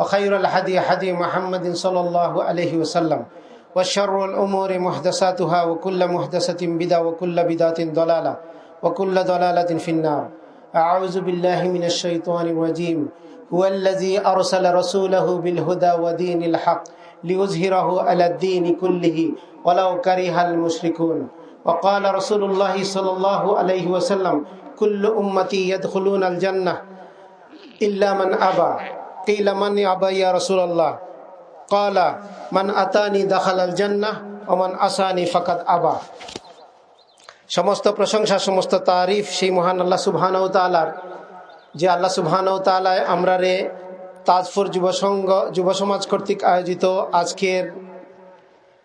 وخير الحدي حدي محمد صلى الله عليه وسلم وشر الأمور محدثاتها وكل محدثة بدعة وكل بدعة ضلالة وكل ضلالة في النار. أعوذ بالله من الشيطان الرجيم. هو الذي أرسل رسوله بالهدى ودين الحق ليظهره على الدين كله ولو كره المشركون. وقال رسول الله صلى الله عليه وسلم كل أمتي يدخلون الجنة إلا من أبى. قيل من أبى يا رسول الله قال من أتاني دخل الجنة ومن أساني فقد أبى সমস্ত প্রশংসা সমস্ত তারিফ সেই মহান আল্লাহ সুবহানাহু তাআলার যে আল্লাহ সুবহানাহু তাআলায় আমরা রে তাজপুর যুব সংঘ যুব সমাজ কর্তৃক আয়োজিত আজকের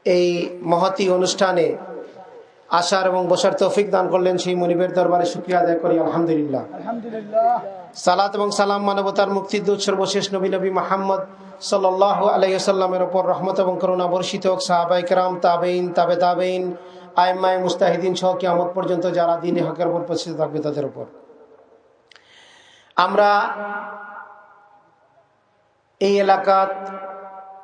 এই মহতি অনুষ্ঠানে আসার এবং বসার তৌফিক দান করলেন সেই মনিবের দরবারে শুক্রিয়া আদায় করি আলহামদুলিল্লাহ। সালাত এবং সালাম মানবতার মুক্তির দূত সর্বশেষ নবী নবী মাহমদ সাল্লাহ আলাইসাল্লামের ওপর রহমত এবং করুণা বর্ষিত হোক। সাহাবাই কেরাম তাবেইন তাবে তাবেইন আয়মায় মুস্তাহিদিন সহ কিয়ামত পর্যন্ত যারা দিনে হকের উপর প্রতিষ্ঠিত থাকবে তাদের উপর। আমরা এই এলাকাত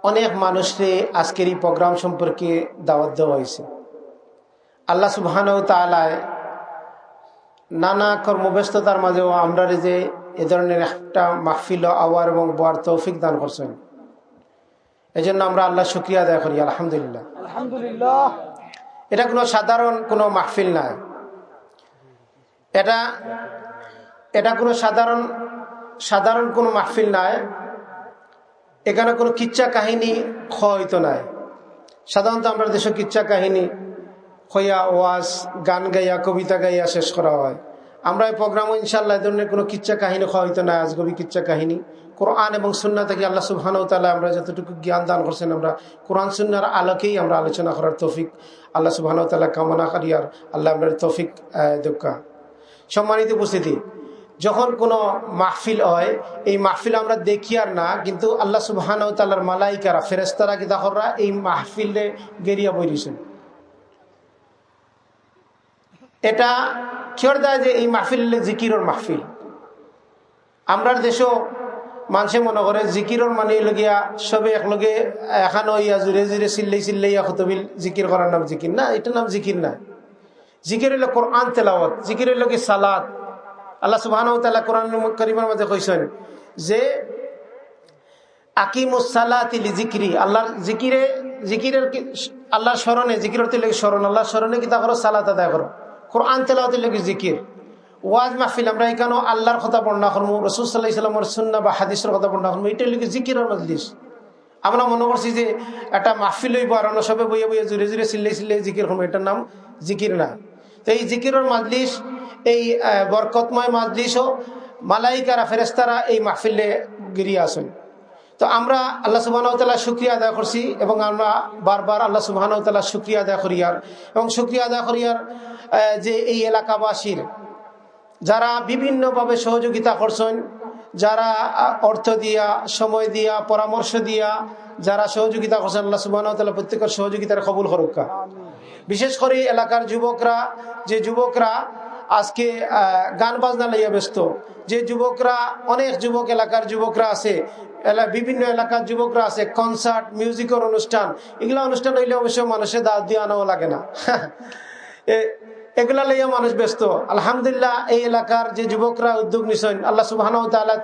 অনেক মানুষকে আজকের এই প্রোগ্রাম সম্পর্কে দাওয়াত দেওয়া হয়েছে। আল্লাহ সুবহান তালায় নানা কর্মব্যস্ততার মাঝেও আমরা যে এ ধরনের একটা মাহফিল আওয়ার এবং বোয়ার তৌফিক দান করছেন। এই জন্য আমরা আল্লাহ শুক্রিয়া আদায় করি আলহামদুলিল্লাহ। আলহামদুলিল্লাহ। এটা কোনো সাধারণ কোনো মাহফিল নয়। এটা এটা কোনো সাধারণ সাধারণ কোনো মাহফিল নয়। এখানে কোনো কিচ্ছা কাহিনী হয়তো নাই সাধারণত আমরা দেশে কিচ্ছা কাহিনী হইয়া ওয়াজ, গান গাইয়া, কবিতা গাইয়া শেষ করা হয়। আমরা এই প্রোগ্রামও ইনশাল্লাহ এই ধরনের কোনো কিচ্ছা কাহিনী হয়তো না আজ আজগবি কিচ্ছা কাহিনী। কোরআন এবং সুন্না থেকে আল্লাহ সুবহান তালা আমরা যতটুকু জ্ঞান দান করছেন, আমরা কোরআন সুন্নার আলোকেই আমরা আলোচনা করার তৌফিক আল্লাহ সুবহান তালা কামনা করি আর আল্লাহ আমরা তৌফিক দোকা সম্মানিত উপস্থিতি, যখন কোনো মাহফিল হয়, এই মাহফিল আমরা দেখি আর না, কিন্তু আল্লাহ সুবহান তাল্লার মালাইকারা ফেরেস্তারা কিতাহররা এই মাহফিলে গেরিয়া বইছেন এটা কিয়র দেয় যে এই মাহফিল জিকিরর মাহফিল? আমরার দেশও মানুষে মনে করে জিকিরর মানে লগিয়া সবে একলগে এখানো ইয়া জুড়ে জুড়ে চিল্লাই চিল্লাই হতবিল জিকির করার নাম জিকির না এটার নাম জিকির না জিকির হইল কোরআন তেলাওয়াত জিকির হইল কি সালাদ আল্লাহ সুবাহ কোরআন করিমার মধ্যে কইছেন যে আকিম আকিমুসালাতিলি জিকিরি আল্লাহর জিকিরে জিকিরের আল্লাহর স্মরণে জিকিরের তিলে স্মরণ আল্লাহর স্মরণে কি তা করো সালাত আদায় করো কোরআন তেলাওয়াতির লোক জিকির। ওয়াজ মাহফিল আমরা এখানে আল্লাহর কথা বর্ণনা করব রসুল সাল্লাহ ইসলামের সুন্না বা হাদিসের কথা বর্ণনা করব এটার লোক জিকিরের মজলিস। আমরা মনে করছি যে একটা মাহফিল হইব আর অন্য সবে বইয়ে বইয়ে জুড়ে জুড়ে চিল্লাই চিল্লাই জিকির করব এটার নাম জিকির না। তো এই জিকিরের মাজলিস, এই বরকতময় মাজলিসও মালাইকারা ফেরেস্তারা এই মাহফিলে গিরিয়ে আসেন তো আমরা আল্লাহ সুবাহ শুক্রিয়া আদায় করছি এবং আমরা বারবার আল্লাহ সুবাহ শুক্রিয়া আদায় করিয়ার এবং শুক্রিয়া আদায় করিয়ার যে এই এলাকাবাসীর যারা বিভিন্নভাবে সহযোগিতা করছেন, যারা অর্থ দিয়া, সময় দিয়া, পরামর্শ দিয়া, যারা সহযোগিতা করছেন, আল্লাহ সুবাহ প্রত্যেকের সহযোগিতার কবুল হরক্কা বিশেষ করে এলাকার যুবকরা, যে যুবকরা আজকে গান বাজনা লইয়া ব্যস্ত, যে যুবকরা, অনেক যুবক এলাকার যুবকরা আছে বিভিন্ন এলাকার যুবকরা আছে কনসার্ট মিউজিকের অনুষ্ঠান। এগুলা অনুষ্ঠান হইলে অবশ্য মানুষের দাঁত দিয়ে আনাও লাগে না। এগুলা লইয়া মানুষ ব্যস্ত। আলহামদুলিল্লাহ, এই এলাকার যে যুবকরা উদ্যোগ নিছেন, আল্লাহ সুবাহ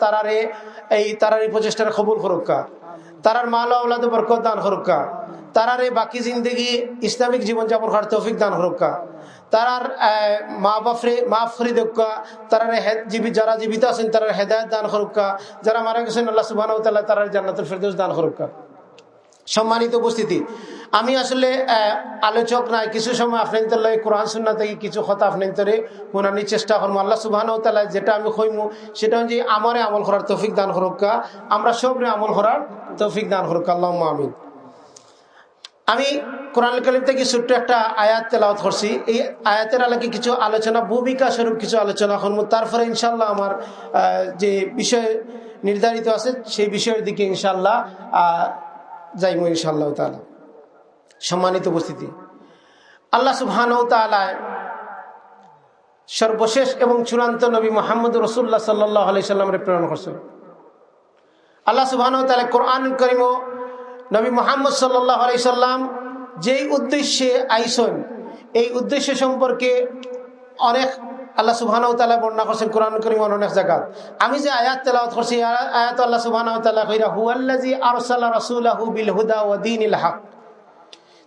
তারারে এই তারার এই প্রচেষ্টার খবর করুকা তারার মাল আওলাদ বরকত দান করুকা তারারে বাকি জিন্দগি ইসলামিক জীবনযাপন করার তৌফিক দান করুকা তারার মা বাফরে মা ফরি দক্কা তারার যারা জীবিত আছেন, তারার হেদায়ত দান করুকা যারা মারা গেছেন, আল্লাহ সুবাহ তারার জান্নাতুল ফেরদৌস দান করুকা সম্মানিত উপস্থিতি, আমি আসলে আলোচক নাই। কিছু সময় আপনার কোরআন সুন্না থেকে কিছু কথা আপনার শোনানির চেষ্টা করব। আল্লাহ সুবাহ যেটা আমি কইমু, সেটা হচ্ছে আমারে আমল করার তৌফিক দান হরক্কা আমরা সবরে আমল করার তৌফিক দান হরক্কা আল্লাহ আমিন। আমি কোরআন কলিম থেকে ছোট্ট একটা আয়াত তেলাওত করছি। এই আয়াতের আলোকে কিছু আলোচনা ভূমিকা স্বরূপ কিছু আলোচনা করব। তারপরে ইনশাল্লাহ আমার যে বিষয় নির্ধারিত আছে, সেই বিষয়ের দিকে ইনশাল্লাহ যাইব ইনশাল্লাহ তালা সম্মানিত উপস্থিতি। আল্লাহ সুবহান সর্বশেষ এবং চূড়ান্ত নবী মোহাম্মদ রসুল্লাহ সাল্লাহ আলাইসাল্লামের প্রেরণ করছেন। আল্লাহ সুবহান কোরআন করিম নবী মোহাম্মদ সাল্লাহ আলাইসাল্লাম যেই উদ্দেশ্যে আইসন, এই উদ্দেশ্য সম্পর্কে অনেক আল্লাহ সুবাহ বর্ণনা করছেন কোরআন করিম অনেক জায়গা আমি যে আয়াত তেলাওয়াত করছি আয়াত আল্লাহ সুবাহ বিল হুদা হক।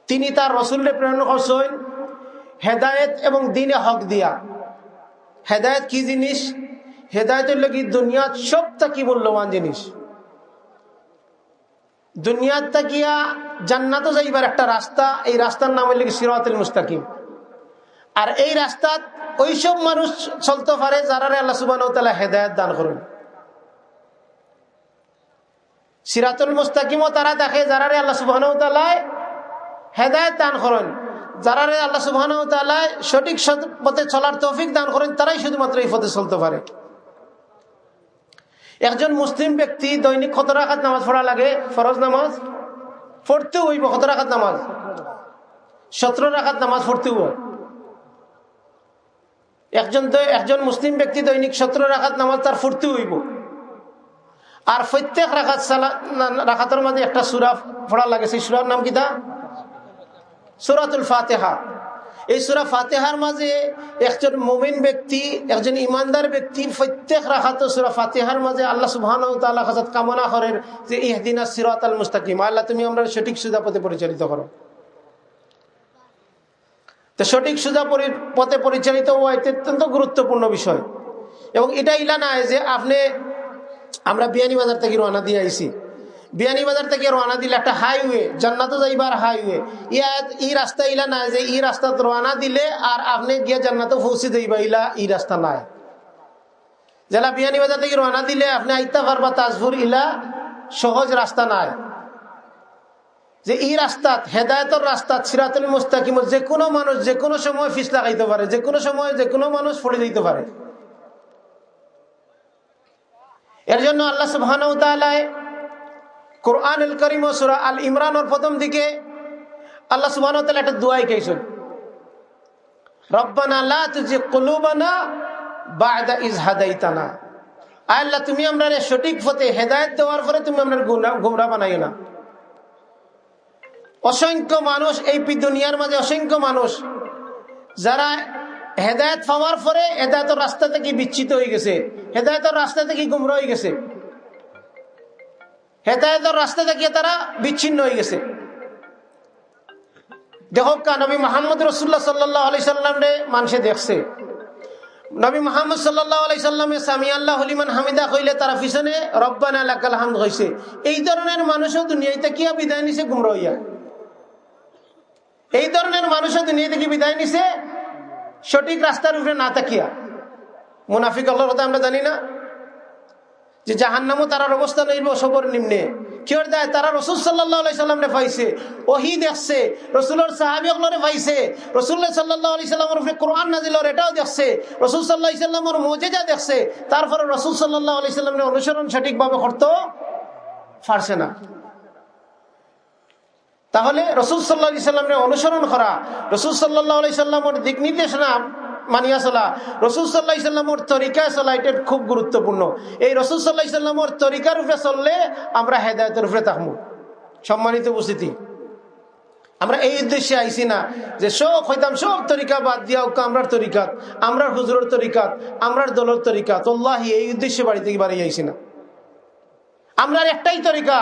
তিনি তার রসুল্লে প্রেরণ করছেন, হেদায়েত এবং দিনে হক দিয়া। হেদায়েত কি জিনিস? হেদায়তের লগি দুনিয়ার সবটা কি মূল্যবান জিনিস। দুনিয়ার তাকিয়া জান্নাত যাইবার একটা রাস্তা, এই রাস্তার নাম হইলে সিরাতুল মুস্তাকিম। আর এই রাস্তাত ওইসব মানুষ চলতে পারে যারা আল্লাহ সুবাহ হেদায়ত দান করেন। সিরাতুল মুস্তাকিমও তারা দেখে যারা আল্লাহ সুবাহ হেদায়ত দান করেন। যারা আল্লাহ সুবাহ সঠিক পথে চলার তৌফিক দান করেন, তারাই শুধুমাত্র এই পথে চলতে পারে। একজন মুসলিম ব্যক্তি দৈনিক কত রাখাত নামাজ পড়া লাগে? ফরজ নামাজ? পড়তেও হইব কত রাখাত নামাজ? সতেরো রাখাত নামাজ পড়তেও একজন একজন মুসলিম ব্যক্তি দৈনিক সতেরো রাখাত নামাজ তার ফুর্তি হইব। আর প্রত্যেক রাখাত রাখাতের মাঝে একটা সুরা পড়া লাগে। সেই সুরার নাম কি দা সুরাতুল ফাতেহা। এই সুরা ফাতেহার মাঝে একজন মোমিন ব্যক্তি, একজন ইমানদার ব্যক্তি প্রত্যেক রাখাত সুরা ফাতেহার মাঝে আল্লাহ সুবহান কামনা করেন যে ইহদিনা সিরাত আল মুস্তাকিম। আল্লাহ, তুমি আমরা সঠিক সুদা পথে পরিচালিত করো। তো সঠিক সুদা পথে পরিচালিত হওয়া অত্যন্ত গুরুত্বপূর্ণ বিষয়। এবং এটা ইলা না যে আপনি, আমরা বিয়ানি বাজার থেকে রওনা দিয়ে আইসি বিয়ানি বাজার থেকে রওনা দিলে একটা হাইওয়ে জান্নাত যাইবার হাইওয়ে ইয়া ই রাস্তা ইলা নাই যে ই রাস্তা রওনা দিলে আর আপনি গিয়ে জান্নাত পৌঁছে যাইবা ইলা ই রাস্তা নাই। জেলা বিয়ানি বাজার থেকে রওনা দিলে আপনি আইতা পারবা তাজপুর ইলা সহজ রাস্তা নাই। যে এই রাস্তাত, হেদায়তর রাস্তাত, সিরাতুল মুস্তাকিম যে কোনো মানুষ যে কোনো সময় ফিস লাগাইতে পারে যে কোনো সময় যে কোনো মানুষ পড়ে দিতে পারে। এর জন্য আল্লাহ সুবহান কোরআন আল করিম সুরা আল ইমরানোর প্রথম দিকে আল্লাহ সুবাহ একটা দোয়াই কেছেন তুমি সঠিক তুমি বানাই অসংখ্য এই অসংখ্য যারা হেদায়ত পাওয়ার পরে হেদায়তের রাস্তা থেকে বিচ্ছিত হয়ে গেছে, হেদায়তের রাস্তা থেকে গুমরা হয়ে গেছে। হেদায়তের রাস্তা থেকে তারা বিচ্ছিন্ন হয়ে গেছে। দেখো নবী মোহাম্মদ রসুল্লাহ সাল্লাহ আলি সাল্লামরে মানুষে দেখছে। নবী মোহাম্মদ সাল্লাহ আলি সাল্লামে আল্লাহ হলিমান হামিদা কইলে তারা পিছনে, রব্বান আল্লাহ হামদ হয়েছে এই ধরনের মানুষও দুনিয়াতে কিয়া বিদায় নিছে গুমরা হইয়া? এই ধরনের মানুষও দুনিয়া থেকে বিদায় নিছে? সঠিক রাস্তার উপরে না তাকিয়া। মুনাফিক আল্লাহর কথা আমরা জানি না। যে জাহান্নামও তারার অবস্থা নেই সবর নিম্নে। কিয়র দেয়? তারা রসুল সাল্লাহ সাল্লামরে পাইছে ওহি দেখছে। রসুলের সাহাবিকলরে পাইছে রসুল্লাহ সাল্লাহ আলি সাল্লামের উপরে কোরআন নাজিলর এটাও দেখছে। রসুল সাল্লাহ ইসলামের মজেজা দেখছে। তারপরে রসুল সাল্লাহ আলি সাল্লামের অনুসরণ সঠিকভাবে করতো পারছে না। তাহলে রসুল সাল্লাহ সাল্লামের অনুসরণ করা, রসুল সাল্লাহ আলি সাল্লামের দিক নির্দেশনা মানিয়া চলা। রসুল সাল্লাহ ইসলামর তরিকা চলা এটা খুব গুরুত্বপূর্ণ। এই রসুল সাল্লাহ ইসলামর তরিকার উপরে চললে আমরা হেদায়তের উপরে থাকব। সম্মানিত উপস্থিতি, আমরা এই উদ্দেশ্যে আইসি না যে সব হইতাম সব তরিকা বাদ দিয়া আমরার তরিকাত, আমরার হুজুরের তরিকাত, আমরার দলের তরিকাত এই উদ্দেশ্যে বাড়ি থেকে বাড়ি আইসি না। আমরা একটাই তরিকা।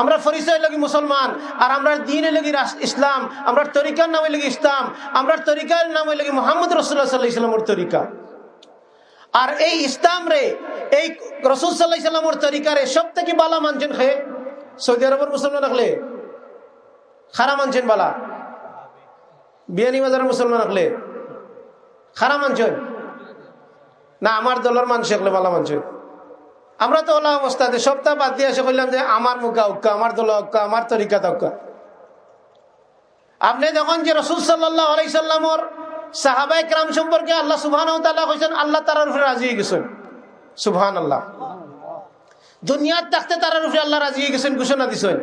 আমরা পরিচয় লাগি মুসলমান, আর আমরা দিনে লাগি ইসলাম আমরা তরিকার নামে লাগি ইসলাম আমরা তরিকার নামে লাগি মোহাম্মদ রসুল্লাহ সাল্লাহ ইসলামের তরিকা। আর এই ইসলাম রে, এই রসুল সাল্লাহ ইসলামের তরিকা রে সব থেকে বালা মানছেন খে সৌদি আরবের মুসলমান রাখলে খারা মানছেন বালা? বিয়ানি বাজারের মুসলমান হলে খারা মানছেন? না, আমার দলের মানুষ হলে বালা মানছেন। আমরা তো ওলা অবস্থাতে সপ্তাহ বাদ দিয়ে এসে বললাম যে আমার মুখা উক্কা আমার দোলা উক্কা আমার তরিকা উক্কা আপনি দেখুন যে রসুল সাল্লাহ সাহাবাই ক্রাম সম্পর্কে আল্লাহ সুবহান কইছেন, আল্লাহ তার উপরে রাজি হয়ে গেছেন। সুবহান আল্লাহ দুনিয়ার থাকতে তারার উপরে আল্লাহ রাজি হয়ে গেছেন ঘোষণা দিছেন।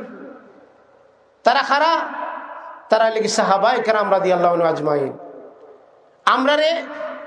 তারা খারা, তারা লেগে সাহাবাই কেরাম রাদি আল্লাহ আজমাইন। আমরা রে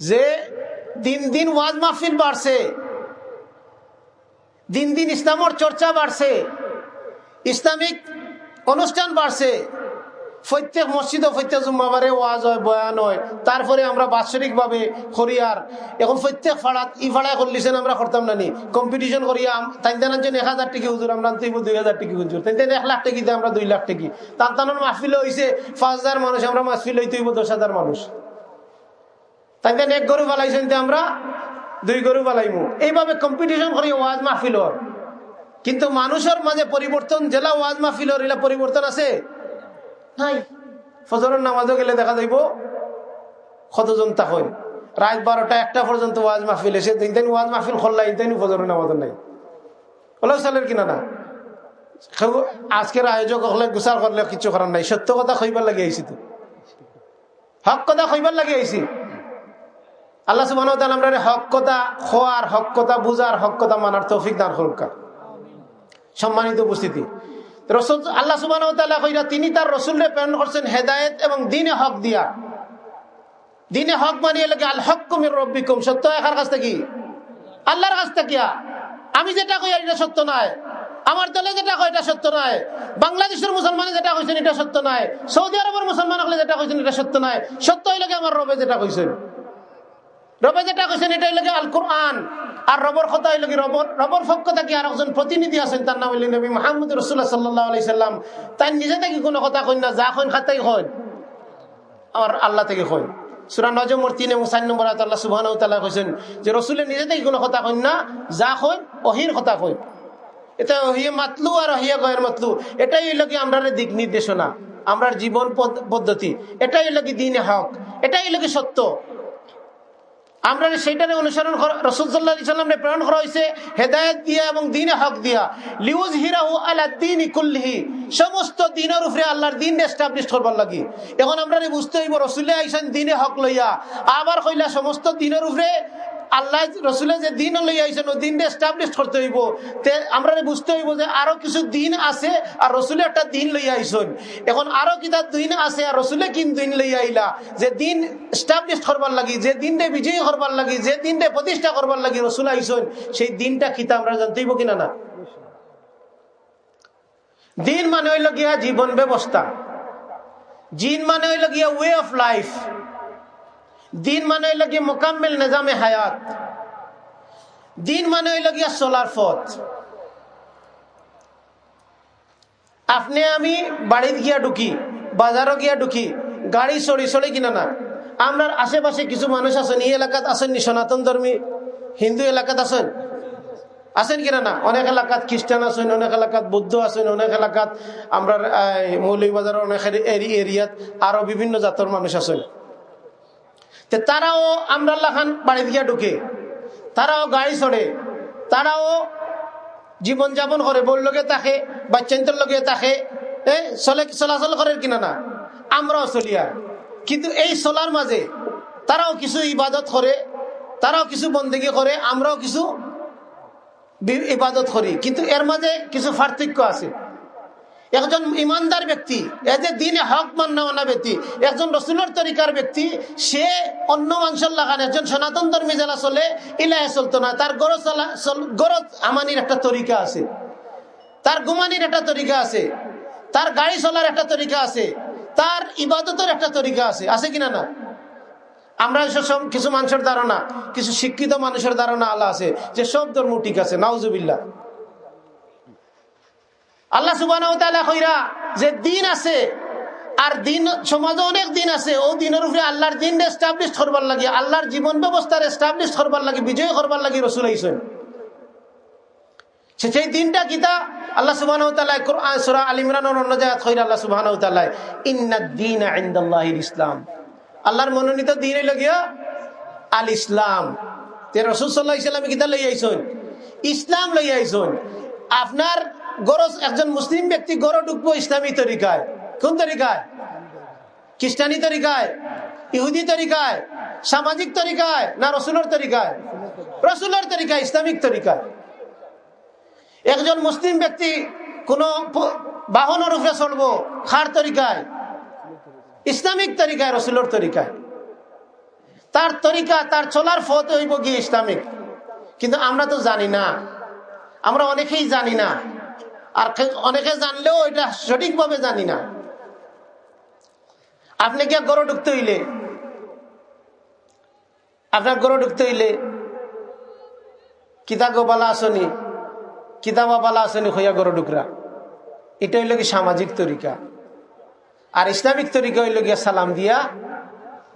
যে দিন দিন ওয়াজ মাহফিল বাড়ছে, দিন দিন ইসলামর চর্চা বাড়ছে, ইসলামিক অনুষ্ঠান বাড়ছে, প্রত্যেক মসজিদে প্রত্যেক জুম্মাবারে ওয়াজ হয়, বয়ান হয়, তারপরে আমরা বাৎসরিক ভাবে হরিয়ার এখন প্রত্যেক ফাড়াত ই ফাড়ায় করলিছেন আমরা করতাম না নি। কম্পিটিশন করিয়া তাই জানাচ্ছেন এক হাজার টিকি হুজুর, আমরা তুই দুই হাজার টিকি হুজুর। তাই এক লাখ টিকিতে আমরা দুই লাখ টিকি। তার তানোর মাহফিল হয়েছে পাঁচ হাজার মানুষ, আমরা মাহফিল হইতে হইব দশ হাজার মানুষ। তাই এক গরু বালাইছেন আমরা দুই গরু বালাইমু এইভাবে কম্পিটিশন করি ওয়াজ মাহফিল কিন্তু মানুষের মাঝে পরিবর্তন, জেলা ওয়াজ মাহফিল পরিবর্তন আছে? নাই। ফজরের নামাজও গেলে দেখা যাইব কতজন তখন রাত বারোটা একটা পর্যন্ত ওয়াজ মাহফিল এসে তিন ওয়াজ মাহফিল খোল্লা ইতেন ফজরের নামাজ নাই। ওলাও সালের কিনা না? আজকের আয়োজক হলে গুসার করলে কিছু করার নাই। সত্য কথা খইবার লাগে আইসি তো। হক কথা খইবার লাগে আইসি আল্লাহ সুবাহ আমরা হক কথা খোয়ার, হক কথা বুঝার, হক মানার তৌফিক দান হরকার সম্মানিত উপস্থিতি। রসুল, আল্লাহ সুবাহ তিনি তার রসুলরে প্রেরণ করছেন হেদায়ত এবং দিনে হক দিয়া। দিনে হক মানিয়ে লাগে আল হক কুমির রব্বিকুম, সত্য একার কাছ থেকে। আল্লাহর কাছ থেকে। আমি যেটা কই এটা সত্য নয়। আমার দলে যেটা কয় এটা সত্য নয়। বাংলাদেশের মুসলমানে যেটা কইছেন এটা সত্য নয়। সৌদি আরবের মুসলমান হলে যেটা কইছেন এটা সত্য নয়। সত্য হইলে আমার রবে যেটা কইছেন। রবে যেটা কইছেন এটা হইলে আল কোরআন আর রবর কথা হইল কি রবর রবর পক্ষ কি আর একজন প্রতিনিধি আছেন, তার নাম হইল নবী মাহমুদ রসুল্লাহ সাল্লাহ আলি সাল্লাম। তাই নিজে থেকে কোনো কথা কই না, যা কইন খাতাই হয় আর আল্লাহ থেকে হয় সুরা নজমর তিন এবং চার নম্বর আল্লাহ সুবাহ কৈছেন যে রসুলের নিজে থেকে কোনো কথা কইন না, যা কইন অহির কথা কইন। এটা অহিয়ে মাতলু আর অহিয়া গয়ের মাতলু। এটাই হইল কি আমরা দিক নির্দেশনা আমরা জীবন পদ্ধতি। এটাই হইল কি দিনে হক। এটাই হইল কি সত্য। আমরা সেইটারে অনুসরণ রসুল্লাহ ইসলামে প্রেরণ করা হয়েছে, হেদায়ত দিয়া এবং দিনে হক দিয়া। লিউজ হিরাহু আল্লাহ দিন ইকুল্লিহি সমস্ত দিনের উপরে আল্লাহর দিন এস্টাবলিশ করবার লাগি। এখন আমরা বুঝতে হইব রসুল্লাহ আইসান দিনে হক লইয়া, আবার কইলা সমস্ত দিনের উপরে আল্লাহ রসুলের যে দিন লই আইসেন ও দিনটা এস্টাবলিশ করতে হইব। তে আমরা বুঝতে হইব যে আরও কিছু দিন আছে আর রসুলের একটা দিন লই আইসন। এখন আরও কিতা দিন আছে আর রসুলে কিন দিন লই আইলা? যে দিন এস্টাবলিশ করবার লাগি, যে দিনটা বিজয়ী করবার লাগি, যে দিনটা প্রতিষ্ঠা করবার লাগি রসুল আইসন, সেই দিনটা কিতা আমরা জানতে হইব কিনা না? দিন মানে হইল গিয়া জীবন ব্যবস্থা। জিন মানে হইল গিয়া ওয়ে অফ লাইফ দিন মানে হইল গিয়ে মোকাম্মেল নিজামে হায়াত। দিন মানে হইল গিয়া সোলার পথ। আপনি আমি বাড়িতে গিয়া ঢুকি, বাজারও গিয়া ঢুকি, গাড়ি চড়ি চড়ি কিনা না। আমরা আশেপাশে কিছু মানুষ আছেন, এই এলাকাত আছেন নি সনাতন ধর্মী? হিন্দু এলাকাত আছেন? আছেন কিনা না? অনেক এলাকাত খ্রিস্টান আছেন, অনেক এলাকাত বৌদ্ধ আছেন, অনেক এলাকাত আমরা মৌলিবাজার অনেক এরিয়াত আরও বিভিন্ন জাতর মানুষ আছেন। তারাও আমরাল্লা খান বাড়ি দিয়া ঢুকে, তারাও গাড়ি চড়ে, তারাও জীবন যাপন করে বল লগে তাকে বাচ্চান্তর লগে তাকে চলে, চলাচল করে কিনা না? আমরাও চলি আর কিন্তু এই চলার মাঝে তারাও কিছু ইবাদত করে, তারাও কিছু বন্দেগি করে, আমরাও কিছু ইবাদত করি। কিন্তু এর মাঝে কিছু পার্থক্য আছে। একজন ইমানদার ব্যক্তি এদের দিনে হক মান্না ব্যক্তি, একজন রসুলের তরিকার ব্যক্তি, সে অন্য মানুষের লাগান, একজন সনাতন ধর্মী জেলা চলে, ইলাহে চলতো না তার গরজ গরজ আমানির একটা তরিকা আছে। তার গুমানির একটা তরিকা আছে। তার গাড়ি চলার একটা তরিকা আছে। তার ইবাদতের একটা তরিকা আছে। আছে কিনা না? আমরা সব কিছু মানুষের ধারণা, কিছু শিক্ষিত মানুষের ধারণা আল্লাহ আছে, যে সব ধর্ম ঠিক আছে নাউজুবিল্লা আল্লাহ কইরা, যে দিন আছে, আর দিন, সমাজে অনেক দিন আছে, ও দিনের উপরে আল্লাহর দিন এস্টাবলিশ করবার লাগে, আল্লাহর জীবন ব্যবস্থার এস্টাবলিশ করবার লাগে, বিজয় করবার লাগে রসুল আইসেন। সেই দিনটা কিতা আল্লাহ সুবাহ আলিমরান অন্য জায়গা আল্লাহ সুবাহ ইসলাম। আল্লাহর মনোনীত দিন হইল গিয়া আল ইসলাম। রসুল সাল্লাহ ইসলামে কিতা লই আইসন? ইসলাম লই আইসন। আপনার গরজ একজন মুসলিম ব্যক্তি গড় ঢুকবো ইসলামী তরিকায়। কোন তরিকায়? খ্রিস্টানি তরিকায়? ইহুদি তরিকায়? সামাজিক তরিকায়? না রসুলের তরিকায়? রসুলের তরিকায়, ইসলামিক তরিকায়। একজন মুসলিম ব্যক্তি কোন বাহনের উপরে চলবো, খার তরিকায়, ইসলামিক তরিকায়, রসুলের তরিকায়। তার তরিকা, তার চলার ফত হইব গিয়ে ইসলামিক। কিন্তু আমরা তো জানি না। আমরা অনেকেই জানি না। আর অনেকে জানলেও এটা সঠিকভাবে জানি না। আপনি কি গরু ঢুকতে হইলে? আপনার গরু ঢুকতে হইলে? কিতা গোপালা আসনি? কিতাবা বালা আসনি হইয়া গরু ঢুকরা? এটা হইল কি সামাজিক তরিকা। আর ইসলামিক তরিকা হইল গিয়া সালাম দিয়া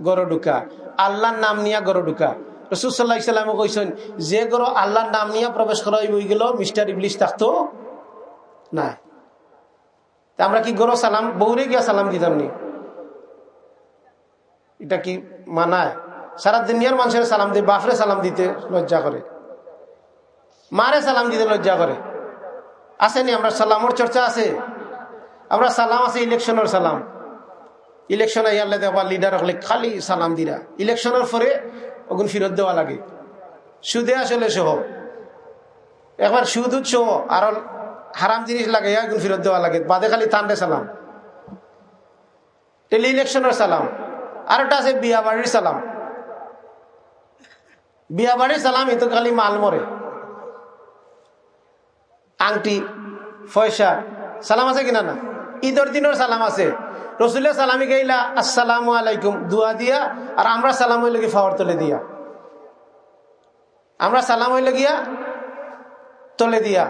গরু ঢুকা। আল্লাহর নাম নিয়া গরু ঢুকা। রসুল্লাহ ইসলামে কইছেন, যে গরু আল্লাহর নাম নিয়ে প্রবেশ করা হয়ে গেল মিস্টার ইবলিশ থাকতো না। আমরা কি গরু সালাম বৌরে গিয়া সালাম দিতাম নি? এটা কি মানায়? সারা দুনিয়ার মানুষের সালাম দিয়ে বাফরে সালাম দিতে লজ্জা করে। মারে সালাম দিতে লজ্জা করে। আসেনি আমরা সালামর চর্চা আছে। আমরা সালাম আছে ইলেকশনের সালাম। ইলেকশনে ইয়ারলে দেওয়া লিডার হলে খালি সালাম দিরা। ইলেকশনের পরে ওগুন ফিরত দেওয়া লাগে। সুদে আসলে সহ। একবার সুদ সহ আর হারাম জিনিস লাগে এগুন ফিরত দেওয়া লাগে। বাদে খালি তান্ডে সালাম। টেলি ইলেকশনের সালাম। আর একটা আছে বিয়া বাড়ির সালাম। বিয়া বাড়ির সালাম এতো খালি মাল মরে। আংটি, পয়সা, সালাম আছে কিনা না? ঈদের দিনের সালাম আছে। রসুলের সালামি গাইলা, আসসালাম আলাইকুম দুয়া দিয়া, আর আমরা সালাম হইলে কি ফাওয়ার তলে দিয়া? আমরা সালাম হইলে গিয়া তলে দিয়া।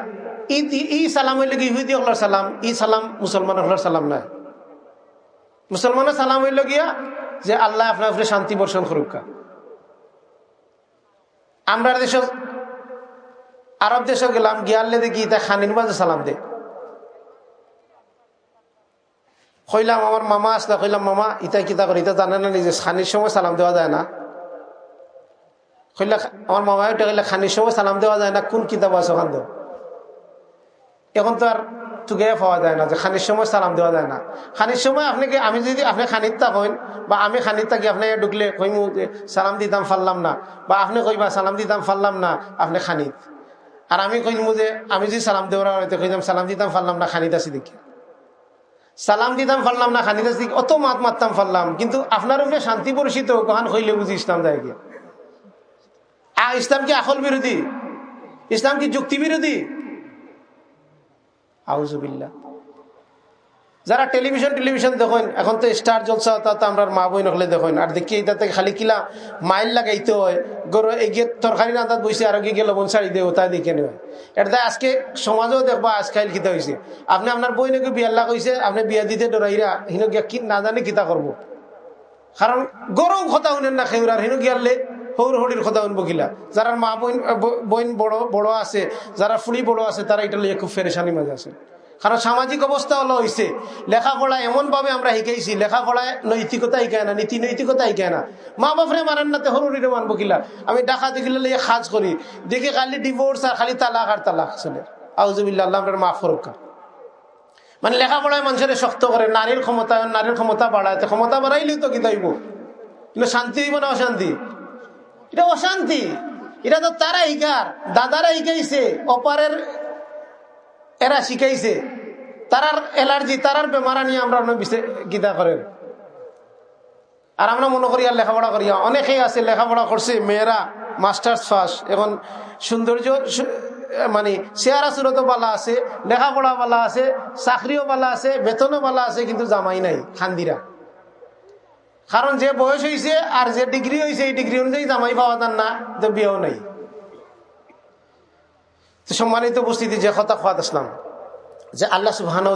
ই সালাম ই সালাম। সালাম মুসলমানের সালাম গিয়া যে আল্লাহ শান্তি বর্ষণ করুকা আমরা দেশ আরব দেশে গেলাম গিয়ালে দেখি তা খানির মাঝে সালাম দে। কইলাম, আমার মামা আসলে, কইলাম, মামা, ইতা কিতা করে? ইতা জানে না নিজে, খানির সময় সালাম দেওয়া যায় না। কইলা, আমার মামা ওটা কইলা, খানির সময় সালাম দেওয়া যায় না, কোন কিতাব আছে ওখান দেওয়া এখন তো আর চুগে পাওয়া যায় না যে খানির সময় সালাম দেওয়া যায় না। খানির সময় আপনাকে আমি যদি আপনি খানির কইন, বা আমি খানির থাকি আপনি ঢুকলে কইমু সালাম দিতাম ফারলাম না। বা আপনি কইবা সালাম দিতাম ফারলাম না, আপনি খানিত। আর আমি কইমু যে আমি যদি সালাম দেওয়ার হয়তো কইতাম, সালাম দিতাম ফারলাম না, খানিত আছি দেখি। সালাম দিতাম ফারলাম না, খানিত আছি অত মাত মারতাম ফারলাম কিন্তু আপনার উপরে শান্তি পরিচিত, কহান হইলে বুঝি ইসলাম দেয় কি? ইসলাম কি আসল বিরোধী? ইসলাম কি যুক্তি বিরোধী? আউজুবিল্লা যারা টেলিভিশন টেলিভিশন দেখেন, এখন তো স্টার জলসা, তা আমরা মা বই নকলে দেখেন। আর দেখি এটা থেকে খালি কিলা মাইল লাগাইতে হয়। গরু এগিয়ে তরকারি রান্ধাত বসে আর গিয়ে লবণ ছাড়ি দেবো, তাই দেখে নেয় এটা আজকে সমাজেও দেখব আজকাল কিতা হয়েছে আপনি আপনার বই নাকি বিয়াল্লা কইছে, আপনি বিয়া দিতে ডরাইরা হিন গিয়া কি না জানে কিতা করব। কারণ গরম কথা শুনেন না, খেউরার হিনো গিয়ালে হৌর হরির কথা শুনব কিলা যারা মা বোন বোন বড় বড় আছে, যারা ফুড়ি বড় আছে, তারা এটা লিয়ে খুব ফেরেশানি মাঝে আছে কারণ সামাজিক অবস্থা হলো হয়েছে লেখাপড়া এমন ভাবে আমরা শিখাইছি লেখাপড়ায় নৈতিকতা শিখায় না, নীতি নৈতিকতা শিখায় না। মা বাপরে মানেন না হরুরিরে মানবো কিলা আমি ডাকা দেখিলে খাজ করি, দেখি খালি ডিভোর্স আর খালি তালাক আর তালাক চলে। আউজুবিল্লা মাফ ফরক্কা মানে লেখাপড়ায় মানুষের শক্ত করে, নারীর ক্ষমতা নারীর ক্ষমতা বাড়ায় ক্ষমতা বাড়াইলেই তো কি কিন্তু শান্তি হইব না অশান্তি? এটা অশান্তি। এটা তো তারা শিকার দাদারা শিখাইছে অপারের এরা শিখাইছে। তারার এলার্জি, তারার বেমারা নিয়ে আমরা গীতা করেন আর আমরা মনে করি, আর লেখাপড়া করি। অনেকেই আছে, লেখাপড়া করছে, মেয়েরা মাস্টার্স ফার্স্ট এখন সৌন্দর্য মানে চেহারা সুরতও বালা আছে লেখাপড়া বালা আছে, চাকরিও বালা আছে, বেতনও বালা আছে, কিন্তু জামাই নাই, খান্দিরা। কারণ যে বয়স হয়েছে আর যে ডিগ্রি হয়েছে এই ডিগ্রি অনুযায়ী জামাই পাওয়া যান না, তো বিয়েও নাই। সম্মানিত উপস্থিতি, যে কথা খাওয়াত আসলাম, যে আল্লাহ সুবাহান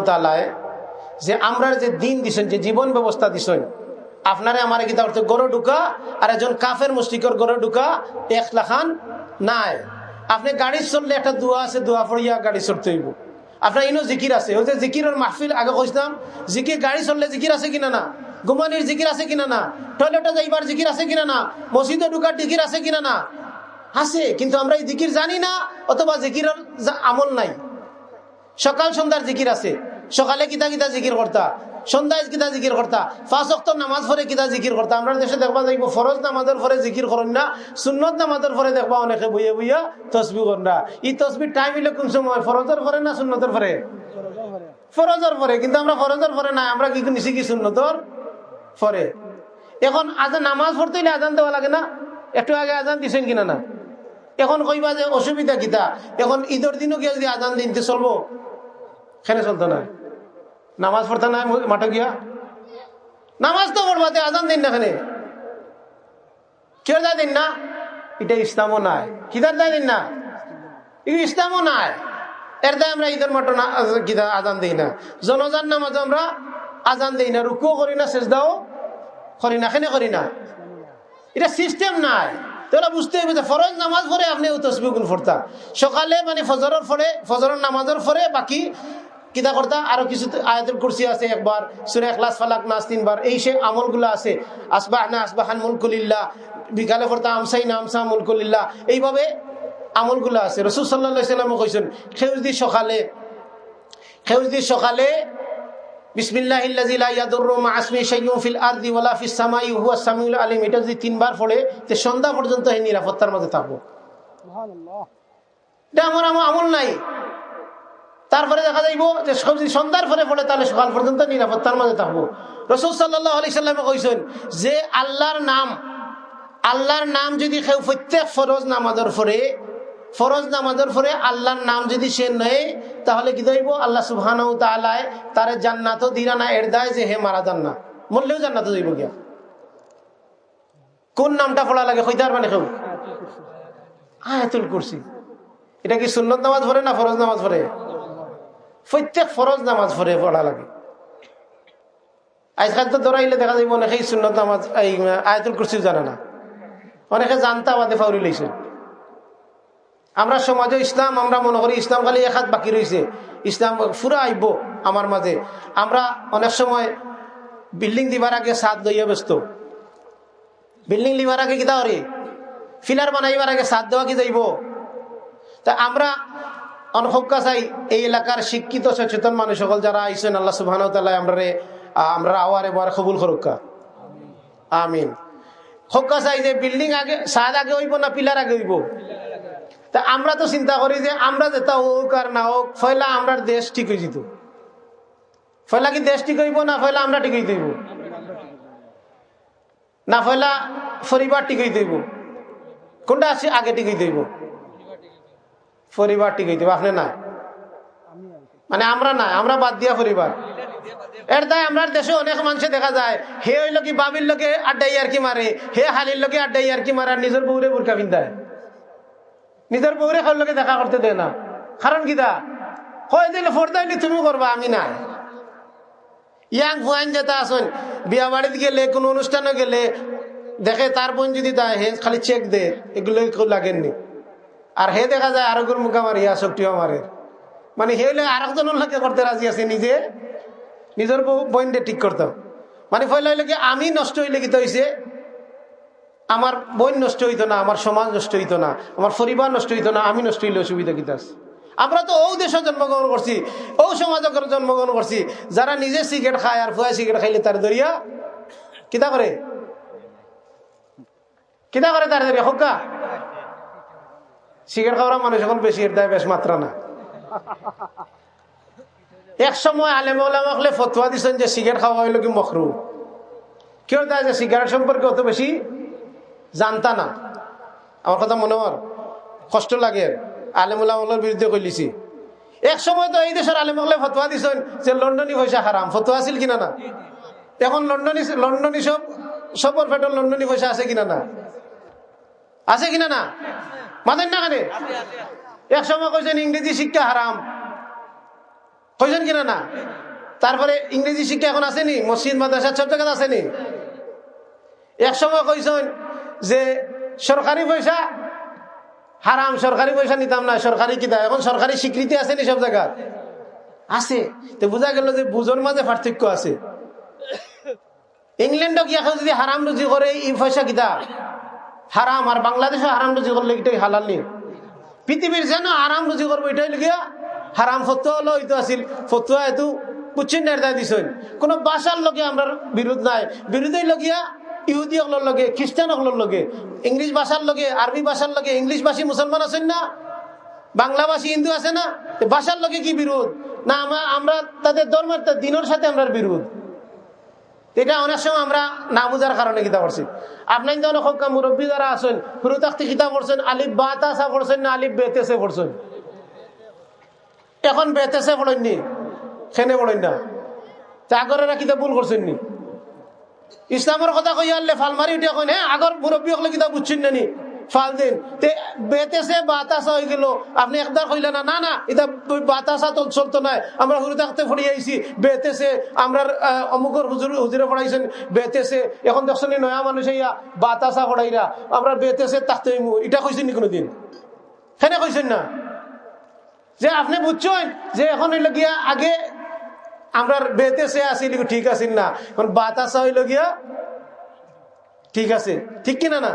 যে আমরা যে দিন দিছেন, যে জীবন ব্যবস্থা দিছেন, আপনারে আমার কিতা অর্থ গড়ে ঢুকা আর একজন কাফের মুস্তিকর গড়ে ঢুকা এক লাখান নাই। আপনি গাড়ি চললে একটা দোয়া আছে, দোয়া পড়িয়া গাড়ি চলতে হইব। আপনার ইনো জিকির আছে, ওই যে জিকিরের মাহফিল আগে কইতাম জিকির গাড়ি চললে জিকির আছে কিনা না? গুমানির জিকির আছে কিনা না? টয়লেটে যাইবার জিকির আছে কিনা না? মসজিদে ঢুকার জিকির আছে কিনা না? আছে, কিন্তু আমরা এই জিকির জানি না, অথবা জিকিরের আমল নাই। সকাল সন্ধ্যার জিকির আছে। সকালে কিতা কিতা জিকির করতা? সন্ধ্যায় কিতা জিকির করতা? পাঁচ অক্ট নামাজ পরে কিতা জিকির করতা? আমরা দেশে দেখবা যাইব, ফরজ নামাজের পরে জিকির করেন না, সুন্নত নামাজের পরে দেখবা অনেকে বইয়ে বইয়া তসবি করেন না। এই তসবি টাইম হইলে কোন সময়? ফরজের পরে না সুন্নতের পরে? ফরজের পরে। কিন্তু আমরা ফরজের পরে না আমরা কি নিছি কি সুন্নতর? পরে এখন আজান নামাজ পড়তে হইলে আজান দেওয়া লাগে না। একটু আগে আজান দিছেন কিনা না? এখন কইবা যে অসুবিধা কিতা এখন ঈদের দিনও গিয়ে যদি আজান দিনতে চলবো? খেলে চলতো না? নামাজ পড়তে না মাঠে গিয়া? নামাজ তো পড়বাতে আজান দিন না এখানে কেউ দেয় দিন না? এটা ইসলামও নাই। কিদার দেয় দিন না? এগুলো ইসলামও নাই। এর দেয় আমরা ঈদের মাঠে আজান দিই না। জনজান নামাজ আমরা আজান দিই না, রুকুও করি না শেষদাও করি না এখানে করি না? এটা সিস্টেম নাই। তাহলে বুঝতে হবে যে ফরজ নামাজ পড়ে আপনি তসবিগুন ফোরতা সকালে মানে ফজরের ফরে ফজরের নামাজের ফরে বাকি কিতা করতা? আরও কিছু আয়াতুল কুরসি আছে একবার, সুরে এখলাস ফালাক, নাস তিনবার, এই সে আমলগুলো আছে। আসবাহ না আসবাহান মুলকুলিল্লাহ, বিকালে করতা আমসাই না, আমসা মুলকুলিল্লাহ, এইভাবে আমলগুলো আছে। রসুল সাল্লাহ সাল্লামও কইছেন, খেউজ দি সকালে, খেউজ দি সকালে আলিম। এটা যদি তিনবার পড়ে তে সন্ধ্যা পর্যন্ত এই নিরাপত্তার মধ্যে থাকব। এটা আমার আমার আমল নাই। তারপরে দেখা যাইব যে সন্ধ্যার পরে পড়ে তাহলে সকাল পর্যন্ত নিরাপত্তার মাঝে থাকব। রসুল সাল্লাহ আলি সাল্লামে কইছেন যে আল্লাহর নাম আল্লাহর নাম যদি কেউ প্রত্যেক ফরজ নামাজের পরে ফরজ নামাজের পরে আল্লাহর নাম যদি সে নেয়, তাহলে কি দইব আল্লাহ সুবহান তালায় তারে জান্নাতও দিরা না, এর দায় যে হে মারা যান না মরলেও জান্নাত দইব গিয়া। কোন নামটা পড়া লাগে হইতার মানে কেউ? আয়াতুল কুরসি। এটা কি সুন্নত নামাজ পড়ে না ফরজ নামাজ পড়ে? প্রত্যেক ফরজ নামাজ পড়ে পড়া লাগে। আজকাল তো দৌড়াইলে দেখা যাইব অনেকেই সুন্নত নামাজ, এই আয়াতুল কুরসিও জানে না। অনেকে জানতা বাদে ফাউরি লইছে আমরা সমাজে ইসলাম, আমরা মনে করি ইসলাম খালি এক হাত বাকি রয়েছে ইসলাম ফুরা আইব আমার মাঝে। আমরা অনেক সময় বিল্ডিং দিবার আগে সাত দইয়া ব্যস্ত। বিল্ডিং দিবার আগে কিতা করি ফিলার বানাইবার আগে সাত দেওয়া কি যাইব? তা আমরা অনহকা চাই এই এলাকার শিক্ষিত, সচেতন মানুষ সকল যারা আইসেন আল্লাহ সুবাহ আমরা আমরা আওয়ার এবার কবুল করুকা। আমিন। হকা চাই যে বিল্ডিং আগে সাদ আগে হইব না পিলার আগে হইব? তা আমরা তো চিন্তা করি যে আমরা যেটা হোক আর না হোক, ফয়লা আমরা দেশ ঠিক হয়ে যেত। ফয়লা কি দেশ ঠিক হইব না ফয়লা আমরা ঠিক হইতে না ফয়লা পরিবার ঠিক হইতে কোনটা আছে আগে ঠিক হইতে হইব? পরিবার ঠিক হইতে আপনি না মানে আমরা না আমরা বাদ দিয়া পরিবার। এর তাই আমরা দেশে অনেক মানুষে দেখা যায়, হে ওই লোক বাবির লোকে আড্ডাই আর কি মারে, হে হালির লোকে আড্ডাই আর কি মারে নিজের বউরে বুরকা পিন্ধায়। নিজের বউরে খাওয়ার লোকে দেখা করতে দেয় না। কারণ কি দা? হয় দিলে ফোরদাইলে তুমি করবা, আমি না ইয়াং ফুয়াইন যেটা আসুন বিয়া বাড়িতে গেলে, কোনো অনুষ্ঠানে গেলে, দেখে তার বোন যদি তা হে খালি চেক দে এগুলো কেউ লাগেননি। আর হে দেখা যায় আরোগ্যর মুখা মারি শক্তিও মারে মানে হে হলে আর একজনের লোকে করতে রাজি আছে নিজে, নিজের বইনটা ঠিক করতাম মানে ফলে হইলে কি, আমি নষ্ট হইলে কি হয়েছে আমার বইন নষ্ট হইতো না, আমার সমাজ নষ্ট হইতো না, আমার পরিবার নষ্ট হইতো না, আমি নষ্ট হইলে অসুবিধা কি আমরা তো ও দেশে জন্মগ্রহণ করছি, ও সমাজ জন্মগ্রহণ করছি, যারা নিজে সিগারেট খায় আর ফুয়া সিগারেট খাইলে তার দরিয়া, কিতা করে? কিতা করে তার দরিয়া হোকা সিগারেট খাওয়া মানুষ এখন বেশি দায় বেশ মাত্রা না। এক সময় আলেমলে ফতুয়া দিচ্ছেন যে সিগারেট খাওয়া হইল কি মখরু কেউ দেয় যে সিগারেট সম্পর্কে অত বেশি? জানতা না। আমার কথা মনে হওয়ার কষ্ট লাগে। আলেমুল্লাহর বিরুদ্ধে কইলিছি। এক সময় তো এই দেশের আলেমুল্লাহ ফতোয়া দিছেন যে লন্ডনী পয়সা হারাম। ফতোয়া আছিল কিনা না? এখন লন্ডনী লন্ডনী সব সবর ফেটর লন্ডনী পয়সা আছে কিনা না? আছে কিনা না? মানেন না খানে এক সময় কইছেন ইংরেজি শিক্ষা হারাম। কইছেন কিনা না? তারপরে ইংরেজি শিক্ষা এখন আসেনি মসজিদ, মাদ্রাসা সব জায়গায় আসেনি এক সময় কইছেন যে সরকারি পয়সা, হারাম সরকারি পয়সা নিতাম না, সরকারি কিতা? এখন সরকারি স্বীকৃতি আছে নি সব জায়গা আছে। তো বোঝা গেল যে বুঝোর মাঝে পার্থক্য আছে। ইংল্যান্ডও কি এখন যদি হারাম রুজি করে, এই পয়সা কিতা? হারাম। আর বাংলাদেশে হারাম রুজি করলে এটাই হালাল নি? পৃথিবীর যেন হারাম রুজি করব, এটাই লিখিয়া হারাম ফতুয়া হলো, হইতো আছিল। ফতুয়া এতু পুচ্ছিন নির্দায় দিছেন। কোন বাসার লগে আমরা বিরোধ নাই। বিরোধী লগিয়া ইহুদি হকলোর লগে খ্রিস্টান হকলোর লগে ইংলিশ ভাষার লগে আরবি ভাষার লগে ইংলিশ ভাষী মুসলমান আছেন না? বাংলা ভাষী হিন্দু আছে না? ভাষার লগে কি বিরোধ না আমরা আমরা তাদের ধর্মের দিনের সাথে আমরা বিরোধ। এটা অনেক সময় আমরা না বুঝার কারণে কিতাব পড়ছি। আপনার তো অনেক মুরব্বী যারা আছেন শুরু থাকতে কিতাব পড়ছেন, আলিফ বাতাসা পড়ছেন না, আলিফ বেতেসে পড়ছেন? এখন বেতেসে পড়েননি খেনে পড়েন না। আগরেরা কিতাব ভুল করছেন নি ইসলামের কথা কই আনলে ফাল মারি উঠে কই হ্যাঁ আগর মুরব্বী হলে কিতাব বুঝছেন না নি ফাল দিন। বেতেছে, বাতাসা হয়ে গেল। আপনি একদার কইলেন, না না না, এটা বাতাসা তো চলতো নাই। আমরা হুরু থাকতে পড়ে আইছি। বেতেছে আমরা অমুকর হুজুর, হুজুরে পড়াইছেন, বেতেছে। এখন দেখছেন নয়া মানুষ ইয়া বাতাসা পড়াইরা আমরা বেতেছে, তাকতে এটা কইছেন নি কোনোদিন? হেনে কইছেন না? যে আপনি বুঝছেন যে এখন গিয়া আগে আমরা বেতেছে আসিল ঠিক আছে না? এখন বাতাসা হইল গিয়া, ঠিক আছে। ঠিক কিনা না?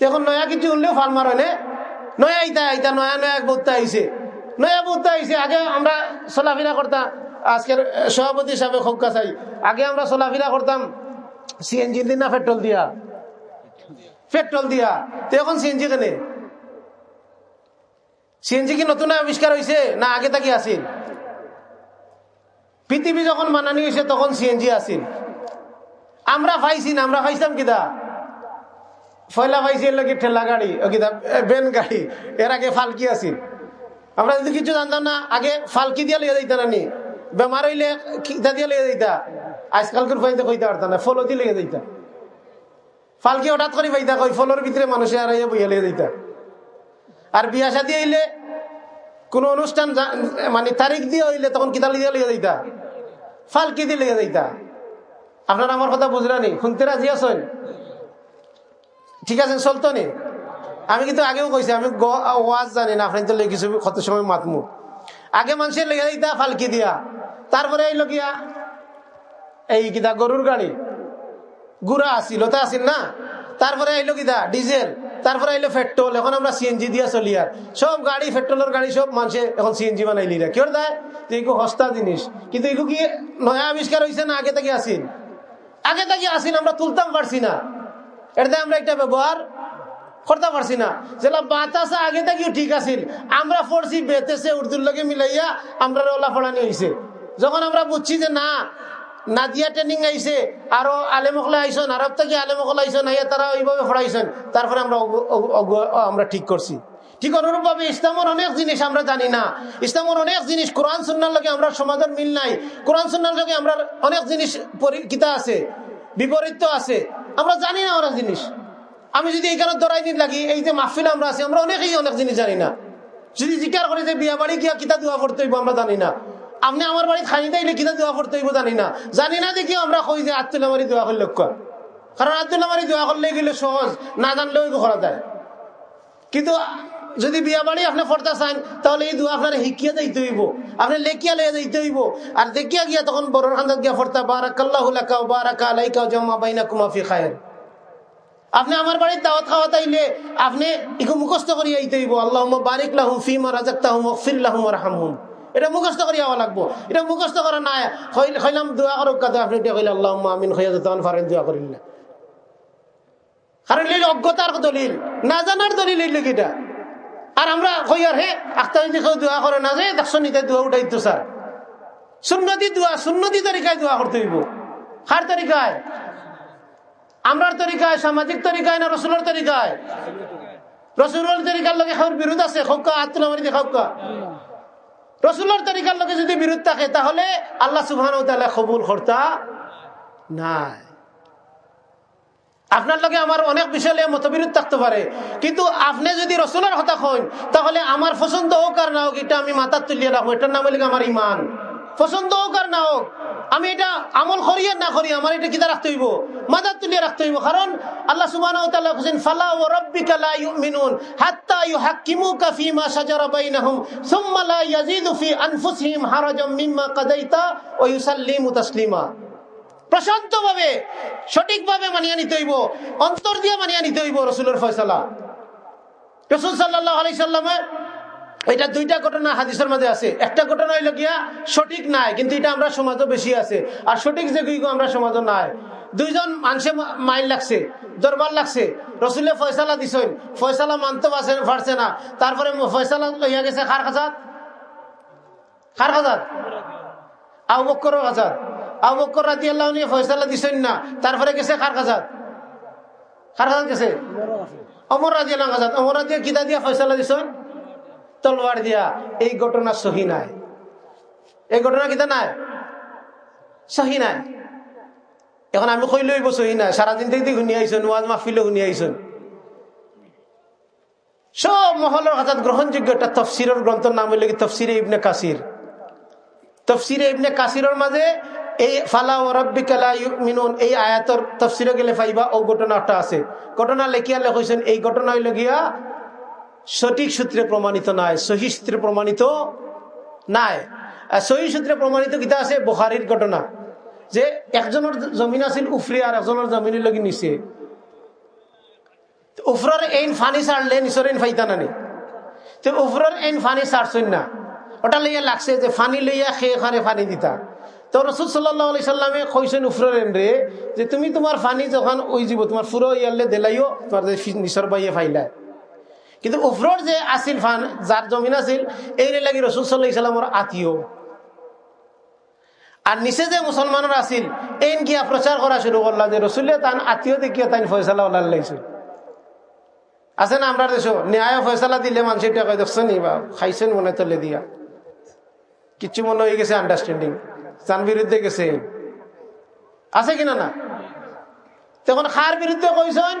এখন নয়া কিছু উঠলেও ফাল মার হয় নয়া আইতা আইতা, নয়া নয়া বুদ্ধা আইছে। নয়া বুদ্ধা আইছে, আগে আমরা চলাফেরা করতাম। আজকের সভাপতি হিসাবে খোকা চাই আগে আমরা চলাফেরা করতাম সিএনজি দিন না পেট্রোল দিয়া? পেট্রোল দিয়া। তো এখন সিএনজি কেনে? সিএনজি কি নতুন আবিষ্কার হয়েছে না আগে তাকি আসিল পৃথিবী যখন মানানি হয়েছে, তখন সিএনজি আসিল। আমরা পাইছি না, আমরা পাইছিলাম কিদা ফয়লা পাইছি এর লাগে ঠেলা গাড়ি কিদা বেন গাড়ি, এর আগে ফালকি আসিল। আমরা যদি কিছু জানতাম না, আগে ফালকি দিয়া লিয়ে যাইতা নানি বেমার হইলে কিতা দিয়া লিয়ে যাইতা। আজকালকার ফাইতে কইতে পারতাম না ফলো দিয়ে লিয়ে যাইতা। ফালকি হঠাৎ করে পাইতা কই, ফলোর ভিতরে মানুষে আর বইয়া লিয়ে যাইতা। আর বিয়া শাদি হইলে কোন অনুষ্ঠান মানে তারিখ দিয়ে হইলে তখন কিতা লিয়ে লিয়ে যাইতা? ফালকি দিয়ে লিয়ে যাইতা? আপনারা আমার কথা বুঝলেনি শুনতে রাজি আছেন? ঠিক আছে চলতো নি আমি কিন্তু আগেও কইছি, আমি ওয়াজ জানি না আপনি তো লেগেছি কত সময় মাতমু। আগে মানুষের লেগে দিতা ফালকি দিয়া। তারপরে এই লগিয়া এই কিতা গরুর গাড়ি। গুড়া আসিল ওটা আসিল না? তারপরে আইলো কিতা, ডিজেল। তারপরে আইলো পেট্রোল, এখন আমরা সিএনজি দিয়া চলি আর। সব গাড়ি, পেট্রোলের গাড়ি সব মানুষে এখন সিএনজি বানাইলি রা কেউ দেয়? এগুলো সস্তা জিনিস। কিন্তু এগুলো কি নয়া আবিষ্কার হয়েছে না আগে থেকে আসিল আগে থেকে আসিল আমরা তুলতাম পারছি না। এটা আমরা একটা ব্যবহার করতে পারছি না। যেটা বাতাসা আগে থেকেও ঠিক আছিল? আমরা পড়ছি বেতেছে উর্দুর লগে মিলাইয়া আমরা ওলা পড়ানি হয়েছে যখন আমরা বুঝছি যে না নাদিয়া ট্রেনিং আইছে, আরও আলেমকলা আইসন আরব থেকে আলেমকলা আইসন আইয়া তারা ওইভাবে পড়াইছেন। তারপরে আমরা আমরা ঠিক করছি। ঠিক অনুরূপ ভাবে ইসলামের অনেক জিনিস আমরা জানি না। ইসলামের অনেক জিনিস কোরআন, সুন্নার লগে আমরা সমাধান মিল নাই। কোরআন, সুন্নার লগে আমরা অনেক জিনিস কিতা আছে, বিপরীত আছে। আমরা জানি না অনেক জিনিস। আমি যদি এইখানে দরাই দিন লাগি, এই যে মাহফিল আমরা আছি, আমরা অনেকেই অনেক জিনিস জানি না। যদি জিজ্ঞাসা করি যে বিয়া বাড়ি কিতা দোয়া করতে হইব, আমরা জানি না। আপনি আমার বাড়ি খাই দিলে কিতা দোয়া করতে হইব জানি না। জানি না দেখি আমরা কই যে আত্মুল্লাহ মারি দোয়া করলে কারণ আত্মুল্লাহ মারি দোয়া করলে গেলে সহজ, না জানলেও করা যায়। কিন্তু যদি বিয়া বাড়ি আপনি ফরতা চান, তাহলে এই দোয়া আপনার শিখিয়া যাইতে হইব আপনি লেখিয়া লইয়া যাইতে হইব। আর দেখিয়া গিয়া তখন বড় খান্দাত গিয়া ফরতা বারাকাল্লাহ বারাকা আলাইকা জমা বাইনা কুমাফি খায়ের আপনি আমার বাড়ির দাওয়াত খাওয়াত আইলে আপনি ইকু মুখস্থ করিয়া আইতে হইব আল্লাহ বারিক লাহুম ফিমা রাজাক্তাহুম ফিল্লাহুম রাহামহুম এটা মুখস্থ করিয়া হওয়া লাগবো। এটা মুখস্থ করা নাই। হইলাম দোয়া করুক কাতে আপনি এটা কইলে আল্লাহ আমিন, হইয়া তখন ফারেন দোয়া করিল না। কারণ অজ্ঞতার দলিল, না জানার দলিল এই লোকিটা আর আমরা কই আর হে, আখতার কেউ দোয়া করে না যে দেখছ নিতে দোয়া উঠাই তো স্যার। সুন্নতি দোয়া, সুন্নতি তরিকায় দোয়া করতে হইব। কার তরিকায়? আমরার তরিকায়, সামাজিক তরিকায় না রসুলের তরিকায়? রসুলের তরিকার লগে খাওয়ার বিরোধ আছে, খোকা আত্মনা মারি দিয়ে খোকা রসুলের তরিকার লোকে যদি বিরোধ থাকে, তাহলে আল্লাহ সুবাহ কবুল করতা নাই। আপনার লগে আমার অনেক বিষয় মতবিরোধ থাকতে পারে, কিন্তু আপনি যদি রসুলের কথা হন তাহলে আমার পছন্দ হোক আর না হোক, এটা আমি মাথার তুলিয়ে রাখব। এটার নাম হলে আমার ইমান পছন্দ হোক আর না হোক, আমি এটা আমল করি আর না করি আমার এটা কিতা রাখতে হইব মাথার তুলিয়ে রাখতে হইব। কারণ আল্লাহ তাআলা বলেন ফালা ওয়া রাব্বিকা লা ইউমিনুন হাত্তা ইউহাক্কিমুকা ফীমা শাজারা বাইনাহুম, সুম্মা লা ইয়াজিদু ফি আনফুসিহিম হারাজাম মিম্মা কাদাইতা ওয়া ইউসাল্লিমু তাসলিমা। প্রশান্ত ভাবে সঠিক ভাবে মানিয়ে নিতে হইব, অন্তর দিয়ে মানিয়ে নিতে হইব রসুলের ফয়সালা। রসুল সাল্লাহ আলি সাল্লামের এটা দুইটা ঘটনা হাদিসের মাঝে আছে। একটা ঘটনা হইল গিয়া সঠিক নাই কিন্তু এটা আমরা সমাজও বেশি আছে। আর সঠিক যে আমরা সমাজও নাই। দুইজন মানুষে মাইল লাগছে দরবার লাগছে। রসুলের ফয়সালা দিছেন। ফয়সালা মানতে পারছে না। তারপরে ফয়সালা লইয়া গেছে খার খাজাত খার খাজাত আউ বক্কর খাজাত আবু বকর রাজি আল্লাহ নিয়ে ফয়সালা দিছেন না। তারপরে গেছে খার কাজাত খার কাজাত গেছে? অমর রাজি আল্লাহ কাজাত অমর রাজি কিতা দিয়া ফয়সালা দিছেন? তলোয়ার দিয়া এই ঘটনা সহি নাই। এই ঘটনা কিতা নাই? সহি নাই। এখন আমি কই লইব সহি নাই। সারাদিন থেকে শুনি আইসন ওয়াজ মাহফিলে শুনি আইসন সব মহলের হাতত গ্রহণযোগ্য একটা তফসিরের গ্রন্থের নাম হইলে তফসিরে ইবনে কাসির তফসিরে ইবনে কাসিরের মাঝে এই ফালা ও রব্বিকালা মিনুন এই আয়াতর তফসিরে গেলে পাইবা? ও ঘটনাটা আছে। ঘটনা লেখিয়া লেখছেন এই ঘটনা হইল গিয়া সঠিক সূত্রে প্রমাণিত নাই, সহি সূত্রে প্রমাণিত নাই। সহি সূত্রে প্রমাণিত কিতা আছে? বহারির ঘটনা। যে একজনের জমিন আছিল উফরি আর একজনের জমিনের লগি নিচে। উফরের এইন ফানি ছাড়লে নিচর এইন ফাইতা নানি। তো উফরের এইন ফানি ছাড়ছেন না। ওটা লইয়া লাগছে যে ফানি লইয়া খেয়ে খারে ফানি দিতা। তো রসুল সাল্লাহ সাল্লামে কইছেন উফরেন রে যে তুমি তোমার ফানি যখন ওই যাব তোমার ফুরো ইয়ারলে দেলাইও তোমার নিচর বাইয়ে ফাইলায় কিন্তু উফরর যে আছিল ফান, যার জমিন আছিল এই লাগি রসুল সাল্লাহ ইসলামর আত্মীয় আর নিচে যে মুসলমানের আছিল এই গিয়া প্রচার করা শুরু করলাম যে রসুলে তান আত্মীয় দেখিয়া তাই ফয়সালা ওলার লাগছে আছে না আমরা দেশ ন্যায় ফয়সালা দিলে মানুষের টাকা দেখছেন বা? খাইছেন মনে তলে দিয়া। কিচ্ছু মনে হয়ে গেছে আন্ডারস্ট্যান্ডিং তার বিরুদ্ধে গেছে। আছে কিনা না? তখন খার বিরুদ্ধে কইছেন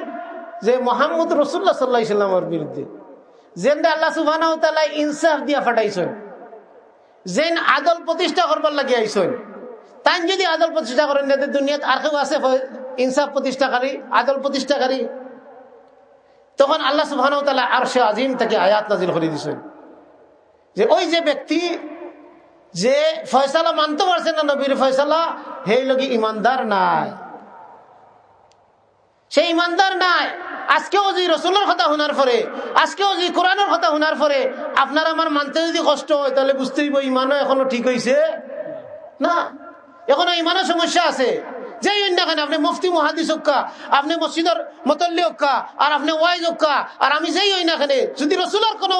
যে মোহাম্মদ রসুল্লাহ সাল্লাহ ইসলামের বিরুদ্ধে যেন আল্লাহ সুবাহ ইনসাফ দিয়া ফাটাইছেন, যেন আদল প্রতিষ্ঠা করবার লাগে আইসেন তাই যদি আদল প্রতিষ্ঠা করেন দুনিয়াত আর কেউ আছে ইনসাফ প্রতিষ্ঠাকারী, আদল প্রতিষ্ঠাকারী, তখন আল্লাহ সুবাহ আর সে আজিম তাকে আয়াত নাজিল করে দিছেন। যে ওই যে ব্যক্তি যে ফয়সালা মানতে পারছে না নবীর ফয়সালা, সেই লোক ইমানদার নাই। সে ইমানদার নাই। আজকেও যে রসুলের কথা শোনার পরে আজকেও যে কোরআনের কথা শোনার পরে, আপনার আমার মানতে যদি কষ্ট হয়, তাহলে বুঝতে হইব, ইমানও এখনও ঠিক হয়েছে না। এখনও ইমানের সমস্যা আছে। যেই অন্যখানে আপনি মুফতি মহাদিস আপনি মসজিদের মতল্লি হক্কা, আর আপনি ওয়াইজ হক্কা, আর আমি যেই অন্যখানে যদি রসুলের কোনো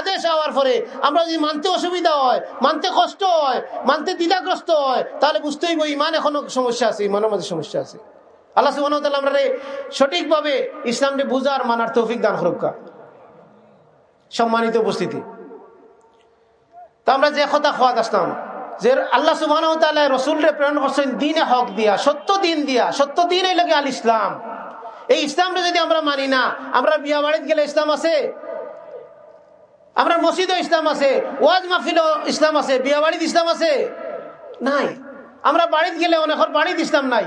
আদেশ হওয়ার পরে আমরা যদি মানতে অসুবিধা হয়, মানতে কষ্ট হয়, মানতে দ্বিধাগ্রস্ত হয়, তাহলে বুঝতেই ইমান এখনও সমস্যা আছে, ইমানের মাঝে সমস্যা আছে। আল্লাহ সুবাহ আমরা সঠিকভাবে ইসলামকে বুঝার, মানার তৌফিক দান হরক্কা সম্মানিত উপস্থিতি। তো আমরা যে কথা খোয়াদ আসতাম যে আল্লাহ সুবাহ রসুলরে প্রেরণ করছেন, দিনে হক দিয়া, সত্য দিন দিয়া, সত্য দিন এই লাগে আল ইসলাম। এই ইসলামটা যদি আমরা মানি না, আমরা বিয়া বাড়িতে গেলে ইসলাম আছে, আমরা মসজিদও ইসলাম আছে, ওয়াজ মাহফিল ইসলাম আছে, বিয়া বাড়িতে ইসলাম আছে, নাই। আমরা বাড়িতে গেলে অনেক বাড়িতে ইসলাম নাই।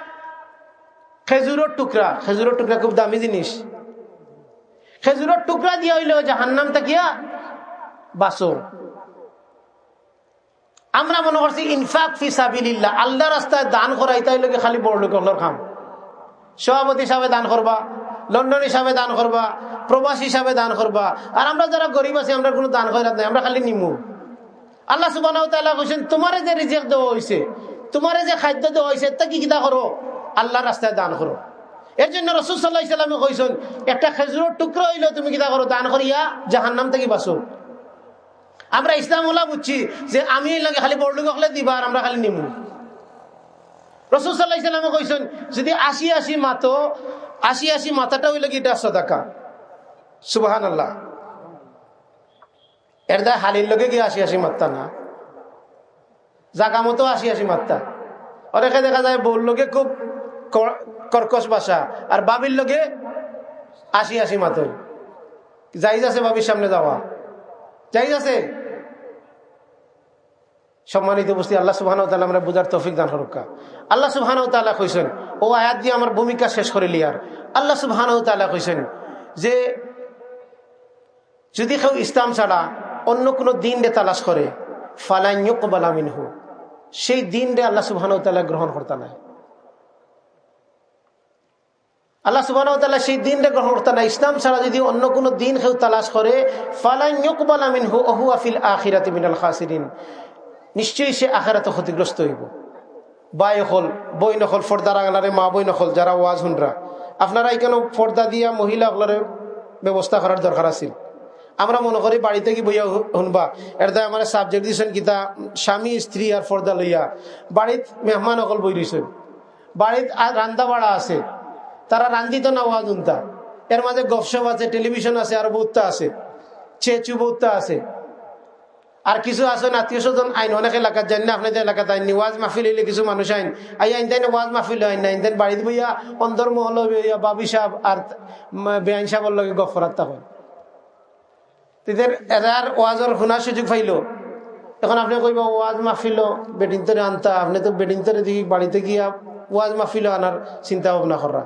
খেজুরের টুকরা খেজুরের টুকরা খুব দামি জিনিস। খেজুরের টুকরা দিয়ে হইল জাহান্নাম তাকিয়া বাসর। আমরা মনে করছি ইনফাক ফি সাবিল্লাহ আল্লাহ রাস্তায় দান করা এটা হইলে খালি বড় লোক খাম? সভাপতি সাহেব দান করবা, লন্ডন হিসাবে দান করবা, প্রবাস হিসাবে দান করবা। আর আমরা যারা গরিব আছি, আমরা কোনো দান খয়রাত নাই, আমরা খালি নিমু। আল্লাহ সুবাহ তোমারে যে রিজেক্ট দেওয়া হয়েছে তোমারে যে খাদ্য দেওয়া হয়েছে তা কি কিতা করো? আল্লাহ রাস্তায় দান করো। এর জন্য রসুল সাল্লাহ ইসলামে কইছেন, একটা খেজুরের টুকরো হইলে তুমি কিতা করো? দান করিয়া জাহান নাম থেকে বাসো আমরা ইসলাম ওলা বুঝছি যে আমি লাগে খালি বড়লুক হলে দিবা আর আমরা খালি নিমু। রসুল সাল্লাহ ইসলামে কইছেন, যদি আশি আশি মাতো, আশি আশি মাথাটা হইলে এটা সদাকা? সুবাহান আল্লাহ এর দা হালির লোকে গিয়ে আশি আশি মাত্রা না? জাগা মতো আশি আশি মাত্রা অনেকে দেখা যায় বউর লোকে খুব কর্কশ বাসা। আর বাবির লোকে আশি আশি মাতই। যাইজ আছে বাবির সামনে যাওয়া। যাইজ আছে? সম্মানিত বস্তি আল্লাহ সুবাহ আমরা বুঝার তৌফিক দান হরক্কা আল্লাহ সুবাহ কইছেন, ও আয়াত দিয়ে আমার ভূমিকা শেষ করে লিয়ার আল্লাহ সুবাহ কইছেন যে, যদি কেউ ইসলাম ছাড়া অন্য কোনো দিন রে তালাশ করে ফালাইকবালামিন হু সেই দিন রে আল্লাহ সুবাহ গ্রহণ করতে নাই। আল্লাহ সুবাহ সেই দিন রে গ্রহণ করতে না। ইসলাম ছাড়া যদি অন্য কোনো দিন কেউ তালাশ করে খাসিরিন। নিশ্চয়ই সে আখারাতে ক্ষতিগ্রস্ত হইব। বাই হল বই নকল ফর্দার আগলারে মা বই নকল যারা ওয়াজ হুনরা। আপনারা এখানে পর্দা দিয়া মহিলা ব্যবস্থা করার দরকার আছিল আমরা মনে করি বাড়িতে কি বইয়া শুনবা এটা আমার সাবজেক্ট দিয়েছেন কিতা স্বামী, স্ত্রী আর ফর্দা লইয়া। বাড়িত মেহমান অকল বই রয়েছেন বাড়িত রান্দা বাড়া আছে। তারা রান্দিত না ওয়াজ উনতা এর মাঝে গপসপ আছে, টেলিভিশন আছে, আর বউতা আছে। চেচু বউতা আছে। আর কিছু আছেন আত্মীয় স্বজন আইন, অনেক এলাকার জানি না, আপনাদের এলাকাত আইন ওয়াজ মাহফিল হইলে কিছু মানুষ আইন। আই আইন তাই ওয়াজ মাহফিল হয় না আইন তাই বাড়িতে বইয়া অন্দর মহল বইয়া বাবি সাহেব আর বেআইন সাহেবের লগে গফরাত তখন তাদের এরার ওয়াজর শোনার সুযোগ পাইল। এখন আপনি কইব, ওয়াজ মাহফিল বেডিং তরে আনতা, আপনি তো বেডিং তরে দেখি বাড়িতে গিয়া ওয়াজ মাহফিল আনার চিন্তা ভাবনা করা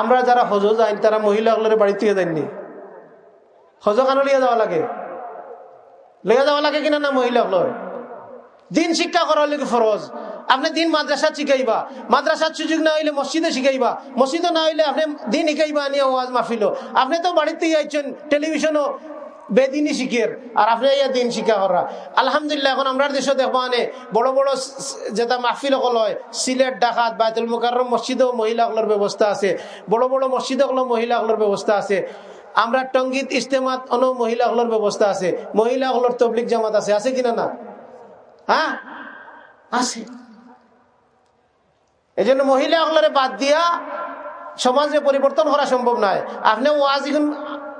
আমরা যারা হজ যাই তারা মহিলাগুলোর বাড়ি থেকে যাইনি। হজ কেন লিয়ে যাওয়া লাগে? লিয়া যাওয়া লাগে কিনা না মহিলাগুলোর দিন শিক্ষা করার লাগে ফরজ। আপনি দিন মাদ্রাসা শিখাইবা। মাদ্রাসার সুযোগ না হইলে মসজিদে শিখাইবা। মসজিদে না হইলে আপনি দিন শিখাইবা, নিয়ে ওয়াজ মাহফিল আপনি তো বাড়িতে আইছেন, টেলিভিশনও বেদিনই শিখের, আর আপনি ইয়া দিন শিক্ষা করা আলহামদুলিল্লাহ, এখন আমরা দেশে দেখব আনে বড় বড় যেটা মাহফিল সকল হয়, সিলেট, ডাকাত, বাইতুল মুকার মসজিদেও মহিলাগুলোর ব্যবস্থা আছে, বড় বড় মসজিদগুলো মহিলাগুলোর ব্যবস্থা আছে। আমরা টঙ্গিত ইস্তেমাত অন মহিলাগুলোর ব্যবস্থা আছে, মহিলাগুলোর তবলিক জামাত আছে আছে কিনা না? হ্যাঁ? আছে। এই জন্য মহিলাগুলোরে বাদ দিয়া সমাজে পরিবর্তন করা সম্ভব নয়। আপনি ওয়াজ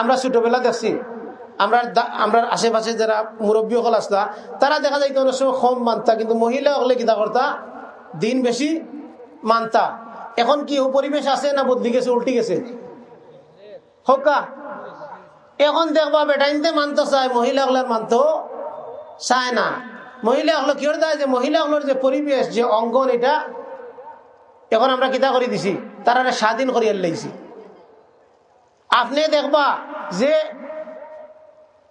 আমরা ছোটবেলা দেখছি, আমরা আমরা আশেপাশে যারা মুরব্বী হল আসতা তারা দেখা যাইত অনেক সময় কম মানতা, কিন্তু মহিলা হলে কিতা করতা? দিন বেশি মানতা। এখন কি পরিবেশ আছে না বদলি গেছে, উল্টি গেছে? হকা এখন দেখবা বেটাইনতে মানতে চায় মহিলাগুলার মানতো চায় না। মহিলাগুলো কি দেয় যে মহিলাগুলোর যে পরিবেশ, যে অঙ্গন এটা, এখন আমরা কিতা করে দিছি? তারা স্বাধীন করিয়া লাইছি। আপনি দেখবা যে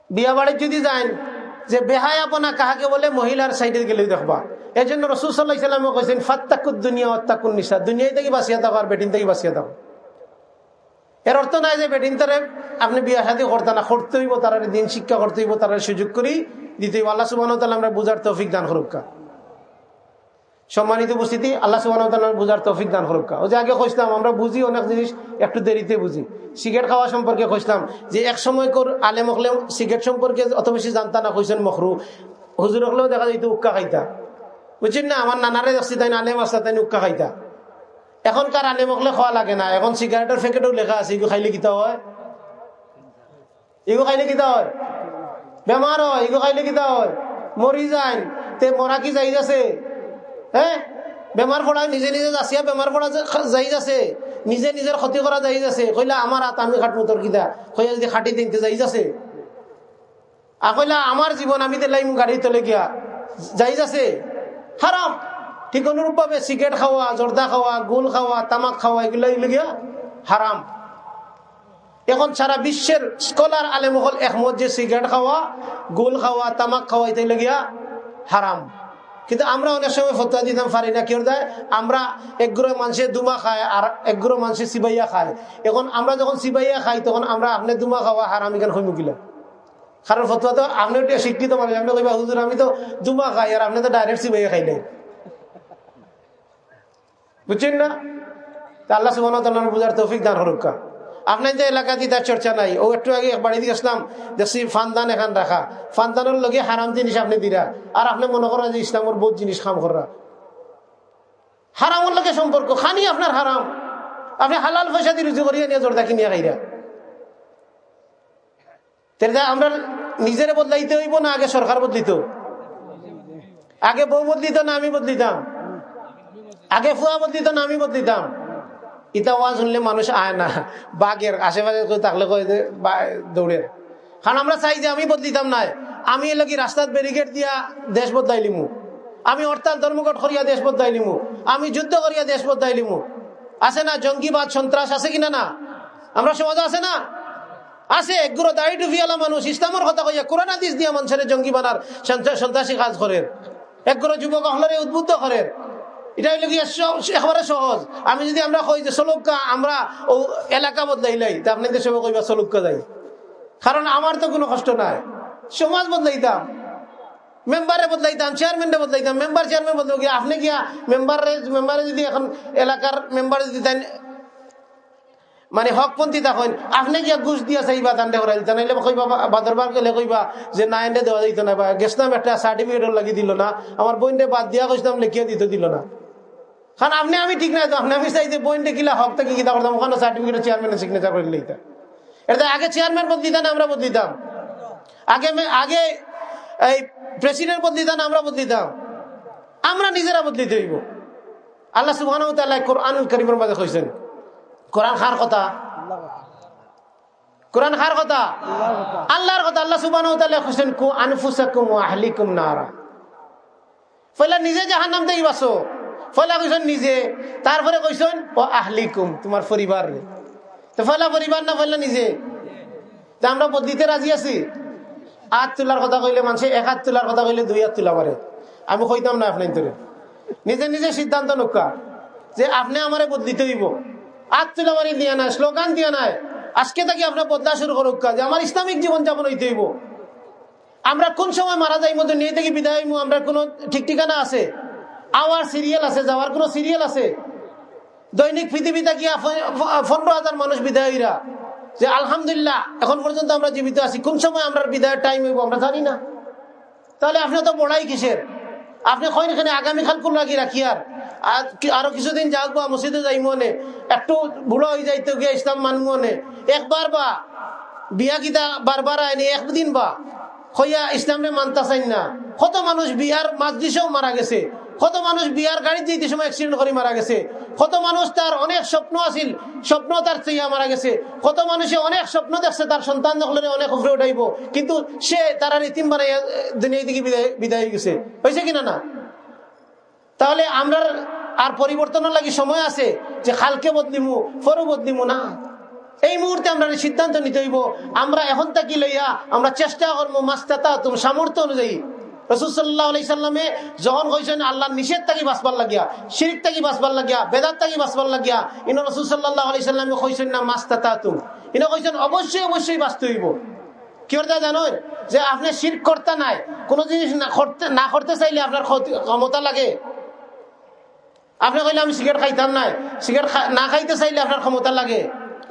বিয়া বাড়ির যদি যান, যে বেহায় আপনা কাহাকে বলে মহিলার সাইডে গেলে দেখবা। এই জন্য রসুল সাল্লাহ ইসলামে কেছেন ফাত্তাকুদ দুনিয়া অত্তাকুন নিশা দুনিয়ায় থেকে বাঁচিয়া থাকো আর বেটিন থেকে বাঁচিয়া থাকো এর অর্থ নাই যে বেটিন তারে আপনি বিয়া সাথে করতে না করতে হইব তারা দিন শিক্ষা করতে হইব তারা সুযোগ করি দিতে হইব। আল্লাহ সুবাহ আমরা বুঝার তৌফিক দান হরুকা সম্মানিত উপস্থিতি, আল্লাহ সুবাহ বুঝার তৌফিক দান হরুকা ও যে আগে খুঁজলাম আমরা বুঝি অনেক জিনিস, একটু দেরিতে বুঝি। সিগারেট খাওয়া সম্পর্কে খুঁজলাম যে এক সময় কর আলে মখলে সিগারেট সম্পর্কে অত বেশি জানতা না খুঁজছেন মখরু হুজুর হলেও দেখা যেত উক্কা খাইতা। বুঝছেন না? আমার নানারে দেখছি তাই আলেম আসতা তাই উক্কা খাইতা। এখনকার আলে মখলে খাওয়া লাগে না। এখন সিগারেটের প্যাকেটও লেখা আছে এগুলো খাইলে কিতা হয়? এগো খাইলে কিতা হয়? বেমার হয় এগো খাইলে কিতা হয়? মরি যায় তে মরা কি যাই আছে হ্যাঁ বেমার পড়ায় নিজে নিজে যাচিয়া বেমার পড়া যাই যাচ্ছে নিজে নিজের ক্ষতি করা যাই যাচ্ছে কইলা আমার হাত আমি খাটমু তোর কিতা। কইয়া যদি খাটি দিনতে যাই যাচ্ছে কইলা আমার জীবন আমি দিলাম গাড়ি গিয়া। যাই যাচ্ছে হারাম ঠিক অনুরূপ ভাবে সিগারেট খাওয়া জর্দা খাওয়া গুল খাওয়া তামাক খাওয়া এগুলো গিয়া। হারাম এখন সারা বিশ্বের স্কলার আলেমহল একমত যে সিগারেট খাওয়া গোল খাওয়া তামাক খাওয়া এটাই লাগিয়া হারাম কিন্তু আমরা অনেক সময় ফতুয়া দিতাম পারি না কেউ দেয় আমরা একগুলো মানুষে দুমা খায় আর একগুলো মানুষে সিবাইয়া খায়। এখন আমরা যখন সিবাইয়া খাই, তখন আমরা আপনি দুমা খাওয়া হারাম এখানে হইমু কিলা? কারণ ফতুয়া তো আপনি শিক্ষিত মানুষ, আপনি কইবা, হুজুর, আমি তো দুমা খাই আর আপনি তো ডাইরেক্ট সিবাইয়া খাইলেন বুঝছেন না? আল্লাহ সুবাহ বুঝার তৌফিক দান হরুকা আপনার যে এলাকা তার চর্চা নাই, ও একটু আগে বাড়ি দিয়ে আসলাম দেখছি ফানদান এখান রাখা। ফানদানের লগে হারাম জিনিস আপনি দিরা। আর আপনি মনে করেন যে ইসলামের বহুত জিনিস খাম করা হারামের লগে সম্পর্ক, খানি আপনার হারাম। আপনি হালাল পয়সা দিয়ে রুজু করিয়া নিয়ে জোরদা কিনিয়া খাইরা। আমরা নিজের বদলাইতে হইব না আগে সরকার বদলিত? আগে বউ বদলিত না আমি বদলিতাম? আগে ফুয়া বদলিত না আমি বদলিতাম? ইতা ওয়াজ শুনলে মানুষ আয় না। বাঘের আশেপাশে থাকলে কয় দৌড়ের কারণ আমরা চাই যে আমি বদলিতাম নাই। আমি এলাকি রাস্তার ব্যারিকেড দিয়া দেশ বদলাইলিমু আমি হরতাল, ধর্মঘট করিয়া দেশ বদলাইলিমু আমি যুদ্ধ করিয়া দেশ বদলাইলিমু আছে না জঙ্গিবাদ, সন্ত্রাস আছে কিনা না? আমরা সমাজে আছে না? আছে। একগুলো দাড়ি টুফিয়ালা মানুষ। ইসলামের কথা কইয়া কোরআন আদিস দিয়া মানুষের জঙ্গি বানার সন্ত্রাসী কাজ করেন। একগুলো যুবক হলরে উদ্বুদ্ধ করেন। এটা হইলে গিয়ে একেবারে সহজ। আমি যদি আমরা কই যে সলুকা আমরা ও এলাকা বদলাইলাই তা আপনাদের সবাই কইবা সলুকা যাই। কারণ আমার তো কোনো কষ্ট নাই। সমাজ বদলাইতাম, মেম্বারে বদলাইতাম চেয়ারম্যানটা বদলাইতাম, মেম্বার চেয়ারম্যান বদল গিয়ে আপনি গিয়া মেম্বারে মেম্বারে যদি এখন এলাকার মেম্বারে যদি মানে হকপন্থী তখন আপনি গিয়া ঘুষ দিয়া চাইবা তান্ডে করাই দিতা নাইলে কইবা বাদরবার গেলে কইবা যে না, এনে দেওয়া দিত না, বা গেছিলাম একটা সার্টিফিকেট লাগি দিল না, আমার বইনটা বাদ দিয়া কইতাম লিখিয়ে দিতে দিল না। কারণ আপনি, আমি ঠিক নাই তো, আপনি, আমি চাই যে বইনটা কিলা হক থেকে কিতা করতাম, ওখানে সার্টিফিকেট চেয়ারম্যানের সিগনেচার করে লইতা এটা আগে চেয়ারম্যান বদলিতাম, আমরা বদলিতাম। আগে আগে এই প্রেসিডেন্ট বদলিতাম, আমরা বদলিতাম। আমরা নিজেরা বদলিতে হইব। আল্লাহ সুবহান কোরআনুল করিমের মাঝে কইছেন কোরআন খার কথা? কোরআন খার কথা? আল্লাহর কথা, আল্লাহ সুবাহ খুঁজছেন কু আনফুসাকুম আহলিকুম নারা। পয়লা নিজে জাহান নাম দেই বাসো। ফলা কইছেন নিজে, তারপরে কইছেন, ও আহলিকুম, তোমার পরিবার তো ফলা পরিবার না ফলা নিজে? তো আমরা বদলিতে রাজি আছি? আট তোলার কথা কইলে মানুষ, এক হাত তোলার কথা কইলে দুই হাত তোলা পারে আমি কইতাম না আপনার নিজে নিজে সিদ্ধান্ত নৌকা, যে আপনি আমারে বদলিতে হইব মারি দিয়া নাই, স্লোগান দিয়া নাই। আজকে থেকে আপনার বদলা শুরু করুক যে আমার ইসলামিক জীবন যাপন হইতে হইব। আমরা কোন সময় মারা যাই মধ্যে নিয়ে থেকে বিদায় হইব আমরা কোনো ঠিক ঠিকানা আছে? আওয়ার সিরিয়াল আছে, যাওয়ার কোনো সিরিয়াল আছে? দৈনিক পৃথিবীতে কি পনেরো হাজার মানুষ বিদায়ীরা যে আলহামদুলিল্লাহ, এখন পর্যন্ত আমরা জীবিত আছি, কোন সময় আমরা বিদায়ের টাইম হইব, আমরা জানি না। তাহলে আপনি তো বড়াই কিসের? আপনি কইন এখানে আগামীকাল কোন লাগি রাখি আর? আরও কিছুদিন যাক বা মসজিদে যাই মনে। একটু বুড়ো হয়ে যাইতে গিয়ে ইসলাম মান মনে। একবার বা, বিয়া কিতা বারবার আইনি, একদিন বা। হইয়া ইসলামে মানতা চাই না। কত মানুষ বিয়ার মাজলিসেও মারা গেছে। কত মানুষ বিয়ার গাড়ি যেতে সময় অ্যাক্সিডেন্ট করে মারা গেছে? কত মানুষ তার অনেক স্বপ্ন আছিল, স্বপ্ন তার চেয়ে মারা গেছে। কত মানুষে অনেক স্বপ্ন দেখছে, তার সন্তান দেখলে অনেক উপরে উঠাইব। কিন্তু সে তারা রীতিম বানাই দুনিয়া দিকে বিদায় গেছে। হয়েছে কিনা না? তাহলে আমরা আর পরিবর্তনের লাগি সময় আছে যে খালকে বদলিমু ফরু বদলিমু না। এই মুহূর্তে আমরা সিদ্ধান্ত নিতে হইব। আমরা এখন থাকি লইয়া আমরা চেষ্টা করব, মাস্তাতা, তুমি সামর্থ্য অনুযায়ী। রসুল্লাহ সাল্লামে যখন কইছেন আল্লাহ নিষেধ থাকি বাঁচবার লাগিয়া, শিরিক থাকি বাঁচবার লাগিয়া, বেদাত থাকি বাঁচবার লাগিয়া, ইনো রসুল সাল্লাহ আলি সাল্লামে কইছেন, না মাস্তাতা তুম ইনো কইছেন, অবশ্যই অবশ্যই বাঁচতে হইব। কি করতে জানেন? যে আপনি শির করতে নাই, কোনো জিনিস না করতে না করতে চাইলে আপনার ক্ষমতা লাগে। আপনি কইলে, আমি সিগারেট খাইতাম নাই। সিগারেট না খাইতে চাইলে আপনার ক্ষমতা লাগে।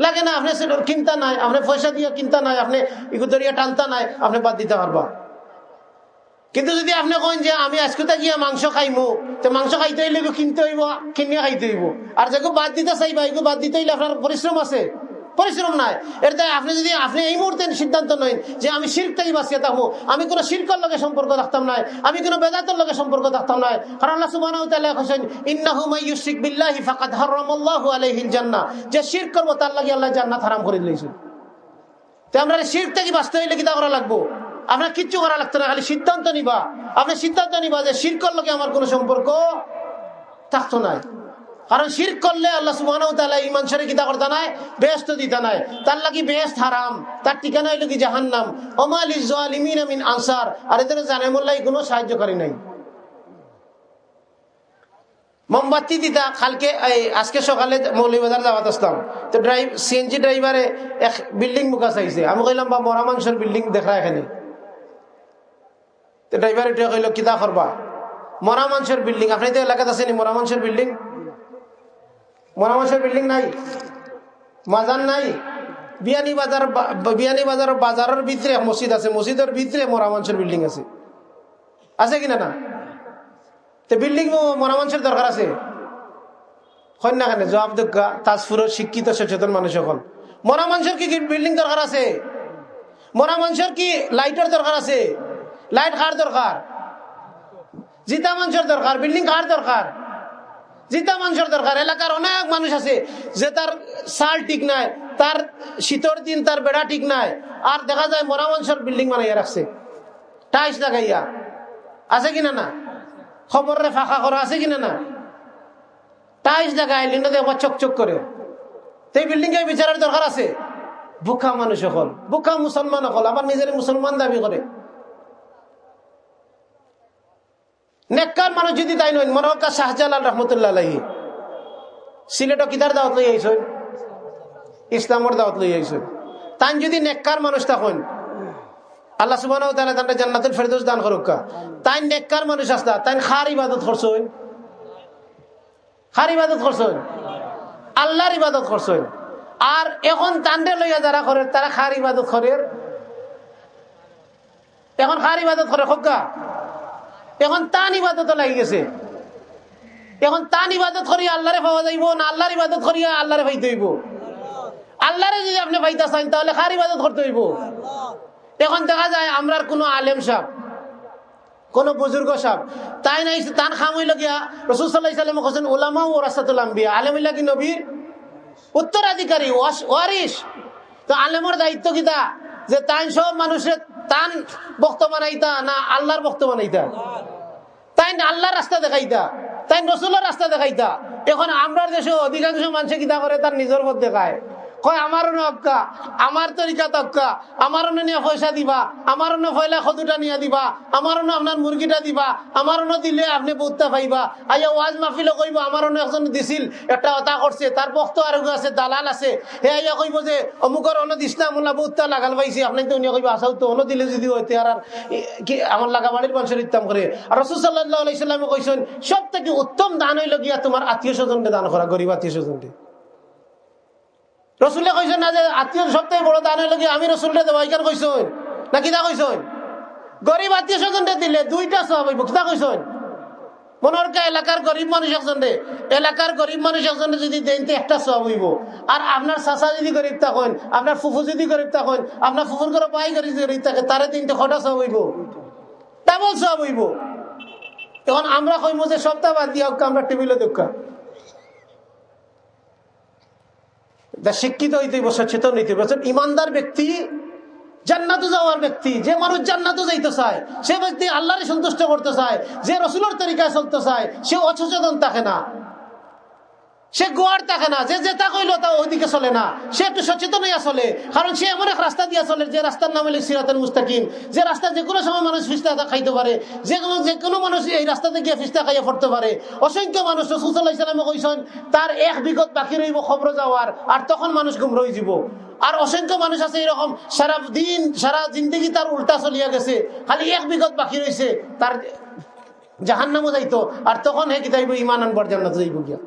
লাগে না আপনি কিনতা নাই আপনি পয়সা দিয়ে কিনতা নাই, আপনি ইগুদরিয়া টানতা নাই, আপনি বাদ দিতে পারবা। কিন্তু যদি আপনি কেন যে আমি আজকে গিয়া মাংস খাইমু, তো মাংস খাইতে হইলে কিনতে হইব, কিনিয়া খাইতে হইব? আর যেগুলো বাদ দিতে চাইবা এগুলো বাদ দিতে হইলে আপনার পরিশ্রম আছে? পরিশ্রম নাই। এর তাই আপনি যদি, আপনি এই মুহূর্তে সিদ্ধান্ত নেন যে আমি শির্ক থেকে বাঁচিয়ে থাকব, আমি কোনো শিল্পর লগে সম্পর্ক রাখতাম নাই, আমি কোনো বেদাতের লগে সম্পর্ক রাখতাম নাই। কারণ আল্লাহ সুবাহ হোসেন ইন্নাহু যে শিরক করব, তার লাগে আল্লাহ জান্নাত হারাম করে দিয়েছেন তো আমরা শির্ক থেকে বাঁচতে হইলে কি তা করা লাগবো? আপনার কিচ্ছু করা লাগতো না, খালি সিদ্ধান্ত নিবা। আপনি সিদ্ধান্ত নিবা যে শিরকর লোকে আমার কোনো সম্পর্ক? থাকতো নাই কারণ শির করলে আল্লাহ সুবাহ ইমান শরে কিতা করতে নাই বেহস্ত দিতে নাই। তার লাগি বেহস্ত হারাম। তার ঠিকানা হইল কি জাহান্নাম। ওমাল ইমিন আমিন আনসার। আর এদের জানেমুল্লাহ কোনো সাহায্যকারী নাই। মোমবাতি দিতা, কালকে আজকে সকালে মৌলিবাজার যাওয়াত আসতাম। তো ড্রাইভ, সিএনজি ড্রাইভারে এক বিল্ডিং মুখা চাইছে। আমি কইলাম বা মরা মানুষের বিল্ডিং দেখা এখানে। তো ড্রাইভার এটা কইল কিতা করবা? মরা মানুষের বিল্ডিং আপনি তো এলাকাতে আছেন, মরা মানুষের বিল্ডিং মরা মানুষের বিল্ডিং নাই? মাজান নাই? বিয়ানি বাজার বিয়ানি বাজার, বাজারের ভিতরে মসজিদ আছে, মসজিদের ভিতরে মরা মানুষের বিল্ডিং আছে। আছে কিনা না? তো বিল্ডিং মরা মানুষের দরকার আছে। কন্যা খানে জবাব দক্ষা তাজপুরের শিক্ষিত, সচেতন মানুষ এখন। মরা মানুষের কি বিল্ডিং দরকার আছে? মরা মানুষের কি লাইটের দরকার আছে? লাইট কার দরকার। জিতা মানুষের দরকার বিল্ডিং কার দরকার। জিতা মানুষের দরকার। এলাকার অনেক মানুষ আছে যে তার সাল ঠিক নাই, তার শীতর দিন তার বেড়া ঠিক নাই, আর দেখা যায় মরা মানুষের বিল্ডিং বানাইয়া রাখছে। টাইস লাগাইয়া। আছে কিনা না? খবরে ফাঁকা করা আছে কিনা না? টাইস লাগাই লিন্ডা দেখবা চকচক করে। সেই বিল্ডিং এ বিচারের দরকার আছে। বুকা মানুষ হল বুকা মুসলমান হল আবার নিজের মুসলমান দাবি করে। নেককার মানুষ যদি তাই নয়, মনে হোক শাহজালাল রহমতুল্লাহ আলহি সিলেট কিতার দাওয়াত লই আইস ইসলামর দাওয়াত লই আইস তাই যদি নেককার মানুষ তখন আল্লাহ সুবাহ জান্নাতুল ফেরদৌস দান করুক তাই নেককার মানুষ আসতা তাই খার ইবাদত করছেন খার ইবাদত করছেন আল্লাহর ইবাদত করছেন আর এখন তান্ডে লইয়া যারা করে, তারা খার ইবাদত করে। এখন খার ইবাদত করে খোকা এখন তান ইবাদত লাগি গেছে। এখন তান ইবাদত করিয়া আল্লাহরে পাওয়া যাইব, না আল্লাহর ইবাদত করিয়া আল্লাহরে পাইতে হইব? আল্লাহরে যদি আপনি পাইতে চান তাহলে খার ইবাদত করতে হইব? এখন দেখা যায় আমরার কোনো আলেম সাহ কোন বুজুর্গ সাহ তাই নাই তান খাম হইল গিয়া রসুল সাল্লাহ সাল্লাম কোন ওলামা ও রাস্তাতুল আম্বিয়া, আলেম হইলা নবীর? উত্তরাধিকারী ওয়ারিস তো আলেমর দায়িত্ব কিতা যে তাই সব মানুষের তান বক্ত বানাইতা, না আল্লাহর বক্ত বানাইতা? তাই আল্লাহর রাস্তা দেখাইতা? তাই রসুলের রাস্তা দেখাইতা? এখন আমরা দেশে অধিকাংশ মানুষে কিতা করে? তার নিজের পথ দেখায়। কয় দিবা সদুটা নিয়ে দিবা দিবা দিলে দিছিল তার বক্ত আছে, দালাল আছে। হে আইয়া কইব যে অমুকর অন্য দিস না লাগাল পাইছে আপনি তো উনি কইব আসাও তো অন্য দিলে যদি হইতে আর কি, আমার লাগা বাড়ির মানুষের ইত্যাম করে। আর রসুল সাল্লাহ সব থেকে উত্তম দান হইল গিয়া তোমার আত্মীয় স্বজনকে দান করা, গরিব আত্মীয় স্বজনকে। রসুলে কইছেন না যে আত্মীয় সবথেকে বড় দান হইল আমি রসুলটা দেবো এখানে কইসন না কিতা কইসন গরিব আত্মীয় স্বজনটা দিলে দুইটা সব হইব, কিতা কইসন এলাকার গরিব মানুষ একজন এলাকার গরিব মানুষ একজন যদি দেন একটা সব হইব। আর আপনার চাষা যদি গরিব থাকেন, আপনার ফুফু যদি গরিব থাকেন, আপনার ফুফুর করে পাই গরিব থাকে, তারে তিনটে কটা সব হইব? ডাবল সব হইব। এখন আমরা কইব যে সপ্তাহ বাদ দিয়া আমরা টেবিলে শিক্ষিত হইতে সচেতন হইতে ইমানদার ব্যক্তি, জান্নাত যাওয়ার ব্যক্তি, যে মানুষ জান্নাত যাইতে চায়, সে ব্যক্তি আল্লাহরে সন্তুষ্ট করতে চায়, যে রসুলের তরিকায় চলতে চায়, সে অসচেতন থাকে না। সে গোয়ার থাকে না, যে যেটা কইলো তা ওইদিকে চলে না। সে একটু সচেতন হইয়া চলে কারণ সে এমন এক রাস্তা দিয়া চলে যে রাস্তার নাম হলে সিরাতের মুস্তাকিম। যে রাস্তা যে কোনো সময় মানুষ ফিস্তা খাইতে পারে, যে কোনো যে কোনো মানুষ এই রাস্তাতে গিয়ে ফিস্তা খাইয়া পড়তে পারে। অসংখ্য মানুষ রসুল্লাহ ইসলামে কইসন তার এক বিগত বাকি রইব খবর যাওয়ার, আর তখন মানুষ গুম রয়ে যাব আর অসংখ্য মানুষ আছে এরকম, সারা দিন, সারা জিন্দগি তার উল্টা চলিয়া গেছে। খালি এক বিগত বাকি রয়েছে তার জাহান নামও যাইতো। আর তখন হে কি যাইব? ইমান আনবার জান্নাত যাইব গিয়া।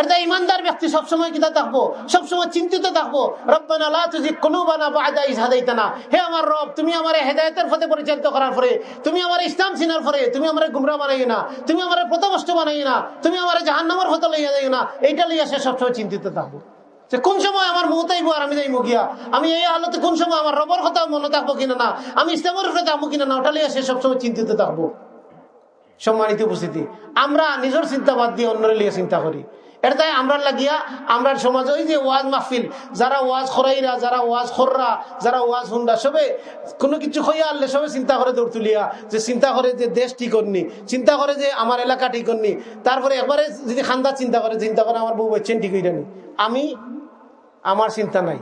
এটা ইমানদার ব্যক্তি সবসময় কিতা থাকব? সবসময় চিন্তিত থাকব। রব্বানা লা তুজি কুলুবানা বাদা ইজ হাদাইতানা। হে আমার রব, তুমি আমার হেদায়েতের পথে পরিচালিত করার পরে, তুমি আমার ইসলাম চিনার পরে, তুমি আমার গুমরা বানাই না। তুমি আমার প্রথমষ্ট বানাই না। তুমি আমার জাহান্নামের পথে লইয়া যাই না। এইটা লইয়া সে সবসময় চিন্তিত থাকব। যে কোন সময় আমার মত আইব আর আমি যাইব গিয়া? আমি এই হালতে কোন সময় আমার রবর কথা মনে থাকব কিনা না? আমি ইসলামের উপরে থাকব কিনা না? ওটা লিয়ে সে সবসময় চিন্তিত থাকব। সম্মানিত উপস্থিতি, আমরা নিজের চিন্তা বাদ দিয়ে অন্যের লিয়ে চিন্তা করি। এটাই আমরা লাগিয়া, আমরা সমাজ ওই যে ওয়াজ মাহফিল, যারা ওয়াজ খরাইরা, যারা ওয়াজ খররা, যারা ওয়াজ হুন্ডা, সবে কোনো কিছু হইয়া আনলে সবে চিন্তা করে দৌড় তুলিয়া, যে চিন্তা করে যে দেশ ঠিক করনি চিন্তা করে যে আমার এলাকা ঠিক করনি তারপরে একবারে যদি খান্দা চিন্তা করে চিন্তা করে আমার বউ বাচ্চেন ঠিক হইরানি আমি, আমার চিন্তা নাই।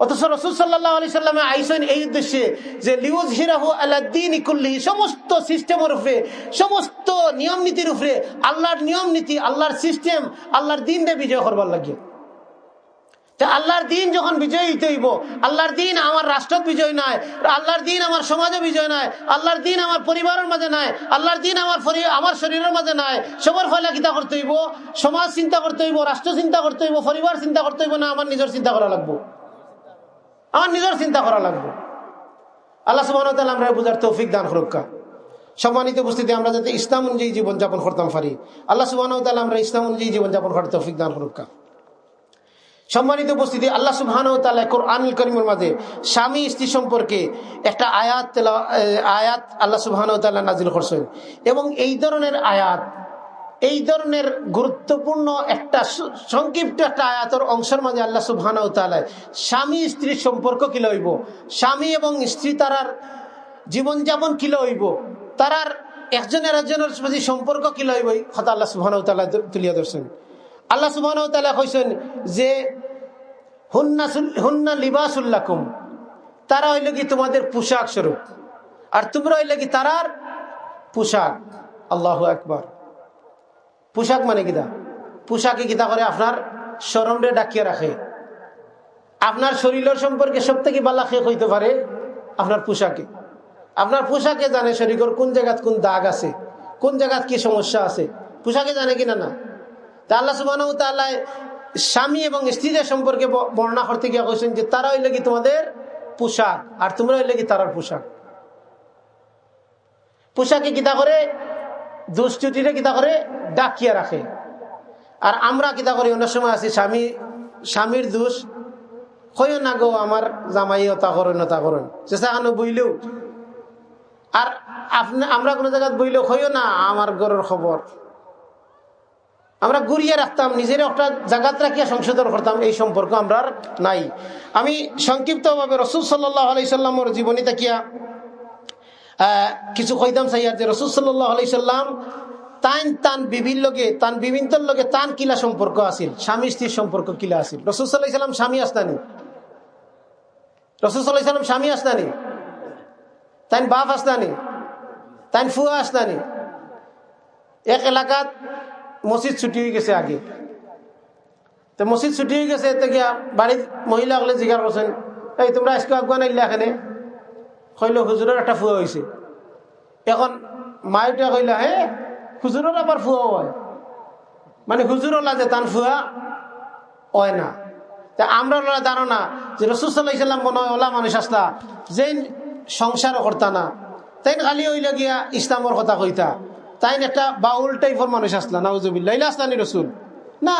অথচ রসুল সাল্লাহ আলি সাল্লামে আইসেন এই উদ্দেশ্যে যে লিউজ হিরাহু আল্লাদিন ইকুল্লি সমস্ত সিস্টেমের উপরে, সমস্ত নিয়ম নীতির উপরে, আল্লাহর নিয়ম নীতি আল্লাহর সিস্টেম, আল্লাহর দিন দিয়ে বিজয় করবার লাগিয়ে আল্লাহর দিন যখন বিজয় হইব, আল্লাহর দিন আমার রাষ্ট্র বিজয় নাই, আল্লাহর দিন আমার সমাজে বিজয় নাই, আল্লাহর দিন আমার পরিবারের মাঝে নাই, আল্লাহর দিন আমার আমার শরীরের মাঝে নাই, সবার ফলে কিতা করতে হইব, সমাজ চিন্তা করতে হইব, রাষ্ট্র চিন্তা করতে হইব, পরিবার চিন্তা করতে হইব, না আমার নিজের চিন্তা করা লাগবো। আমার নিজের চিন্তা করা লাগবে। আল্লাহ সুবাহ আমরা বুঝার তৌফিক দান হরক্কা সম্মানিত উপস্থিতি, আমরা যাতে ইসলাম অনুযায়ী জীবনযাপন করতাম পারি। আল্লাহ সুবাহ আমরা ইসলাম অনুযায়ী জীবনযাপন করার তৌফিক দান হরক্কা সম্মানিত উপস্থিতি, আল্লাহ সুবাহ আনিল করিমের মাঝে স্বামী স্ত্রী সম্পর্কে একটা আয়াত আয়াত আল্লাহ সুবাহ নাজিল করছেন। এবং এই ধরনের আয়াত এই ধরনের গুরুত্বপূর্ণ একটা সংক্ষিপ্ত একটা আয়াতর অংশের মাঝে আল্লাহ সুবহান স্বামী স্ত্রীর সম্পর্ক কি লইব? স্বামী এবং স্ত্রী তারার জীবনযাপন কি লইব? তারার একজনের একজনের প্রতি সম্পর্ক কি লইব? কথা আল্লাহ সুবহান তুলিয়া ধরছেন। আল্লাহ সুবহান কইছেন যে, হুন্না হুন্না লিবাসুল্লাকুম তারা হইল কি তোমাদের পোশাক স্বরূপ। আর তোমরা হইলে কি তারার পোশাক। আল্লাহ একবার পোশাক মানে কিতা? পোশাকে কিতা করে? আপনার সরমরে ডাকিয়ে রাখে। আপনার শরীরের সম্পর্কে সব থেকে বালা খেয়ে হইতে পারে আপনার পোশাকে। আপনার পোশাকে জানে শরীরের কোন জায়গাত কোন দাগ আছে, কোন জায়গাত কি সমস্যা আছে। পোশাকে জানে কিনা না? তা আল্লাহ সুবাহ স্বামী এবং স্ত্রীদের সম্পর্কে বর্ণনা করতে গিয়ে কইছেন যে, তারা হইলে কি তোমাদের পোশাক, আর তোমরা হইলে কি তারার পোশাক। পোশাকে কিতা করে? দুষ্টিটিরে কিতা করে? ডাকিয়া রাখে। আর আমরা কিতা করি, অনেক সময় আছি, স্বামী স্বামীর দোষ হয় না গো আমার জামাই ওতা করেন ওতা করেন চেষ্টা কেন বইলেও। আর আপনি, আমরা কোনো জায়গায় বইলেও হইও না আমার গরের খবর আমরা ঘুরিয়ে রাখতাম, নিজের একটা জায়গাত রাখিয়া সংশোধন করতাম, এই সম্পর্ক আমরা নাই। আমি সংক্ষিপ্তভাবে রসুল সাল্লাহ আলাইসাল্লামর জীবনী তাকিয়া কিছু কইতাম চাই যে রসুল সাল্লাহ আলাইসাল্লাম তান তান বিভিন্ন লোকে, তান বিভিন্ন লোকে তান কিলা সম্পর্ক আছিল? স্বামী স্ত্রীর সম্পর্ক কিলা আছিল? রসুল সাল্লাহ স্বামী আসতানি রসুল সাল্লাহ স্বামী আসতানি তাইন বাপ আসতানি তাইন ফুয়া আসতানি এক এলাকাত মসজিদ ছুটি হয়ে গেছে আগে। তো মসজিদ ছুটি হয়ে গেছে এতে গিয়া বাড়ির মহিলা হলে জিজ্ঞাসা করছেন, এই, তোমরা আজকে আগুয়া নাইলে এখানে? কইল, হুজুরের একটা ফুয়া হয়েছে এখন মায়টা কইলা, হে হুজুরের আবার ফুয়া হয়। মানে হুজুরও লাগে তান ফুয়া হয় না। তা আমরা জানো না যে রসুসাল্লাম মনে হয় ওলা মানুষ আসতা যে সংসারও করতা না। তাই খালি হইলে গিয়া ইসলামর কথা কইতা। তাই একটা বাউল টাইপের মানুষ আসলা নাউজুবিল্লা ইলা আসলানি রসুল? না।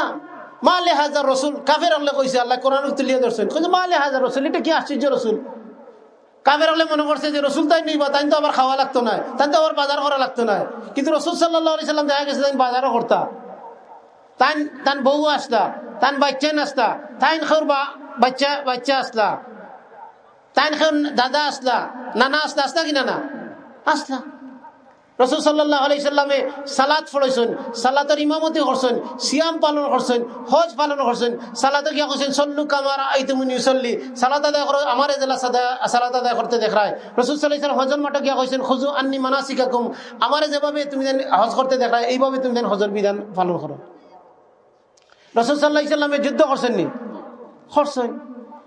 মা লে হাজার রসুল? কাফের আল্লাহ কইছে, আল্লাহ কোরআন তুলিয়া ধরছেন। মা লে হাজার রসুল, এটা কি আশ্চর্য রসুল? কামের হলে মনে করছে যে রসুল তাই নিবা, তাই তো আবার খাওয়া লাগতো না, তাই তো আবার বাজার করা লাগতো না। কিন্তু রসুল সাল্লাহ সাল্লাম দেখা গেছে তাই বাজারও করতা। তাই তান বউ আসতা তান বাচ্চা নাস্তা তাই খেউর বাচ্চা বাচ্চা আসলা। তাই খেউর দাদা আসলা, নানা আসলা আসলা কি নানা? আসলা। রসুল সাল্লাহ আলাইসাল্লামে সালাদ ফড়াইছেন সালাতের ইমামতি করছেন, সিয়াম পালন করছেন, হজ পালন করছেন সালাতে গিয়া করছেন সল্লু কামার আইতুমুনি সল্লি সালাত আদায় করো, আমার এজেলা সালাত আদায় করতে দেখায়। রসুল সাল্লাহ হজর মাঠে গিয়া কইছেন, হজু আন্নি মানাসিকা কম আমার যেভাবে তুমি যেন হজ করতে দেখায়, এইভাবে তুমি হজর বিধান পালন করো। রসুল সাল্লাহ ইসলামে যুদ্ধ করছেন নি করছেন।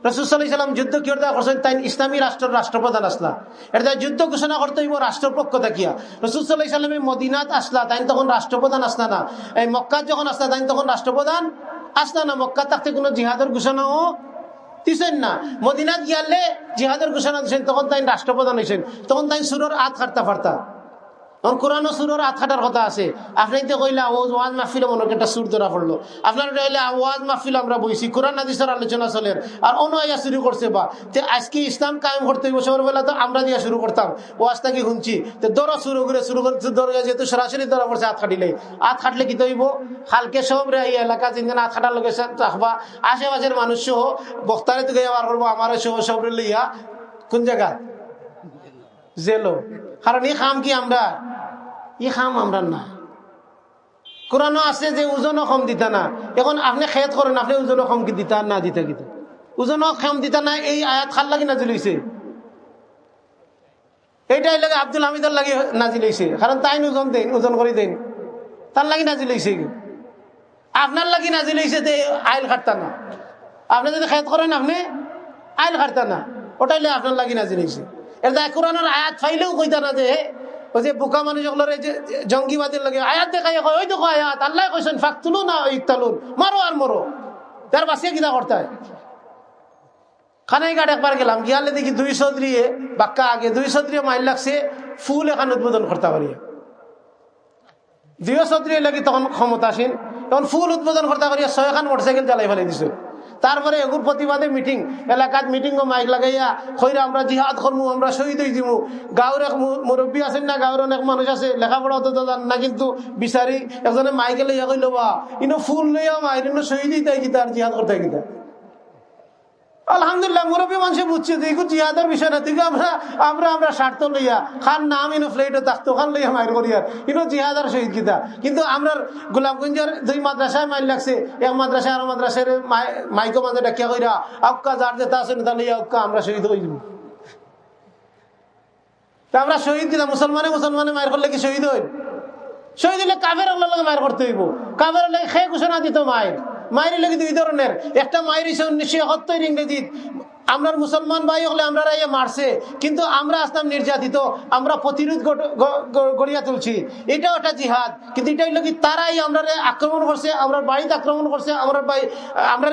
রসুসাল্লাম যুদ্ধ কি করছেন? তাই ইসলামী রাষ্ট্রের রাষ্ট্রপ্রধান আসলা। এটা যুদ্ধ ঘোষণা করতে হইব রাষ্ট্রপক্ষ থাকিয়া রসুসাল্লাহ ইসলামে মদিনাত আসলা তাই তখন রাষ্ট্রপ্রধান আসলা না। এই মক্কাত যখন আসলা তাই তখন রাষ্ট্রপ্রধান আসলা না। মক্কা থাকতে কোনো জিহাদের ঘোষণাও দিছেন না। মদিনাত গিয়ালে জিহাদের ঘোষণা দিচ্ছেন তখন তাই রাষ্ট্রপ্রধান হয়েছেন তখন তাই সুরের আত কাটতা ফারতা এখন কোরআন সুরের খাটার কথা আছে। আপনি তো কইলে ওয়াজ মাহফিল মনে একটা সুর ধরা পড়ল। আপনার কইলে আওয়াজ মাহফিল আমরা বইছি, কোরআন নাদিসের আলোচনা চলের আর অন্য শুরু করছে বা, তে আজকে ইসলাম কায়েম করতে বছর বেলা তো আমরা দিয়া শুরু করতাম। ওয়াজটা কি শুনছি? তো দরা শুরু করে, শুরু করতে দরা যেহেতু সরাসরি ধরা পড়ছে, হাত খাটিলে হাত খাটলে কি তৈব? খালকে সব রে, এই এলাকা যিনি হাত খাটার লোকের রাখবা আশেপাশের মানুষ সহ বক্তারে তো গিয়ে বার করব আমার সহ সব লইয়া, কোন জায়গা? জেলো। কারণ এই খাম কি আমরা? ই খাম আমরা না। কোরআনও আছে যে ওজনও কম দিতা না। এখন আপনি খেত করেন, আপনি ওজনও কম কি দিতা না দিতে কিতা ওজনও কম দিতা না, এই আয়াত খাল লাগি নাজিল হয়েছে এইটাই লাগে আব্দুল হামিদের লাগে নাজিল হয়েছে কারণ তাই ওজন দেন, ওজন করে দেন। তার লাগি নাজিল হয়েছে আপনার লাগি নাজিল হয়েছে তে আইল খাটতা না। আপনি যদি খেত করেন, আপনি আইল খাটতা না। ওটাই আপনার লাগি নাজিল হয়েছে এটা কোরআনের আয়াত ফাইলেও কইতা না যে, ওই যে বোকা মানুষ ওগুলোর এই যে জঙ্গিবাদের লাগে আয়াত দেখাই ওই দেখো আয়াত, আল্লাহ কইছেন ফাঁক তুলু না ইকতালুন মারো আর মরো। তার বাসিয়ে কিনা করতে হয়? খানাই ঘাট একবার গেলাম গিয়ালে দেখি দুই সদরিয়ে, বাক্কা আগে দুই সদরিয়ে মাইল লাগছে, ফুল এখান উদ্বোধন করতে পারি। দুই সদরিয়ে লাগি তখন ক্ষমতাসীন, তখন ফুল উদ্বোধন করতে পারি ছয় ছয়খান মোটরসাইকেল জ্বালাই ফেলে দিছে। তারপরে এগুর প্রতিবাদে মিটিং। এলাকাত মিটিং ও মাইক লাগাইয়া, খৈরা, আমরা জিহাদ করমু, আমরা শহীদ হয়ে দিমু গাঁর এক মুরব্বী আছেন না গাঁর অনেক মানুষ আছে লেখাপড়া তো জান না, কিন্তু বিচারি একজনে মাইকে লইয়া কইল বা ইনো ফুল লইয়া মাইর শহীদ তাই গীতা আর জিহাদ করতে গীতা আলহামদুলিল্লাহ, মুরব্বী মানুষ বুঝছে যে এগুলো জিহাদের বিষয় না তুই আমরা আমরা আমরা স্বার্থ লইয়া, খান নাম ইনো ফ্লাইটে থাকতো খান লইয়া মাইর করিয়ার ইনো জিহাদার শহীদ গীতা কিন্তু আমরা গোলাপগঞ্জের দুই মাদ্রাসায় মাইল লাগছে, এক মাদ্রাসায় আর মাদ্রাসায় মাইকো মাঝে ডাকিয়া কইরা আক্কা যার যেটা আছে তা লইয়া আমরা শহীদ যাব। তা আমরা শহীদ দিলাম মুসলমানে মুসলমানে মায়ের করলে কি শহীদ হই শহীদ হলে কাফের লাগে মায়ের করতে হইব। কাফের লাগে খে ঘোষণা দিত মায়ের মায়ের লেগে দুই ধরনের। একটা মায়ের হিসেবে উনিশশো আমরা মুসলমান ভাই হলে আমরা মারছে। কিন্তু আমরা আসলাম নির্যাতিত। আমরা প্রতিরোধ গড়িয়া তুলছি। এটাও একটা জিহাদ। কিন্তু এটা হইল কি তারাই আমরা আক্রমণ করছে আমরা বাড়িতে আক্রমণ করছে আমরা আমরা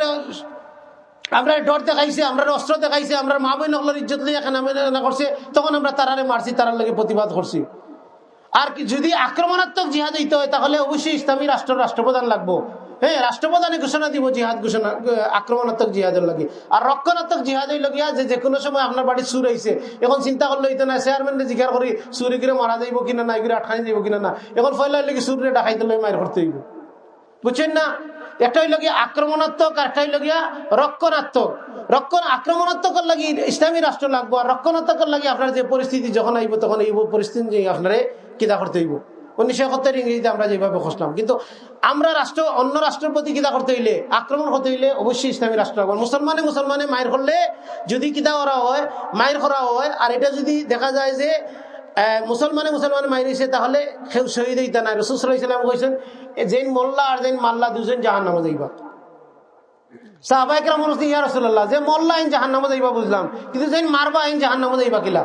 আমরা ডর দেখাইছে আমরা অস্ত্র দেখাইছে আমরা মা বই নকলের ইজ্জত এখানে করছে, তখন আমরা তারারে মারছি, তারার লাগে প্রতিবাদ করছি। আর যদি আক্রমণাত্মক জিহাদ হইতে হয়, তাহলে অবশ্যই ইসলামী রাষ্ট্র রাষ্ট্রপ্রধান লাগবো। হ্যাঁ রাষ্ট্রপ্রধানে ঘোষণা দিব জিহাদ ঘোষণা আক্রমণাত্মক জিহাদের লাগে। আর রক্ষণাত্মক জিহাদের লগিয়া যে যে কোনো সময় আপনার বাড়ি সুর হয়েছে এখন চিন্তা করলে হইতে না চেয়ারম্যান জিজ্ঞাসা করি সুরে করে মারা যাইব কিনা না এগুলো আটকানি যাইব কিনা না, এখন ফয়লা লেগে সুরে ডাকাইতে লই মায়ের করতে হইব। বুঝছেন না? একটা হইল গিয়া আক্রমণাত্মক, আর একটা হইল গিয়া রক্ষণাত্মক। রক্ষণ আক্রমণাত্মক লাগি ইসলামী রাষ্ট্র লাগবো, আর রক্ষণাত্মক লাগি আপনার যে পরিস্থিতি যখন আইব, তখন এই পরিস্থিতি আপনারে কিদা করতে হইব। উনিশশো একাত্তর ইংরেজিতে আমরা যেভাবে খসলাম কিন্তু আমরা রাষ্ট্র, অন্য রাষ্ট্রের প্রতি কিতা করতে হইলে, আক্রমণ করতে হইলে অবশ্যই ইসলামী রাষ্ট্র লাগবে। মুসলমানে মুসলমানে মায়ের করলে যদি কিতা করা হয়, মায়ের করা হয়, আর এটা যদি দেখা যায় যে মুসলমানে মুসলমানে মাইরেছে তাহলে শহীদ হইতা নাই। রসুলাম কইছেন যেন মোল্লা আর যেন মাল্লা দুজন জাহান নামে যাইবা সাহবাইকরাম ইয়া রসুল্লাহ যে মোল্লা আইন জাহান নামে যাইবা বুঝলাম, কিন্তু যেন মারবা আইন জাহান নামে যাইবা কিলা?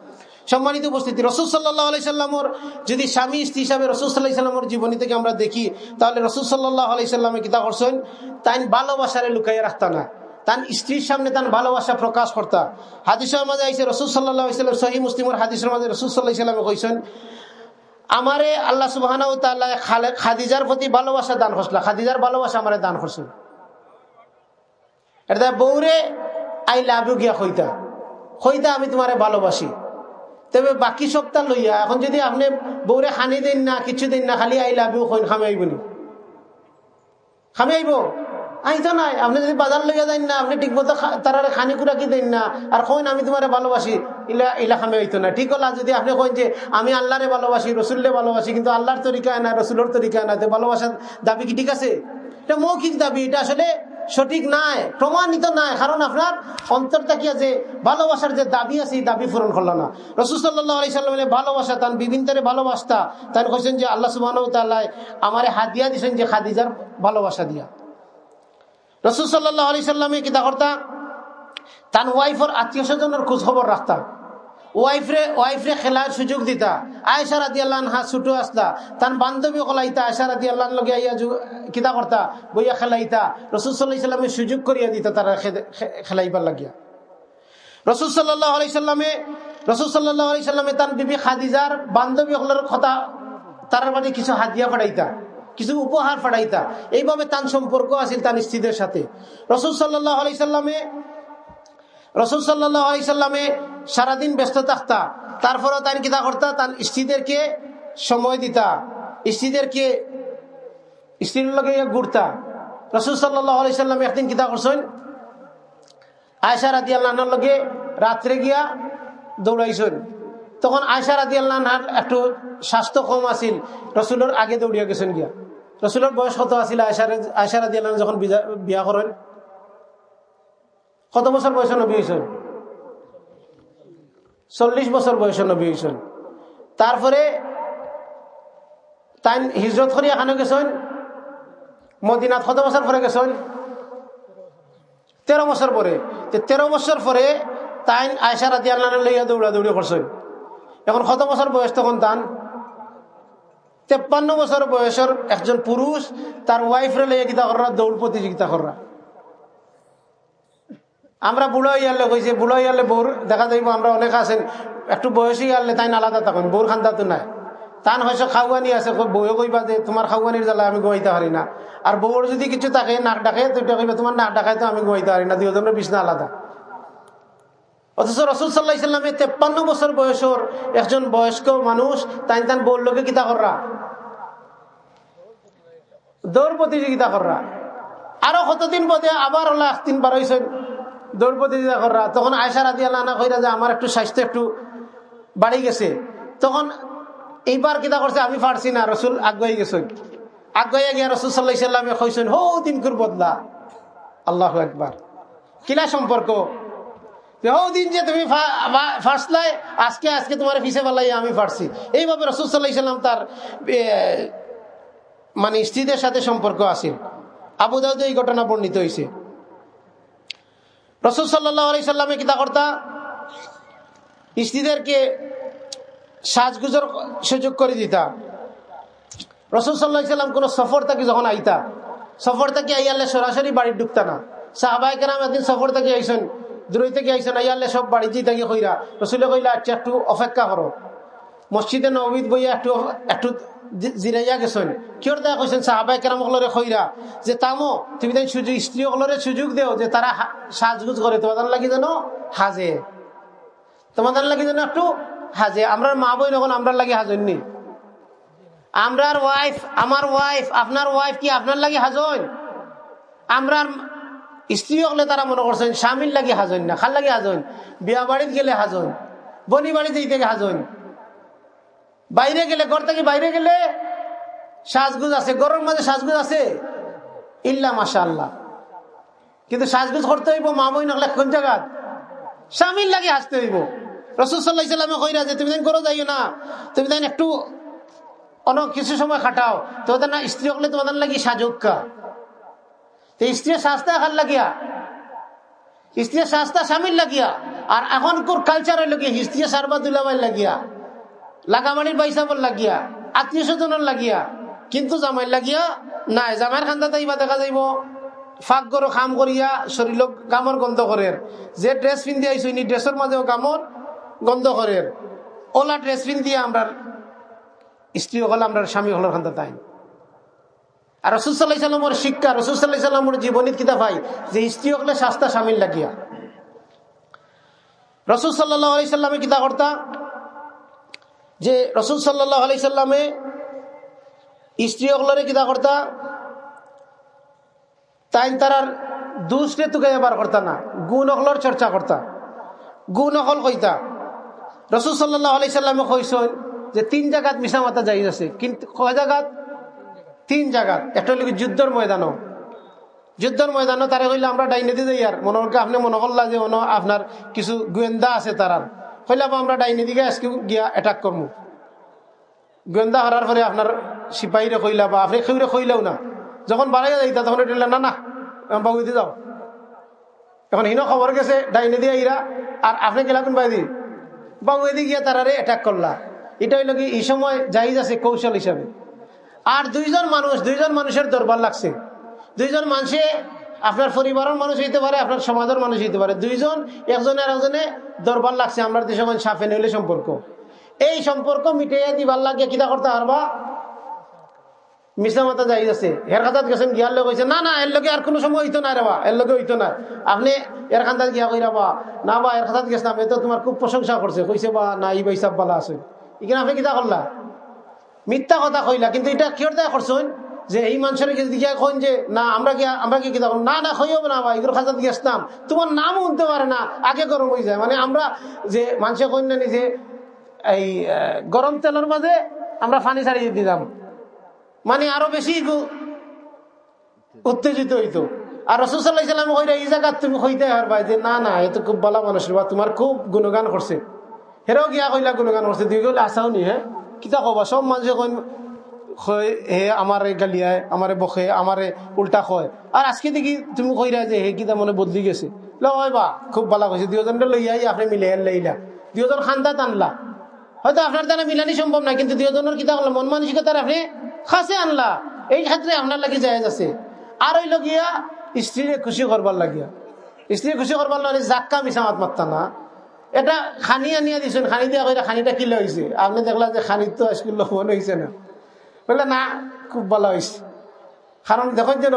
সম্মানিত উপস্থিতি, রসুল সাল্লাহ আলাইসাল্লামর যদি স্বামী, স্ত্রী হিসাবে রসুল সাল্লাহ সাল্লামর জীবনী থেকে আমরা দেখি, তাহলে রসুল সাল্লাহ আলাইসাল্লামে কিতা করছেন? তাই ভালোবাসারে লুকাইয়া রাখতা না। তার স্ত্রীর সামনে তার ভালোবাসা প্রকাশ করতা। হাদিসের মাঝে আইসে রসুল সাল্লাহ সাল্লাম সহি মুসলিমর হাদিসের মাঝে রসুল সাল্লাহ সাল্লামে কইছেন, আমারে আল্লাহ সুবাহ খাদিজার প্রতি ভালোবাসা দান করছিল। খাদিজার ভালোবাসা আমারে দান করছিল। এটা বৌরে আই লাভ গিয়া খইতা খইতা আমি তোমারে ভালোবাসি। তবে বাকি সপ্তাহ লইয়া, এখন যদি আপনি বৌরে হানি দেন না, কিছু দিন না, খালি আই লাভ কইন, খামে আইব নি। আইব? আইতো নাই। আপনি যদি বাজার লইয়া যাই না, আপনি ঠিক মতো তারা খানি কুড়া কি দেন না, আর কইন আমি তোমারে ভালোবাসি, ইলা ইলা খামে হইতো না ঠিক হলা, যদি আপনি কইন যে আমি আল্লাহরে ভালোবাসি রসুল্লে ভালোবাসি, কিন্তু আল্লাহর তরিকা না, রসুলের তরিকা না ভালোবাসার দাবি কি ঠিক আছে? এটা মৌখিক দাবি, এটা আসলে সঠিক নাই, প্রমাণিত নাই। কারণ আপনার অন্তর তাকিয়া যে ভালোবাসার যে দাবি আছে, এই দাবি পূরণ করল না। রসুল সাল্লাহ আলি সাল্লামের ভালোবাসা, তান বিভিন্ন ভালোবাসতা। তাই কইছেন যে, আল্লাহ সুবাহ আমার হাদিয়া দিছেন যে, খাদিজার ভালোবাসা দিয়া। রসুল সাল্লাহ আলি সাল্লামে কিতা করতা তার ওয়াইফর আত্মীয় স্বজনের খোঁজ খবর রাখতাম। ওয়াইফরে ওয়াইফরে সুযোগ দিতা। কিতা খেলাইতা। সুযোগ দিতা লাগিয়া। রসুল সাল্লাহ আলি সাল্লামে, রসুল সাল্লাহ আলি সাল্লামে তার বিবি খাদিজার বান্ধবী হলের কথা, তার বাড়ি কিছু হাতিয়া ফাটাইতা কিছু উপহার ফাটাইতা এইভাবে তার সম্পর্ক আছিল তার স্ত্রীদের সাথে। রসুল সাল্লাহ আলি সাল্লামে, রসুল সাল্লাহ আলি সাল্লামে সারাদিন ব্যস্ত থাকতা। তারপরে তাই কিতা করতা? তার স্ত্রীদেরকে সময় দিতা। স্ত্রীদেরকে স্ত্রীর লগে ঘুরতা। রসুল সাল্লাম একদিন কিতা করছেন? আয়সা রাদি আল্লাহর লগে রাত্রে গিয়া দৌড়াইছেন। তখন আয়সা রাদি আল্লাহর একটু স্বাস্থ্য কম আছিল। রসুলের আগে দৌড়িয়া গেছেন গিয়া। রসুলের বয়স কত আছিল? আয়সা রাদি আল্লাহ যখন বিয়া করেন। কত বছর বয়স নবী হয়েছেন চল্লিশ বছর বয়স নবী হয়েছেন তারপরে তাই হিজরত করি এখানে গেছেন মদিনাত কত বছর পরে গেছেন তেরো বছর পরে তেরো বছর পরে তাই আয়সা রাতি আল্লাহ লইয়া দৌড়া দৌড়ি করছেন এখন কত বছর বয়স তখন তান। তেপ্পান্ন বছর বয়সের একজন পুরুষ তার ওয়াইফরে লইয়া গীতা করা দৌড় প্রতিযোগিতা করা আমরা বুড়ো ইয়ারলে কইছে বুড়ো ইয়ারলে বউর দেখা যাইব আমরা অনেক আছেন, একটু বয়সী ইয়ারলে তাই আলাদা থাকুন বউর খান্দা তো নাই। তান হয়তো খাওয়ানি আছে বউয়ে কইবা যে তোমার খাওয়ানির জ্বালা আমি গোয়াইতে পারি না। আর বউর যদি কিছু থাকে, নাক ডাকে, তো কইবা তোমার নাক ডাকায় তো আমি গোয়াইতে পারি না দুজনের বিছনা আলাদা। অথচ রসুল সাল্লাহ ইসলামে তেপ্পান্ন বছর বয়সর একজন বয়স্ক মানুষ তাই তান বউর লোকে কিতা কররা? দৌড় প্রতিযোগিতা কররা। আরও কতদিন বোধে আবার হলো তিনবার হয়েছে দৌড় প্রতিযোগিতা করা, তখন আয়সা রাজি আল্লাহ কইরা যে, আমার একটু স্বাস্থ্য একটু বাড়ি গেছে। তখন এইবার কিতা করছে, আমি পারছি না, রসুল আগুয়াই গেছে আগুয়াই গিয়া রসুল সাল্লাহ সাল্লামে কইছেন, হো দিনকুর বদলা। আল্লাহ একবার কিলা সম্পর্ক? দিন যে তুমি ফার্সলাই আজকে আজকে তোমার ফিসে পালাই আমি ফার্সি এইভাবে রসুল সাল্লাহ সাল্লাম তার মানে স্ত্রীদের সাথে সম্পর্ক আছিল আবু দাউদ এই ঘটনা বর্ণিত হয়েছে রসুল সাল্লাহ আলি সাল্লামে কিতা কর্তা স্ত্রীদেরকে সাজগুজর সুযোগ করে দিতা। রসুল সাল্লাহ সাল্লাম কোন সফর থাকি যখন আইতা, সফর থাকি আইয়ালে সরাসরি বাড়ি ঢুকতা না। সাহাবাই কেরাম একদিন সফর থাকি আইসেন দূরই থেকে আইসেন আইয়ালে সব বাড়ি যেই থাকি কইরা, রসুলে কইলা আচ্ছা একটু অপেক্ষা করো। মসজিদে নবীদ বইয়া একটু একটু জিরাইয়া গেছেন কিয়র দেখা কইছেন সাহাবাই কেরাম হলরে খৈরা যে তামো, তুমি তাই সুযোগ স্ত্রী হলরে সুযোগ দেও যে তারা সাজগুজ করে তোমাদের লাগি যেন হাজে তোমাদের লাগি যেন একটু হাজে আমরা মা বই যখন আমরা লাগি হাজননি আমরার ওয়াইফ আমার ওয়াইফ আপনার ওয়াইফ কি আপনার লাগি হাজন আমরার স্ত্রী হলে তারা মনে করছেন স্বামীর লাগি হাজন না খাল লাগি হাজন বিয়া বাড়িত গেলে হাজন বনি বাড়িতে হাজন বাইরে গেলে ঘর থেকে বাইরে গেলে সাজগুজ আছে গরম মাঝে সাজগুজ আছে? ইল্লা মাসা আল্লাহ কিন্তু সাজগুজ করতে হইব মা বই নকলে কোন জায়গা? স্বামীর লাগে হাসতে হইব। রসুসাল্লাহ ইসলামে কইরা যে, তুমি দেন করো যাইও না, তুমি দেন একটু অনেক কিছু সময় খাটাও তোমাদের না স্ত্রী হলে তোমাদের লাগি সাজুকা স্ত্রী সাজতে খাল লাগিয়া স্ত্রী সাজতা স্বামীর লাগিয়া, আর এখনকার কালচার হইল কি স্ত্রী সারবা দুলাবাই লাগিয়া। লাগামানির বল লাগিয়া, আত্মীয় স্বজনের লাগিয়া, কিন্তু জামাই লাগিয়া নাই। জামাইয়ের খান্দাতে ইবা দেখা যাইব, ফাঁক করো খাম করিয়া শরীর গামর গন্ধ করে যে ড্রেস পিন্ধি আইসো নি ড্রেসের মাঝেও গামর গন্ধ করে ওলা ড্রেস পিন্ধিয়া আমরা স্ত্রী হল আমরা স্বামী হল খান্দা তাই আর রসুসাল্লাহ সাল্লামর শিক্ষা রসুসাল্লাহ সাল্লামর জীবনীত কিতা ভাই যে স্ত্রী হলে শাস্তা স্বামীর লাগিয়া। রসুল সাল্লাহ সাল্লামে কিতা কর্তা যে রসুল সাল্লাহ আলি সাল্লামে স্ত্রী অকলরে কিতা করতা? তাই তারার দুসরে তুকে এবার করতা না। গুণ অকলর চর্চা করতা। গুণ অকল কইতা। রসুল সাল্লাহ আলি সাল্লামে কইসন যে তিন জায়গাত মিশা মাতা যাই আছে। কিন্তু কয় জায়গাত তিন জায়গাত একটা হলো যুদ্ধর ময়দানও। যুদ্ধের ময়দানে তারা কইলে আমরা ডাইনেদি যাই আর। মনে আপনি মনে করলা যে আপনার কিছু গোয়েন্দা আছে তারার। কইলে আমরা ডাইনেদিকে আজকে গিয়া অ্যাটাক করব গোয়েন্দা হারার পরে আপনার সিপাহীরে কইলা বা আপনি খেউরে কইলেও না। যখন বাড়াইয়া যাইতা, তখন এটা না না বাবুদি যাও। এখন হিনো খবর গেছে, ডাইনে দিয়ে ইরা আর আপনি গেলা কোন বাইদি বাবুদি গিয়া তারারে অ্যাটাক করলা। এটা হইল কি, এই সময় জাহিজ আছে কৌশল হিসাবে। আর দুইজন মানুষ, দুইজন মানুষের দরবার লাগছে। দুইজন মানুষে আপনার পরিবারের মানুষ হইতে পারে, আপনার সমাজের মানুষ হইতে পারে। দুইজন একজনের একজনে দরবার লাগছে, আমরা দেশে সাফে নইলে সম্পর্ক। এই সম্পর্ক মিটাইয়া দিবার লাগে কিতা করতে পারবা? যাই আছে না না আর কোনো সময় আপনি না বা খুব বা আপনি কিতা মিথ্যা কথা কইলা, কিন্তু এটা কিয়র দেখা করছেন যে এই মানুষের দিকে কইন যে, না, আমরা কি আমরা কি কিতা না না হইব না বা এগুলো খাতাত গেছিলাম তোমার নাম উনতে পারে না, আগে গরম হয়ে যায়। মানে আমরা যে মানুষের কইন না যে, এই গরম তেলের মাঝে আমরা পানি ছাড়িয়ে দিলাম মানে আরও বেশি উত্তেজিত হইতো। আর রসুসাল্লাহিসাল্লাম কইরা, এই জায়গা তুমি কইতে পারবা যে না না, এ তো খুব ভালো মানুষ বা তোমার খুব গুণগান করছে। হেরাও গিয়া কইলা, গুণগান করছে। দুই গেলে আসাও নি হ্যাঁ? কিতা কবা? সব মানুষে কইন হে আমারে গালিয়ায়, আমারে বসে আমারে উল্টা কয় আর আজকে দেখি তুমি কইরা যে হে কিতা মনে বদলি গেছে। লয় বা, খুব ভালো কইছে। দুজনটা লইয়াই আপনি মিলে লইলা। দুজন খান্দা টানলা। হয়তো আপনার দ্বারা মিলানি সম্ভব না কিন্তু দুজনের কিতা করল মন মানসিকতার আপনি খাসে আনলা। এই ক্ষেত্রে আপনার লাগে জায়েজ আছে। আর ওই লগিয়া স্ত্রীরে খুশি করবার লাগিয়া। স্ত্রী খুশি করবার লাগে জাক্কা মিশামাত মাত্তা না। এটা খানি আনিয়া দিছেন, খানি দিয়া খানিটা কিলো হয়েছে আপনি দেখলা যে খানি তো আজকে লবণ হয়েছে না। বললে না, খুব ভালো হয়েছে কারণ দেখুন যেন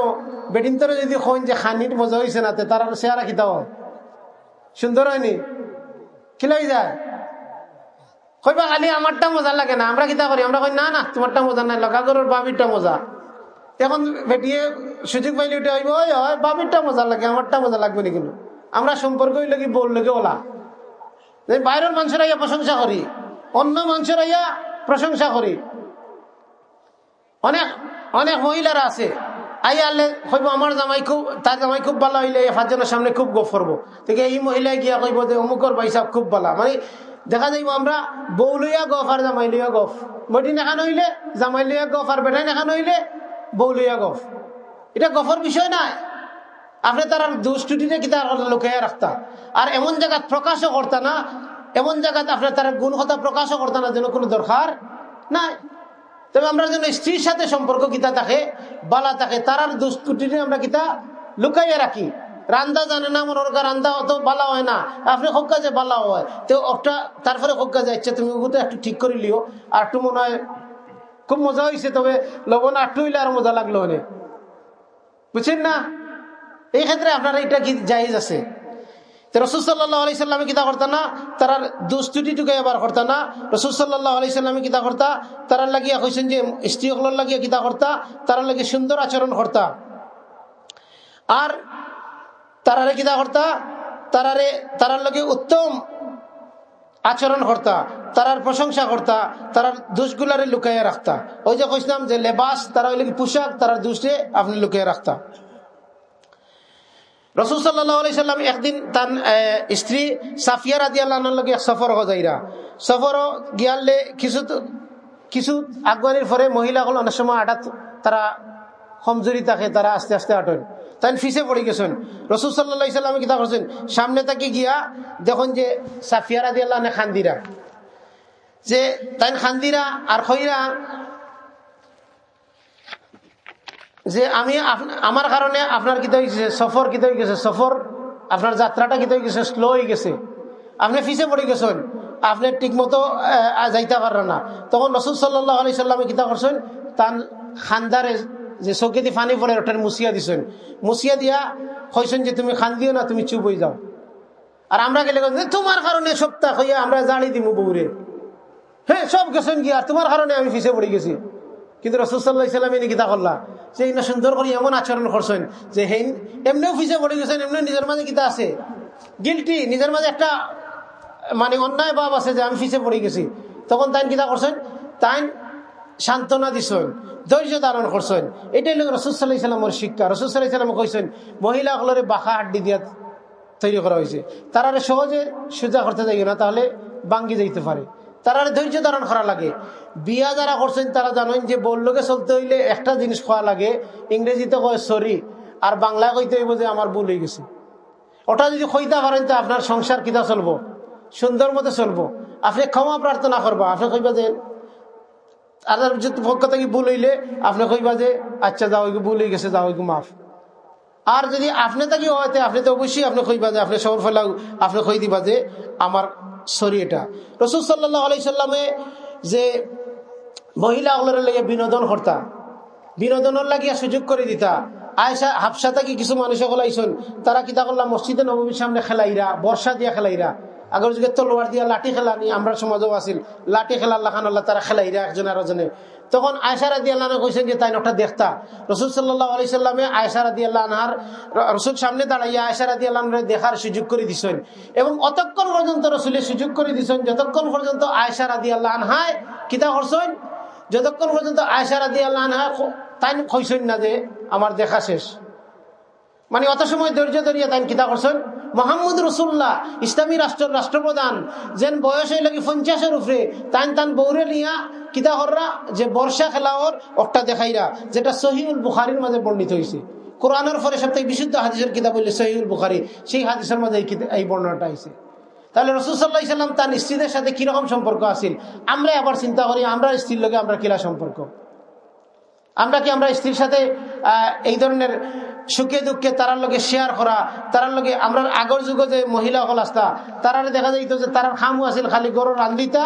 বেডিন্তরে যদি কইন যে, খানির মজা হয়েছে না তার চেহারা খিতা হয় সুন্দর হয়নি? খিলাই যায়? কইবা খালি আমারটা মজা লাগে না, আমরা কিতা করি? আমরা কই, না না, তোমারটা মজা নাই, লগাগরের বাবিরটা মজা। এখন বেটিয়ে সুযোগ পাইলে ওটা হইব ওই হয় বাবিরটা মজা লাগে, আমারটা মজা লাগবে না কিন্তু আমরা সম্পর্ক হইলে কি বললে কি ওলা? বাইরের মানুষের আইয়া প্রশংসা করি, অন্য মানুষের আইয়া প্রশংসা করি। অনেক অনেক মহিলারা আছে। আই আলে কইব আমার জামাই খুব, তার জামাই খুব ভালো হইলে পাঁচজনের সামনে খুব গফ করব থেকে এই মহিলায় গিয়া কইব যে অমুকর বাইসাব খুব ভালো। মানে দেখা যাইব আমরা বউ লইয়া গফ আর জামাই লইয়া গফ। বটি নেখান হইলে জামাই লইয়া গফ আর বেটাই নেখান হইলে বউ লইয়া গফ। এটা গফর বিষয় নাই। আপনি তার দুষ্টুটিতে কি তার লুকাইয়া রাখতা। আর এমন জায়গা প্রকাশও করতা না, এমন জায়গাতে আপনার তার গুণ কথা প্রকাশও করতা না যেন কোনো দরকার নাই। তবে আমরা যেন স্ত্রীর সাথে সম্পর্ক কিতা থাকে বালা থাকে তারার দুষ্কুটিতে আমরা কিতা লুকাইয়া রাখি। রান্দা জানে না, মনে কর রান্দা অত বালা হয় না। আপনি হোক কাজে বালা হয়, তো একটা তারপরে কাজে ইচ্ছে তুমি ওগুলো একটু ঠিক করে লিও। আর একটু মনে হয় খুব মজা হয়েছে তবে লবণ আটটু হইলে আর মজা লাগল অনেক বুঝছেন না? এই ক্ষেত্রে আপনারা এটা কি জাহিজ আছে? কিতা করতা না? এবার না। কিতা করতা? তারা লাগিয়া কইছেন যে কিতা সুন্দর আচরণ আর তারারে কিতা তারারে, তারার লগে উত্তম আচরণ করতা। তারার প্রশংসা করতা। তারার দোষগুলারে লুকাইয়া রাখতা। ওই যে কইসলাম যে, লেবাস, তারা ওই পোশাক, তারার দোষে আপনি লুকাইয়া রাখতা। রসুল সাল্লাহ সাল্লাম একদিন তার স্ত্রী সাফিয়া রাজি আল্লাহর লগে সফর হজাইরা। সফর গিয়ালে কিছু কিছু আগুয়ানির পরে মহিলাগুলো অনেক সময় আটাত তারা কমজোরি থাকে, তারা আস্তে আস্তে আটন। তাই ফিসে পড়ে গেছেন। রসুল সাল্লাহ ইসলামে কিতা করছেন, সামনে তাকে গিয়া দেখুন যে সাফিয়া রাজি আল্লাহ খান্দিরা। যে তাই খান্দিরা আর খইরা যে আমি আমার কারণে আপনার কিতা হয়ে গেছে? সফর কিতা হয়ে গেছে? সফর, আপনার যাত্রাটা কিতা হয়ে গেছে? স্লো হয়ে গেছে। আপনি ফিসে পড়ে গেছেন। আপনি ঠিক মতো যাইতে পারেন না। তখন রসুল সাল্লাহ আলি সাল্লামে কিতা করছেন? তান খান্দারে যে চৌকি দিয়ে ফানি পড়ে, ওটার মুসিয়া দিছেন। মুসিয়া দিয়া কইছেন যে, তুমি খান দিও না, তুমি চুপ হয়ে যাও। আর আমরা গেলে তোমার কারণে সপ্তাহ হইয়া আমরা জানি দিব বউরে। হ্যাঁ সব গেছেন কি? আর তোমার কারণে আমি ফিসে পড়ে গেছি। কিন্তু রসুল্লাহ ইসলামে কিতা করলা। যে ইনা সুন্দর করে এমন আচরণ করছেন, যে হেন এমনিও ফিসে পড়ে গেছেন এমনি নিজের মাঝে কিতা আছে। গিলটি নিজের মাঝে একটা মানে অন্যায় ভাব আছে যে আমি ফিসে পড়ে গেছি। তখন তাই কিতা করছেন তাই সান্ত্বনা দিছেন, ধৈর্য ধারণ করছেন। এটাই লোক রসুসাল্লাহ ইসলামের শিক্ষা। রসুসাল্লাহ ইসলাম কইছেন মহিলাগুলোর বাঁকা হাড্ডি দিয়া তৈরি করা হয়েছে। তারা সহজে সোজা করতে যাই না, তাহলে বাঙ্গি যাইতে পারে। তারা ধৈর্য ধারণ করা লাগে। বিয়া যারা করছেন, তারা জানেন যে বললোকে চলতে হইলে একটা জিনিস খাওয়া লাগে। ইংরেজিতে কয়, সরি। আর বাংলা কইতে হইব যে, আমার ভুল হয়ে গেছে। ওটা যদি কইতে পারেন, তো আপনার সংসার কিতা চলবো? সুন্দর মতো চলবো? আপনি ক্ষমা প্রার্থনা করবা। আপনি কইবা যে আর পক্ষ থেকে ভুল হইলে আপনি কইবা যে আচ্ছা যাও ভুল হয়ে গেছে, যাও মাফ। আর যদি আপনি তাকে হয়তো আপনি তো অবশ্যই আপনি কইবা যে, আপনি সবর ফেলাও, আপনি কই দিবা যে, আমার সরি এটা। রসুল সাল্লাহ আলাইসাল্লামে যে মহিলা লাগে বিনোদন করতা বিনোদনের লাগিয়া সুযোগ করে দিতা। আয়সা হাফসা থাকি কিছু মানুষ আইসন তারা কিতা করলাম? মসজিদে নবমীর সামনে খেলাইরা, বর্ষা দিয়া খেলাইরা। আগের যুগে তলোয়ার দিয়া লাঠি খেলা নি আমরা সমাজও আছিল। লাঠি খেলা আল্লাহ খান, আল্লাহ তারা খেলাইরা একজন আর একজনে তখন আয়সারা দিয়ে আল্লাহ যে, তাই নটা দেখতা। রসুল সাল্লাহ আলি সাল্লামে আয়সারা দিয়ে আনহার রসুল সামনে দাঁড়াইয়া আয়সারা দিয়ে আল্লাহ দেখার সুযোগ করে দিছেন। এবং অতক্ষণ পর্যন্ত রসুলের সুযোগ করে দিছেন, যতক্ষণ পর্যন্ত আয়সারা দিয়ে আল্লাহ আনহায় কিতা করছেন যতক্ষণ পর্যন্ত আয়সারা দিয়ে আল্লাহ আনহা তাই কইছেন না যে, আমার দেখা শেষ। মানে অত সময় ধৈর্য ধরিয়া তাই কিতা করছেন মোহাম্মদ রসুল্লাহ, ইসলামী রাষ্ট্র রাষ্ট্রপ্রধান, যেন বয়স হইল কি পঞ্চাশের উপরে তান তান বৌরে নিয়া কিতা হররা, যে বর্ষা খেলাওর একটা দেখাইরা, যেটা সহিউল বুখারির মাঝে বর্ণিত হয়েছে কোরআনের পরে সবথেকে বিশুদ্ধ হাদিসের কিতাব বললে সহিউল বুখারি, সেই হাদিসের মাঝে এই বর্ণনাটা আইছে তাহলে রসুল সাল্লাহ সাল্লাম তার স্ত্রীদের সাথে কীরকম সম্পর্ক আছিল? আমরা আবার চিন্তা করি, আমরা স্ত্রীর লোকে আমরা কিলা সম্পর্ক? আমরা কি আমরা স্ত্রীর সাথে এই ধরনের সুখে দুঃখে তারার লগে শেয়ার করা, তারার লগে আমরা আগর যুগে যে মহিলা হল আসতা তারারে দেখা যাইত যে তারার খামু আছিল, খালি গরু রান্দিতা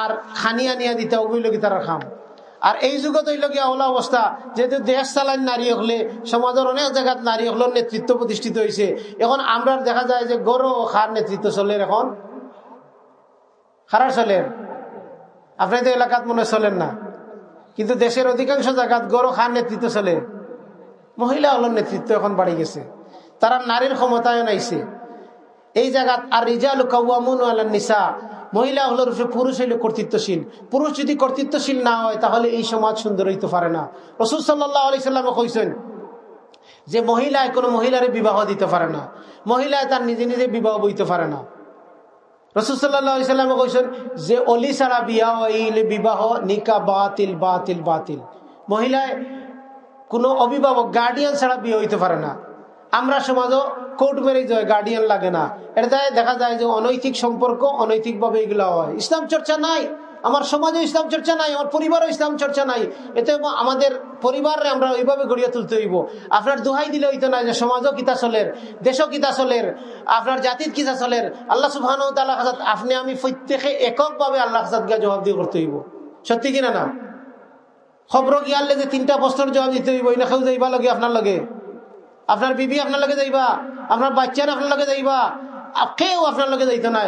আর খানি নিয়া দিতা ওগুলি লগে তারার খাম। আর এই যুগত এই লগিয়া ওলা অবস্থা যেহেতু দেশ চালান নারী হলে সমাজের অনেক জায়গাত নারী হলের নেতৃত্ব প্রতিষ্ঠিত হয়েছে এখন আমরা দেখা যায় যে গরু খার নেতৃত্ব চলের এখন। খারার চলের আপনি তো এলাকাত মনে চলেন না। কিন্তু দেশের অধিকাংশ জায়গাত গরু খার নেতৃত্ব চলে। মহিলা হলের নেতৃত্ব এখন বাড়ি গেছে। তারা নারীর ক্ষমতায়ন আইছে এই জায়গাত আর রিজাল কাউয়ামুন নিসা মহিলা হলোর উপরে পুরুষ হইলে কর্তৃত্বশীল পুরুষ যদি কর্তৃত্বশীল না হয়, তাহলে এই সমাজ সুন্দর হইতে পারে না। রসুল সাল্লাহ আলি সাল্লামে কইছেন যে মহিলায় কোনো মহিলারে বিবাহ দিতে পারে না। মহিলায় তার নিজে নিজে বিবাহ বইতে পারে না। রসুল সাল্লাহ কইছেন যে অলি ছাড়া বিয়া বিবাহ, নিকা বাতিল বাতিল বাতিল। মহিলায় কোনো অভিভাবক গার্ডিয়ান ছাড়া বিয়ে হইতে পারে না। আমরা সমাজও কোর্ট ম্যারেজ হয় গার্ডিয়ান লাগে না। এটা দেখা যায় যে অনৈতিক সম্পর্ক, অনৈতিকভাবে এগুলো হয়। ইসলাম চর্চা নাই। আমার সমাজে ইসলাম চর্চা নাই, আমার পরিবারও ইসলাম চর্চা নাই। এতে আমাদের পরিবারে আমরা ওইভাবে গড়িয়ে তুলতে হইব। আপনার দোহাই দিলে হইতো না যে সমাজও কিতা চলের, দেশও কিতা চলের, আপনার জাতির কিতা চলের। আল্লাহ সুবাহ আপনি আমি প্রত্যেকে এককভাবে আল্লাহ গিয়া জবাব দিয়ে করতে হইব। সত্যি কিনা না? খবর গিয়ার যে তিনটা প্রশ্নের জবাব দিতে হইব? না কেউ যাইবা লগে আপনার লগে? আপনার বিবি আপনার লগে যাইবা? আপনার বাচ্চার আপনার লগে যাইবা? কেউ আপনার লগে যাইতো না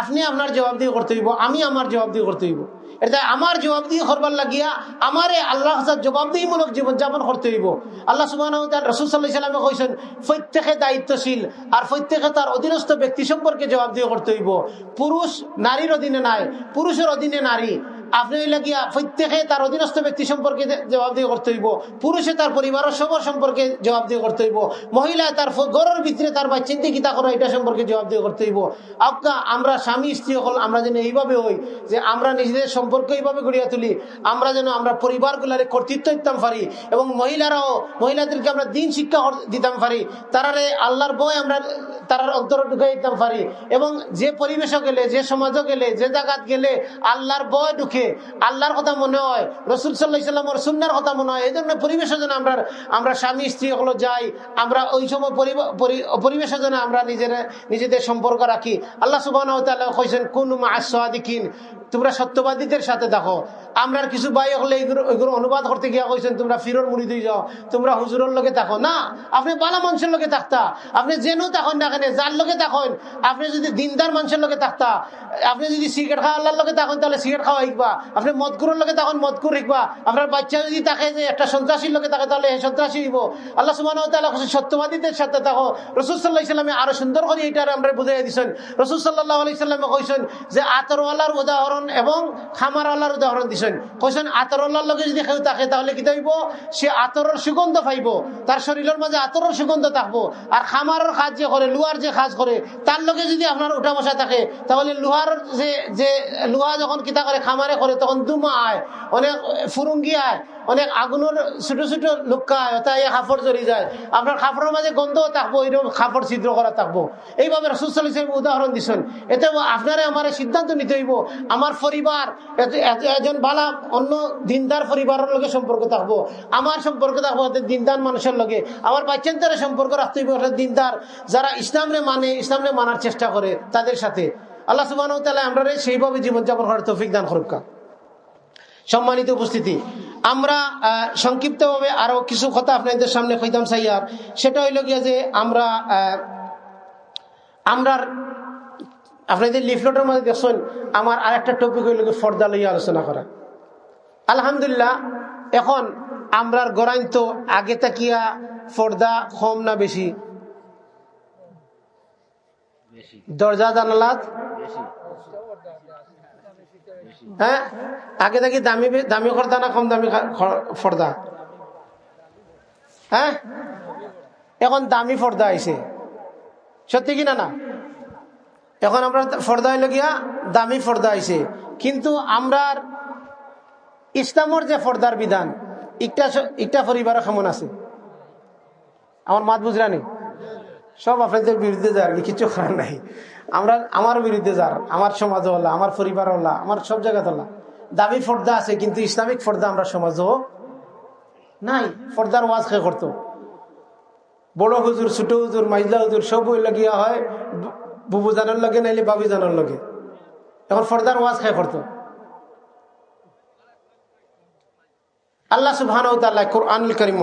আপনি আপনার জবাব দিয়ে করতে হইব, আমি আমার জবাব দিয়ে করতে হইব। এটা আমার জবাব দিয়ে করবার লাগিয়া আমারে আল্লাহ জবাবদিহিমূলক জীবনযাপন করতে হইব। আল্লাহ সুবাহ রসুল সাল্লাহ সাল্লামে প্রত্যেকে দায়িত্বশীল আর প্রত্যেকে তার অধীনস্থ ব্যক্তি সম্পর্কে জবাব দিয়ে করতে হইব। পুরুষ নারীর অধীনে নাই, পুরুষের অধীনে নারী। আপনি লাগিয়া প্রত্যেকে তার অধীনস্থ ব্যক্তি সম্পর্কে জবাব দিয়ে করতে হইব। পুরুষে তার পরিবারের সবর সম্পর্কে জবাব দিয়ে করতে হইব। মহিলা তার গরের ভিতরে তার বাচ্চা গীতা করা, এটা সম্পর্কে জবাব দিয়ে করতে হইব। আপনার আমরা স্বামী, স্ত্রী হল আমরা যেন এইভাবে হই যে আমরা নিজেদের সম্পর্ক এইভাবে গড়িয়া তুলি, আমরা যেন আমরা পরিবারগুলারে কর্তৃত্ব দিতাম পারি এবং মহিলারাও, মহিলাদেরকে আমরা দিন শিক্ষা দিতাম পারি, তারারে আল্লাহর বই আমরা তারার অন্তর ঢুকে দিতাম পারি এবং যে পরিবেশও গেলে, যে সমাজও গেলে, যে জায়গাত গেলে আল্লাহর বয় ঢুকে, আল্লাহর কথা মনে হয়, রসুল সাল্লাহ ইসলামের কথা মনে হয়, এই ধরনের পরিবেশের জন্য আমরা আমরা স্বামী, স্ত্রী হলো যাই, আমরা ওই সময় পরিবেশের জন্য আমরা নিজের, নিজেদের সম্পর্ক রাখি। আল্লাহ সুবাহ কইছেন, কোন মাসিন তোমরা সত্যবাদীদের সাথে দেখো। আমরা কিছু বাই হলে এগুলো অনুবাদ করতে গিয়া কইছেন, তোমরা ফিরোর মুড়ি দিয়ে যাও, তোমরা হুজুরের লোকে থাকো। না, আপনি বালা মানুষের লোকে থাকতা। আপনি যেনও থাকেন না কেন যার লোকে থাকেন, আপনি যদি দিনদার মানুষের লোকে থাকতা, আপনি যদি সিগারেট খাওয়া আল্লাহর লোকে থাকেন, তাহলে সিগারেট খাওয়া শিখবা। আপনি মদকুরের লোকে তখন মদকুর শিখবা। আপনার বাচ্চা যদি থাকে, যে একটা সন্ত্রাসীর লোকে থাকে, তাহলে সন্ত্রাসী দিব আল্লাহ সুমান সত্যবাদীদের সাথে থাকো। রসুল সাল্লাহ ইসলামে আরও সুন্দর করে এটা আমরা বুঝাই দিচ্ছেন রসুল সাল্লাহ আলি সাল্লামে কইছেন যে, আতরওয়ালার উদাহরণ এবং খামারওয়ালার উদাহরণ দিছেন। কৈছেন আতরওয়ালার লগে যদি কেউ থাকে, তাহলে কি হইব সে আতরের সুগন্ধ পাইব। তার শরীরের মাঝে আতরের সুগন্ধ থাকব। আর খামারের কাজ যে করে লোহার যে কাজ করে, তার লগে যদি আপনার উঠা বসা থাকে, তাহলে লোহার যে যে লোহা যখন কিতা করে, খামারে করে, তখন দুমা আয়, অনেক ফুরুঙ্গি আয়, অনেক আগুনের ছোট ছোট লুক্কা আয়, তাই কাপড় জড়ি যায়। আপনার কাপড়ের মাঝে গন্ধও থাকব এরকম কাপড় ছিদ্র করা থাকব। এইভাবে রসুল উদাহরণ দিচ্ছেন এতে আপনারা আমার সিদ্ধান্ত নিতে হইব, আমার পরিবার একজন বালা, অন্য দিনদার পরিবারের লগে সম্পর্ক থাকব, আমার সম্পর্ক থাকব দিনদার মানুষের লগে। আমার বাচ্চাদের সম্পর্ক রাখতে হইব দিনদার, যারা ইসলামরে মানে ইসলামরে মানার চেষ্টা করে তাদের সাথে। আল্লাহ সুবাহ আমরা সেইভাবে জীবনযাপন করার তৌফিক দান করুকা। সম্মানিত উপস্থিতি, আমরা সংক্ষিপ্তভাবে আরও কিছু কথা আপনাদের সামনে কইতাম সাইয়ার সেটা হইল গিয়া যে আমরা আমরা আপনাদের লিফলেটের মধ্যে দেখছেন, আমার আর একটা টপিক হইল ফর্দা লইয়া আলোচনা করা। আলহামদুলিল্লাহ, এখন আমরার গড়াইন তো আগে তাকিয়া ফর্দা কম না বেশি। দরজা জানালাত হ্যাঁ? আগে থাকি দামি দামি ফর্দা না কম দামি ফর্দা? হ্যাঁ? এখন দামি ফর্দা আইছে। সত্যি কিনা না এখন আমরা ফর্দা হইল গিয়া দামি ফর্দা আইছে। কিন্তু আমরা ইসলামর যে ফর্দার বিধান একটা একটা পরিবার কেমন আছে? আমার মাত বুঝরানি সব আপনাদের বিরুদ্ধে যার কিছু করার নাই। আমরা, আমার বিরুদ্ধে যার, আমার সমাজ হল্লা আমার পরিবার হল্লা আমার সব জায়গাতে হল্লা দাবি, ফর্দা আছে, কিন্তু ইসলামিক ফর্দা আমরা সমাজও নাই। ফর্দার ওয়াজ খেয়ে করতো? বড় হুজুর, ছোট হুজুর মাইজলা হুজুর, সব লাগিয়া হয় বুবু জানার লগে, নাইলে বাবি জানার লগে। এখন ফর্দার ওয়াজ খেয়ে করতো? আল্লাহ সুবহান কোরআনুল করিম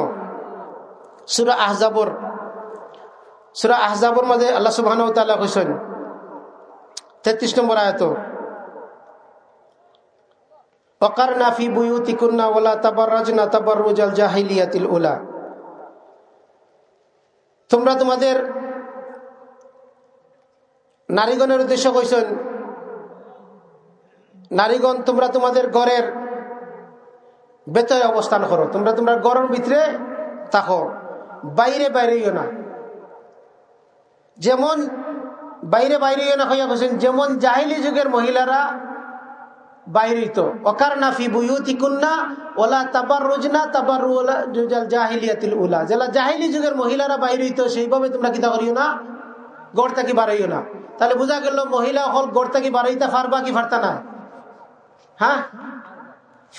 সুরা আহজাবর সুরা আহজাবর মাঝে আল্লাহ সুবহান কৈছেন তেত্রিশ নম্বর আয়ত অকারনা ফি বুয়ুতিকুন্না ওয়ালা তাবাররাজনা তাবাররুজাল জাহিলিয়াতিল উলা। তোমরা তোমাদের নারীগণের উদ্দেশ্য কইছেন, নারীগণ, তোমরা তোমাদের গড়ের বেতয় অবস্থান করো, তোমরা তোমরা গড়ের ভিতরে থাকো, বাইরে বাইরে না। যেমন বাইরে বাইরে হইয়া বসেন, যেমন জাহিলি যুগের মহিলারা বাইরিত। অকার নাফি বুয়ুতি কুন্না ওলা তাবার রোজনা তাবার জাহিলিয়াতিল উলা। যেলা জাহিলি যুগের মহিলারা বাইরিত, সেইভাবে তোমরা কিতা করিও না গড় থাকি বাড়াইও না। তাহলে বোঝা গেল, মহিলা হল গড় থাকি বাড়াইতে পারবা কি পারতা না? হ্যাঁ?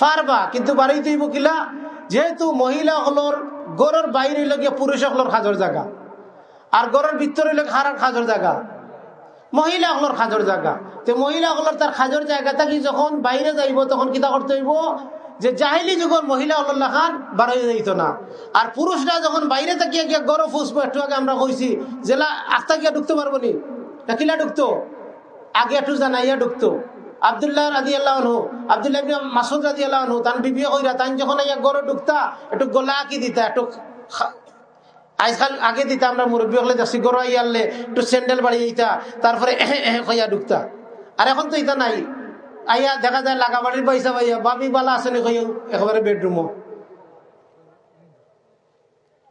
পারবা কিন্তু বাড়াইতে কিলা? যেহেতু মহিলা হলর গড়ের বাইরে লগিয়া পুরুষ হলর খাজর জায়গা আর গড়ের ভিতরে হইলে হারার খাজর জায়গা। মহিলা হলর খাজর জায়গা। তো মহিলা হলর তার খাজর জায়গা থাকি যখন বাইরে যাইব, তখন কিতা করতে হইব? যে জাহিলি যখন মহিলা হল্লা খান বাড়াই যাইত না। আর পুরুষরা যখন বাইরে থাকিয়া গিয়া গরম ফুসবো, একটু আগে আমরা কইছি জেলা আস্তা গিয়া ঢুকতে পারব নি? কিলা ঢুকতো? আগে একটু জানাইয়া ঢুকতো। আবদুল্লাহ রাজি আল্লাহ আবদুল্লাহ মাসুদ রাজি আল্লাহ তান বিবিয়ে কইরা তান যখন গরো ঢুকতা, একটু গোলা আঁকি দিতা, একটু আজকাল আগে দিতা, আমরা মুরব্বী হলে যাচ্ছি গড়াই আনলে একটু স্যান্ডেল বাড়িয়ে দিতা, তারপরে এহে এহে কইয়া ঢুকতা। আর এখন তো ইতা নাই। আইয়া দেখা যায় লাগা বাড়ির পয়সা পাইয়া, বাবি, বালা আসেনি কইও? একেবারে বেডরুমও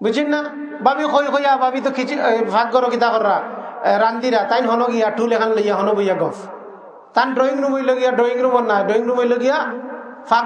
বুঝছেন না? বাবি, কই, কইয়া, বাবি তো খিচি ভাগ করো কিতা করা রান্দিরা তাই হন গিয়া, টুল এখান লইয়া, হন বইয়া গফ। তান ড্রয়িং রুম গিয়া ড্রয়িং রুম না ড্রয়িং রুম গিয়া ফাঁক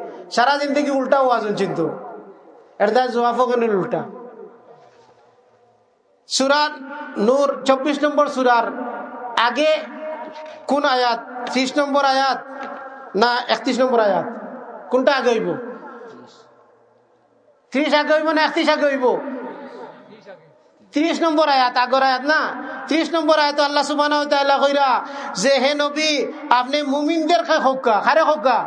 সারা জিন্দগি উল্টা ওয়াজ কিন্তু। এটা কেন উল্টা। সুরার নূর, চব্বিশ নম্বর সুরার আগে কোন আয়াত? ত্রিশ নম্বর আয়াত না একত্রিশ নম্বর আয়াত? কোনটা আগে হইব? ত্রিশ আগে হইব না একত্রিশ আগে হইব? ত্রিশ নম্বর আয়াত, আগর আয়াত না? ত্রিশ নম্বর আয়াত আল্লাহ কইরা যে, হে নবী, আপনি মুমিনদের খায় হকা খারে হকা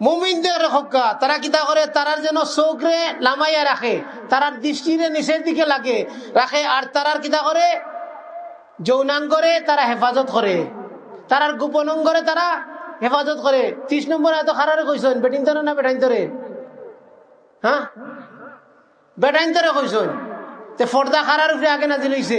মুমিনদের হকা তারা কিতা করে? তারার যেন চৌকরে লামাইয়া রাখে, তারার দৃষ্টিরে নিচের দিকে লাগে, রাখে, আর তারার কিতা করে? যৌনাঙ্গরে তারা হেফাজত করে। তারার গোপনঙ্গরে তারা হেফাজত করে। ত্রিশ নম্বর এত খারারে কইসন বেটিন্তরে না বেটাইন্তরে হ্যাঁ? বেটাইন্তরে কইসন তে ফর্দা খারার উপরে আগে নাজিল হইছে।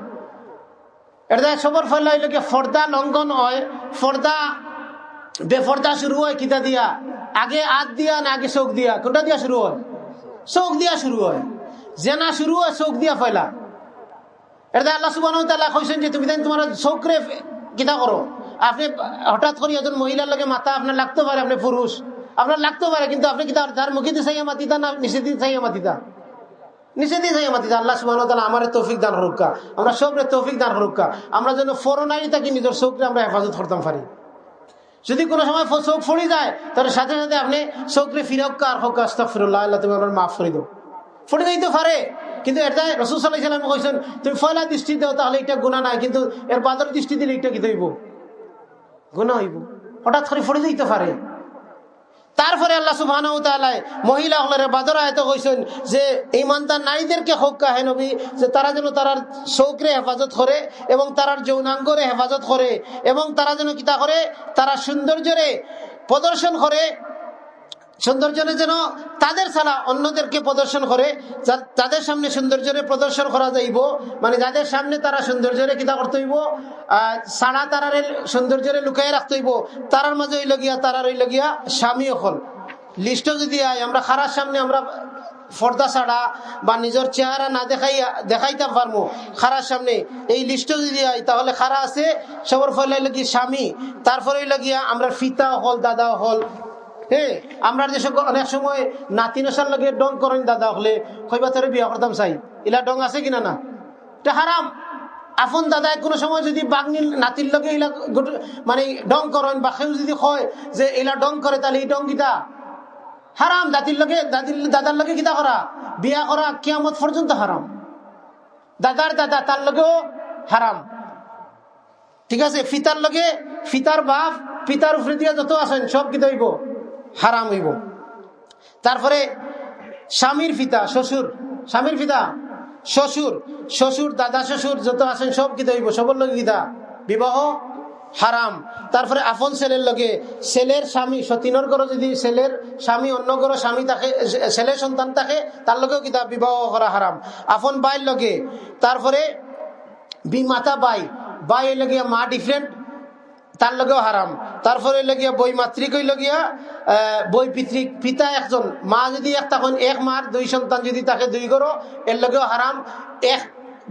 এটা সবর ফলে হইল ফর্দা লঙ্ঘন হয়, ফর্দা, বেফর্দা শুরু হয় কিতা দিয়া? আগে আত দিয়া না আগে চোখ দিয়া? কোনটা দিয়া শুরু হয়? চোখ দিয়া শুরু হয়। জেনা শুরু হয়, চোখ দিয়া ফয়লা এটা আল্লাহ সুবাহ কইছেন যে, তুমি তোমার চোখরে কিতা করো? আপনি হঠাৎ করে একজন মহিলার লগে মাথা আপনার লাগতে পারে, আপনি পুরুষ। আপনার লাগতে পারে, কিন্তু আপনি কিতা, তার মুখে দিয়ে চাইয়া মাতিতা না দিয়ে চাইয়া মাতিতা? নিচে দিয়ে চাইয়া মাতিতা আল্লাহ সুবাহ আমার তৌফিক দান হরুকা আমরা সবরে তৌফিক দান হরুকা আমরা যেন ফরনাই থাকি, নিজের চোখরে আমরা হেফাজত করতাম পারি যদি কোনো সময় চোখ ফড়ি যায়, তাহলে সাথে সাথে আপনি চোখরে ফিরক্কা আর হোক আস্তাফিরুল্লাহ আল্লাহ তুমি আমার মাফ করে দাও। ফড়ে যাইতে পারে, কিন্তু এটা রসুল সাল্লাহ কইছেন, তুমি ফয়লা দৃষ্টি দাও, তাহলে এটা গুণা নাই, কিন্তু এর বাদর দৃষ্টি দিলে এটা কি হইব? গুণা হইব। হঠাৎ করে ফড়ে যাইতে পারে। তারপরে আল্লাহ সুবাহ মহিলা হলের বাদর আয়ত কইছেন যে ইমানদার নারীদেরকে হক্কা কাহে নবী, যে তারা যেন তারার শোকরে হেফাজত করে এবং তারার যৌনাঙ্গরে হেফাজত করে এবং তারা যেন কিতা করে, তারা সৌন্দর্যরে প্রদর্শন করে সৌন্দর্যনে যেন তাদের ছাড়া অন্যদেরকে প্রদর্শন করে তাদের সামনে সৌন্দর্যরে প্রদর্শন করা যাইব মানে যাদের সামনে তারা সৌন্দর্যরে কিতা করতে হইব সারা তারার সৌন্দর্যরে লুকাই রাখতে হইব, তারার মাঝে হইল গিয়া, তারার হইল গিয়া স্বামী অকল লিস্ট যদি আয়, আমরা খারার সামনে আমরা ফর্দা ছাড়া বা নিজের চেহারা না দেখাই দেখাইতাম পারব খারার সামনে। এই লিস্ট যদি আয়, তাহলে খারা আছে, সবর ফলে কি স্বামী, তারপরে গিয়া আমরা ফিতা হল, দাদা হল আমরা যে অনেক সময় নাতি নসার লগে ডং করেন, দাদা হলে, কইবা তোর বিয়া করতাম চাই। ইলা ডং আছে কিনা না? এটা হারাম। আপন দাদায় কোনো সময় যদি বাগনি নাতির লগে ইলা মানে ডং করেন বা সেও যদি কয় যে ইলা ডং করে, তাহলে এই ডং গীতা হারাম। দাতির লগে দাদির দাদার লগে গীতা করা? বিয়া করা কিয়ামত পর্যন্ত হারাম। দাদার দাদা, তার লগেও হারাম। ঠিক আছে? ফিতার লগে ফিতার বাপ পিতার উপরে দিয়া যত আছেন সব কি দইব হারাম হইব। তারপরে স্বামীর পিতা, শ্বশুর, স্বামীর পিতা, শ্বশুর শ্বশুর, দাদা, শ্বশুর, যত আছেন সব কি হইব সবর লগে গীতা বিবাহ হারাম। তারপরে আফন ছেলের লগে, ছেলের স্বামী, সতীনর ঘর যদি ছেলের স্বামী, অন্য ঘর স্বামী থাকে ছেলের সন্তান থাকে, তার লগেও কিতা বিবাহ করা হারাম। আফন বাইর লগে, তারপরে বি মাতা বাই বাই লগিয়া মা ডিফারেন্ট তার লগেও হারাম। তারপরে লগিয়া বই মাতৃক লগিয়া বই পিতৃ, পিতা একজন, মা যদি এক তখন এক মার দুই সন্তান যদি তাকে দুই গরো, এর লগেও হারাম। এক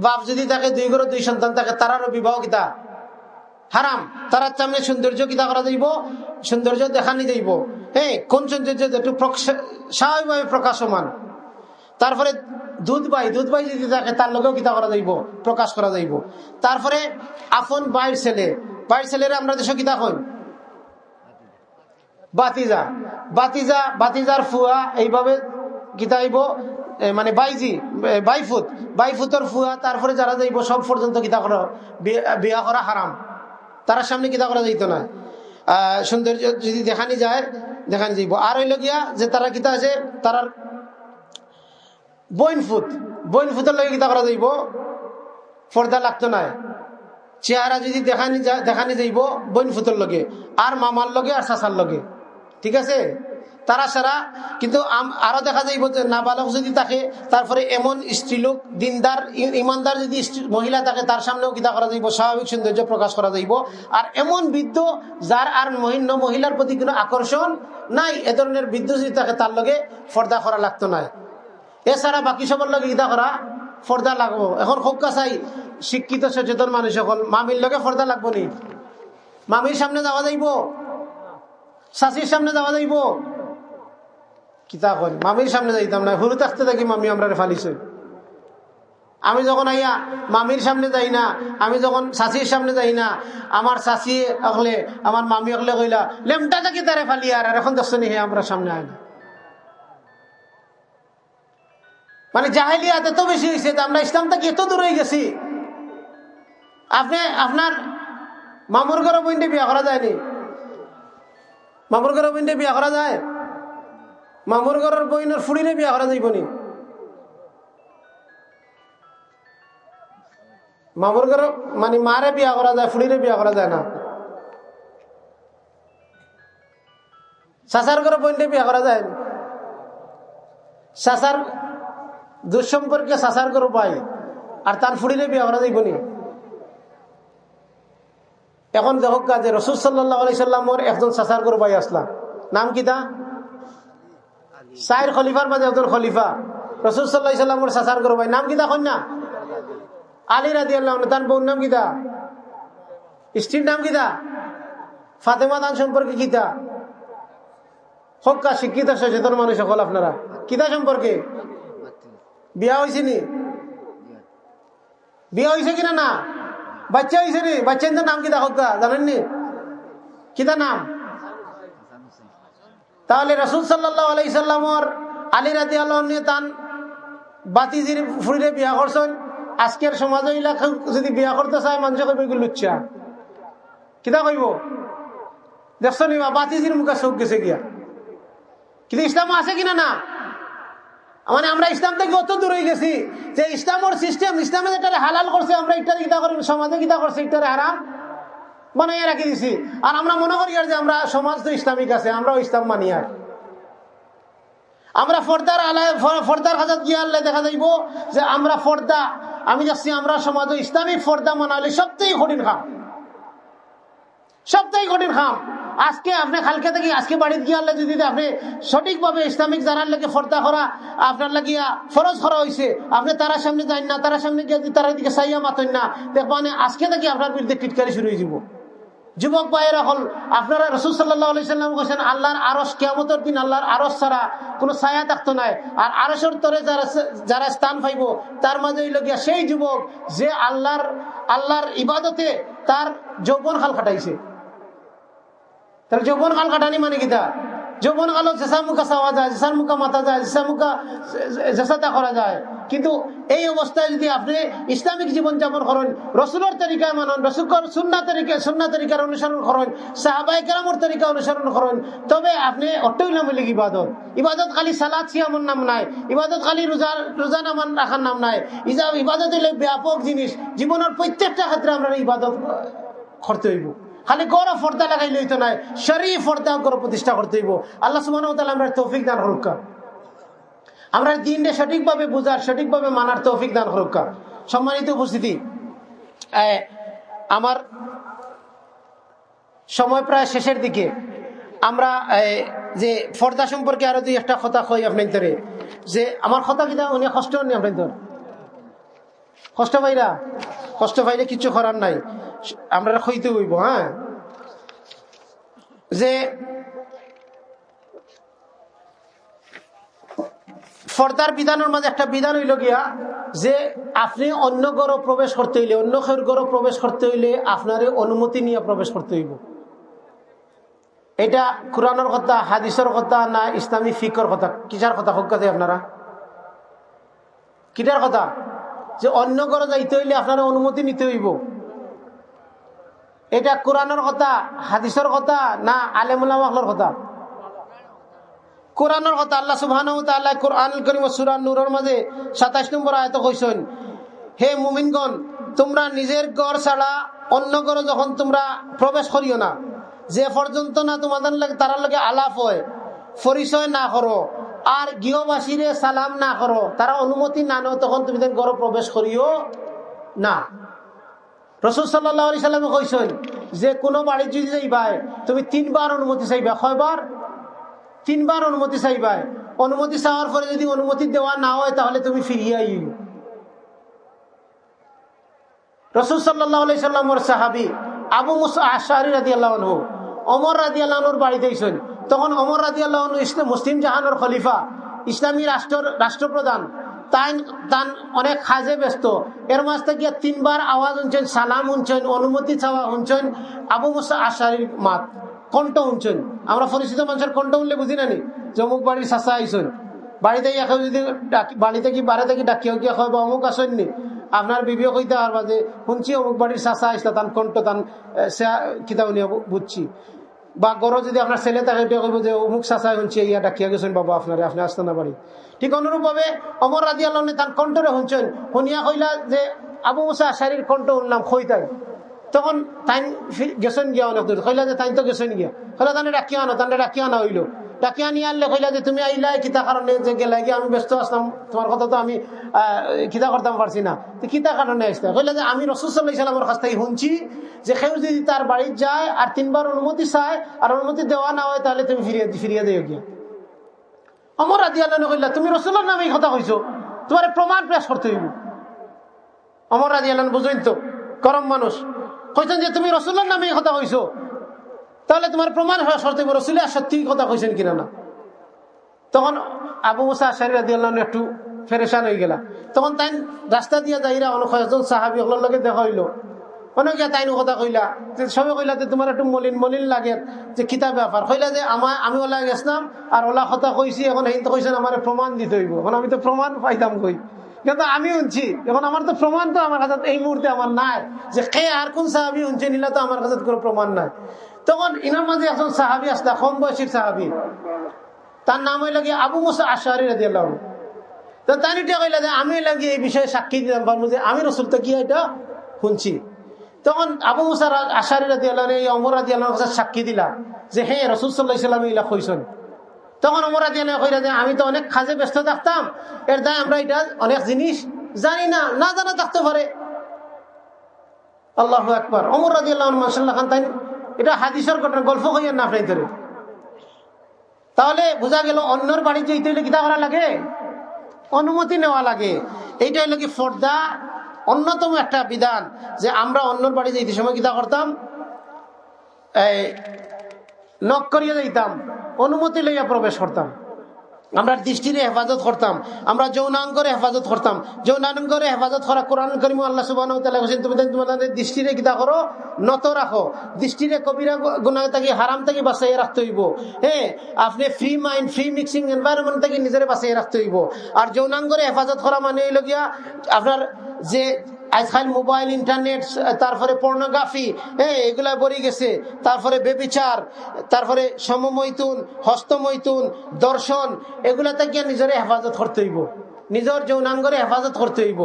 বাপ যদি তাকে দুই গরো, দুই সন্তান থাকে তারারও বিবাহ কিতা? হারাম। তারার সামনে সৌন্দর্য কিতা করা যাইব? সৌন্দর্য দেখানি যাইব। হ্যাঁ কোন সৌন্দর্য একটু স্বাভাবিকভাবে প্রকাশমান। তারপরে দুধ বাই দুধ বাই যদি থাকে, তার লগেও কিতা করা যাইব, প্রকাশ করা যাইব। তারপরে আফন বাইর ছেলে, বাইর ছেলেরা আমরা দেশ কিতা কই বাতিজা বাতিজা, বাতিজার ফুয়া এইভাবে কিতাইব মানে বাইজি বাইফুত, বাইফুতর ফুয়া, তারপরে যারা যাইব, সব পর্যন্ত কিতা করা বিয়া করা হারাম। তার সামনে কিতা করা যাইতো না। সৌন্দর্য যদি দেখানি যায়, দেখানি যাইব। আর হইল গিয়া যে তারা কিতা আছে, তারার বইন ফুট, বইন ফুটের লগে কিতা করা যাইব? পর্দা লাগতো না চেহারা যদি দেখানি দেখানি যাইব বইন ফুটের লগে, আর মামার লগে আর চাচার লগে। ঠিক আছে? তারা সারা, কিন্তু আরও দেখা যাইব যে নাবালক যদি থাকে, তারপরে এমন স্ত্রীলোক, দিনদার ইমানদার যদি মহিলা থাকে, তার সামনেও কিতা করা যাইব? স্বাভাবিক সৌন্দর্য প্রকাশ করা যাইব। আর এমন বৃদ্ধ যার আর মহিন্ন মহিলার প্রতি কোনো আকর্ষণ নাই, এ ধরনের বৃদ্ধ যদি থাকে, তার লগে ফর্দা করা লাগতো না এছাড়া বাকি সবার লগে কিতা করা ফর্দা লাগবো। এখন খোকা চাই শিক্ষিত সচেতন মানুষ সকল মামির লগে ফর্দা লাগবো নি। মামির সামনে যাওয়া যাইব। শাশির সামনে যাওয়া যাইব। কিতা কন মামির সামনে যাইতাম না। হুরু থাকতে থাকি মামি আমরা ফালিছে। আমি যখন আইয়া মামির সামনে যাই না, আমি যখন শাশির সামনে যাই না, আমার শাশি অকলে আমার মামি অকলে কইলা লেমটা থাকি তারে ফালি আর এখন দেখছ নি হে, আমরা সামনে আয় না। মানে জাহেলিয়াত এত বেশি হয়েছে আমরা ইসলাম থেকে এত দূর গেছি? আপনি, আপনার মামুর ঘর বইনটে বিয়া করা যায়নি? মামুর ঘর বইনটে বিয়া করা যায়? মামুর ঘরের বইনের ফুড়িরে বিয়া করা যাইব নি? মামুর ঘর মানে মারে বিয়া করা যায়, ফুড়িরে বিয়া করা যায় না? চাচার ঘরে বইনটে বিয়া করা যায় চাচার দুঃসম্পর্কে চাচার ঘর পাই আর তার ফুড়িরে বিয়া করা যাইব নি। এখন দেখক যে রসুল সাল্লাহ একজন চাচার ঘর পাই আসলাম। নাম কিতা সাইর খলিফার মাঝে একজন খলিফা। রসুল সাল্লাহ সাল্লামর চাচার ঘর পাই নাম কিতা কন্যা? আলী রাদি আল্লাহ তার বউর নাম কিতা স্ত্রীর নাম কিতা ফাতেমা দান সম্পর্কে কিতা হকা শিক্ষিত, সচেতন মানুষ সকল আপনারা। কিতা সম্পর্কে? বিয়া হয়েছে নি? বিয়া হয়েছে কিনা না? বাচ্চা হয়েছে নি? বাচ্চার নাম কিতা হকা জানেননি কিতা নাম? তাহলে রসুল সাল্লাহ আলী রাদি আল্লাহ তান বাতিজির ফুড়িরে বিয়া করছেন আজকের সমাজ যদি বিয়া করতে চায় মানুষ কইব লুচ্ছা কিতা কইব? দেখছ নিবা বাতিজির মুখে চোখ গেছে গিয়া কিন্তু ইসলাম আছে কিনা না? মানে আমরা ইসলাম থেকে অত দূর গেছি যে ইসলামের সিস্টেম ইসলামে এটা হালাল করছে, আমরা একটা গীতা করি, সমাজে গীতা করছে একটা হারাম বানাইয়া রাখি দিছি। আর আমরা মনে করি আর যে আমরা, সমাজ তো ইসলামিক আছে, আমরাও ইসলাম মানি আর। আমরা ফর্দার আলায় ফর্দার হাজার গিয়ে আল্লাহ দেখা যাইব যে আমরা ফর্দা, আমি যাচ্ছি, আমরা সমাজে ইসলামিক ফর্দা মানালে সবথেকে কঠিন খাম সবথেকে কঠিন খাম আজকে আপনি খালকে থেকে আজকে বাড়িতে গিয়ে আল্লাহ যদি আপনি সঠিকভাবে ইসলামিক জানার লাগে ফর্দা করা, আপনার লাগিয়া ফরজ করা হয়েছে আপনি তারা সামনে যান না তারা সামনে গিয়ে তারা দিকে সাইয়া মাতেন না, দেখবেন আজকে থেকে আপনার বিরুদ্ধে টিটকারি শুরু হয়ে যাব। যুবক ভাইয়েরা, হল, আপনারা রসুল সাল্লাহ সাল্লাম বলছেন, আল্লাহর আরস কেমতের দিন আল্লাহর আরস ছাড়া কোনো ছায়া থাকতো নাই। আর আরসের তরে যারা যারা স্থান পাইব, তার মাঝে লগিয়া সেই যুবক যে আল্লাহর আল্লাহর ইবাদতে তার যৌবন খাল খাটাইছে তাহলে যৌবন কাল কাটানি মানে কিতা যৌবন কালত জেসা মুখা চাওয়া যায় জেসার মুখা মাথা যায় জেসা মুখা জেসাতা করা যায়। কিন্তু এই অবস্থায় যদি আপনি ইসলামিক জীবন যাপন করেন, রসুলের তরিকায় মানন রসুল সুন্না তরিকা সুন্না তরিকার অনুসরণ করেন সাহাবাই কেরামর তরিকা অনুসরণ করেন, তবে আপনি অট্টই নাম লিখ ইবাদত। ইবাদত খালি সালাদ সিয়ামর নাম নাই। ইবাদত খালি রোজা রোজা নামান রাখার নাম নাই। ইবাদত হলে ব্যাপক জিনিস। জীবনের প্রত্যেকটা ক্ষেত্রে আমরা ইবাদত করতে হইব। খালি গড় ফর্দা লাগাই লইতো নাই শরীর ফর্দা গড় প্রতিষ্ঠা করতে হইব। আল্লাহ সুবাহ আমরা তৌফিক দান হরুকা আমরা দিনটা সঠিকভাবে বুঝার, সঠিকভাবে মানার তৌফিক দান হরুকা সম্মানিত উপস্থিতি আমার সময় প্রায় শেষের দিকে, আমরা যে ফর্দা সম্পর্কে আরও দুই একটা কথা কই আপনার যে আমার কথা কিনা উনি কষ্ট নেই আপনার কষ্ট পাইরা? কষ্ট পাইলে কিছু করার নাই। আমরা খইতে হইব হ্যাঁ? যে ফর্দার বিধানের মাঝে একটা বিধান হইল গিয়া, যে আপনি অন্য গড় প্রবেশ করতে হইলে, অন্য খের গড় প্রবেশ করতে হইলে আপনার অনুমতি নিয়ে প্রবেশ করতে হইব। এটা কোরআনের কথা, হাদিসের কথা না ইসলামী ফিকর কথা? কিসার কথা হোক আপনারা? কিটার কথা? যে অন্য ঘরে যাইতে হইলে আপনার অনুমতি নিতে হইব। এটা কোরআনের কথা, হাদিসের কথা, না আলেমুল্লাহর কথা? কোরআনের কথা আল্লাহ সুবহান কোরআন করিম সুরান নুরের মাঝে সাতাইশ নম্বর আয়ত কইসেন হে মুমিনগণ, তোমরা নিজের গড় ছাড়া অন্য ঘরে যখন তোমরা প্রবেশ করিও না, যে পর্যন্ত না তোমাদের তার লাগে আলাপ হয়, পরিচয় না করো, আর গৃহবাসীরে সালাম না করো, তারা অনুমতি না নাও, তখন তুমি ঘরে প্রবেশ করিও না। রসুল সাল্লাহ সাল্লামে কইসেন যে কোনো বাড়ি যদি যাইবাই তুমি তিনবার অনুমতি চাইবা। কয়বার? তিনবার অনুমতি চাইবাই অনুমতি চাওয়ার পরে যদি অনুমতি দেওয়া না হয়, তাহলে তুমি ফিরিয়ে আইও রসুল সাল্লাহ সাল্লামর সাহাবি আবু মুসা আশারি রাজি আল্লাহ অমর রাজি আল্লাহর বাড়িতে ইসেন তখন অমর রাজি আল্লাহ মুসলিম জাহানোর খলিফা, ইসলামী রাষ্ট্র রাষ্ট্রপ্রধান। তাই তান অনেক খাজে ব্যস্ত। এর মাঝ থেকে তিনবার আওয়াজ শুনছেন সালাম শুনছেন অনুমতি চাওয়া শুনছেন আবু মুসা আশারির মাত, কণ্ঠ শুনছেন আমরা পরিচিত মানুষের কণ্ঠ শুনলে বুঝি নানি জমুক বাড়ির চাষা আইসেন বাড়িতে এখন যদি বাড়িতে কি বাড়ি থেকে ডাকিও গিয়ে হয় বা অমুক আসেননি আপনার বিবেক হইতে আর বাজে শুনছি অমুক বাড়ির চাষা আসলে তান কণ্ঠ, তান কিতাব নিয়ে বুঝছি। বা গড় যদি আপনার ছেলে থাকে এটা কইব যে, অমুক চাচাই শুনছি ইয়া ডাকিয়া গেছেন বাবা আপনার আপনি আসতে না পারি ঠিক অনুরূপভাবে অমর রাজি আল্লাহ তার কণ্ঠরে শুনছেন, শুনিয়া কইলা যে, আবু মুসা আশারির কণ্ঠ উনলাম খৈতাই। তখন তাই গেছেন গিয়া অনেক দূর কইলা যে তাই তো গেছেন গিয়া। কইলা তাহলে ডাকিয়া আনো তাহলে ডাকিয়া আনা হইল। ডাকিয়া নিয়ে আনলে কইলা যে, তুমি আইলা কিতা কারণে যে গেলা গিয়ে আমি ব্যস্ত আসলাম, তোমার কথা তো আমি কিতা করতাম পারছি না। কিতা কারণে আসতে? কইলা যে, আমি রসুল্লাহ সাল্লামের কাছ থেকে শুনছি যে, কেউ যদি তার বাড়ির যায় আর তিনবার অনুমতি চায় আর অনুমতি দেওয়া না হয়, তাহলে তুমি ফিরিয়ে ফিরিয়ে দেও গিয়া। অমর আদি আল্লাহ কইলা, তুমি রসুল্লার নামে কথা কইছো, তোমার প্রমাণ পেশ করতে হইব। অমর রাজি আল্লাহ বুঝইন তো, গরম মানুষ, কইছেন যে, তুমি রসুল্লার নামে কথা কইছো। তাহলে তোমার প্রমাণ হওয়া সরতে রসুলের সত্যি কথা কইছেন কিনা না? তখন আবু মুসা আশারি রাজি আল্লাহ একটু ফেরেশান হয়ে গেলা তখন তাই রাস্তা দিয়ে যাইরা অনেক কয়েকজন সাহাবি হলোর লগে দেখা হইল। অনেকে তাইনো কথা কইলা সবে কইলা যে তোমার একটু মলিন মলিন লাগে, যে কিতাব ব্যাপার। কইলা যে আমার আমি ওলা গেছিলাম আর ওলা কথা কইছি, এখন সেই কইছেন আমার প্রমাণ দিতে হইব। এখন আমি তো প্রমাণ পাইতাম কই? কিন্তু আমি শুনছি, এখন আমার তো প্রমাণ তো আমার কাছে এই মুহূর্তে আমার নাই। যে কে আর কোন সাহাবি শুনছে নিলা তো আমার কাছে কোনো প্রমাণ নাই। তখন ইনার মাঝে একজন সাহাবি আসলা কম বয়সীর সাহাবি। তার নাম হইল কি আবু মুসা আশারি রাজি আল্লাহ তো তাই কইলা যে আমি লাগি এই বিষয়ে সাক্ষী দিতাম পারব যে আমি রসুল, তো কি এটা শুনছি? তখন আবু মুসার আশারি রাজি আল্লাহ এই অমর রাজি আল্লাহর কাছে সাক্ষী দিলা যে হ্যাঁ রসুল সাল্লাহ ইসলাম ইলা কইসন তখন অমর রাজি আল্লাহ কইরা যে, আমি তো অনেক কাজে ব্যস্ত থাকতাম, এর দায় আমরা এটা অনেক জিনিস জানি না না জানা থাকতে পারে। আল্লাহ একবার অমর রাজি আল্লাহ মাসাল্লাহ খান তাই এটা হাদিসের ঘটনা, গল্প কইয়ের না আপনার ধরে তাহলে বোঝা গেল অন্যর বাড়ি যেতে হইলে কিতা করা লাগে? অনুমতি নেওয়া লাগে। এইটা হইল কি ফর্দা, অন্যতম একটা বিধান যে আমরা অন্যর বাড়ি যেতে সময় কিতা করতাম? এই নক করিয়ে যাইতাম, অনুমতি লইয়া প্রবেশ করতাম। আমরা দৃষ্টির হেফাজত করতাম। আমরা যৌনাঙ্গরে হেফাজত করতাম। যৌনাঙ্গরে হেফাজত করা কোরআন করিম আল্লাহ সুবাহ তুমি তোমাদের দৃষ্টিরে কিতা করো, নত রাখো। দৃষ্টিরে কবিরা গুণা থাকি, হারাম থেকে বাঁচাই রাখতে হইব। হ্যাঁ আপনি free mind free mixing environment থেকে নিজের বাঁচাই রাখতে হইব। আর যৌনাঙ্গরে হেফাজত করা মানে হইল গিয়া, আপনার যে আজকাল মোবাইল, ইন্টারনেট, তারপরে পর্নোগ্রাফি হ্যাঁ এগুলা বড়ে গেছে। তারপরে বেবিচার, তারপরে সমমৈতুন হস্তমৈতুন দর্শন, এগুলা থেকে নিজের হেফাজত করতে হইব। নিজের যৌনাঙ্গরে হেফাজত করতে হইব।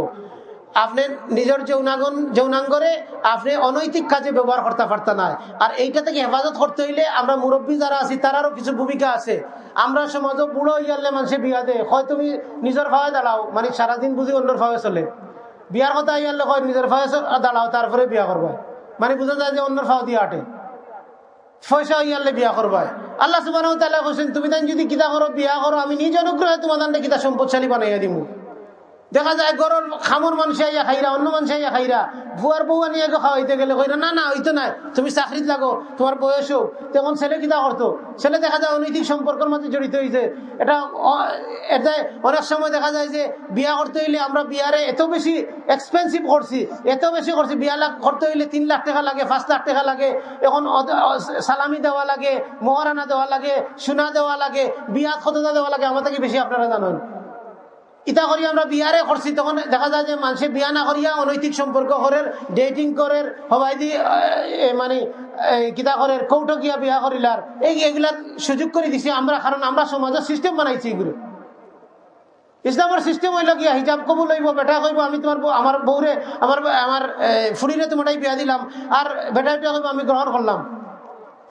আপনি নিজের যৌনাঙ্গন, যৌনাঙ্গরে আপনি অনৈতিক কাজে ব্যবহার করতে পারতেন না আর এইটা থেকে হেফাজত করতে হইলে আমরা মুরব্বী যারা আছি, তারারও কিছু ভূমিকা আছে। আমরা সমাজ বুড়ো হইয়ালে মানুষের বিয়া দেয়। হয় তুমি নিজের ভাবে দাঁড়াও মানে সারাদিন বুঝি অন্যর ভাবে চলে। বিয়ার কথা ইয়ার লোক নিজের ফাঁসে দাঁড়াও, তারপরে বিয়া করবা মানে বুঝা যায় যে অন্যের ফাও দিয়ে আটে পয়সা ইয়ারলে বিয়া করবাই। আল্লাহ সুবাহ তুমি তাই যদি কিতা করো, বিয়া করো, আমি নিজ অনুগ্রহে তোমাদের কিতা সম্পদশালী বানাইয়া দিমু। দেখা যায় গরুর খামর মানুষ আইয়া খাইরা, অন্য মানুষ আইয়া খাইরা ভুয়ার বউ নিয়ে খাওয়াইতে গেলে কইরা, না না, হইতো নাই, তুমি চাকরিত লাগো, তোমার বয়স হোক। তখন ছেলে কিতা করতো? ছেলে দেখা যায় অনৈতিক সম্পর্কের মধ্যে জড়িত হয়েছে এটা এটা অনেক সময় দেখা যায় যে বিয়া করতে হইলে আমরা বিয়ারে এত বেশি এক্সপেন্সিভ করছি, এত বেশি করছি, বিয়া লাখ করতে হইলে তিন লাখ টাকা লাগে, পাঁচ লাখ টাকা লাগে, এখন সালামি দেওয়া লাগে, মহারানা দেওয়া লাগে, সোনা দেওয়া লাগে, বিয়াত কতটা দেওয়া লাগে আমাদেরকে বেশি আপনারা জানেন। ইতা করি আমরা বিয়ারে করছি, তখন দেখা যায় যে মানুষের বিয়া না করিয়া অনৈতিক সম্পর্ক করের ডেটিং করের সবাই দি মানে কিতা করের, কৌটকিয়া বিয়া করিলার, এই এগুলা সুযোগ করে দিছি আমরা, কারণ আমরা সমাজের সিস্টেম বানাইছি এগুলো ইসলামের সিস্টেম হইল গিয়া হিজাব কবুল হইব, বেটা কইব, আমি তোমার আমার বউরে, আমার আমার ফুড়িরে তোমাটাই বিয়া দিলাম, আর বেটাটা কইব, আমি গ্রহণ করলাম।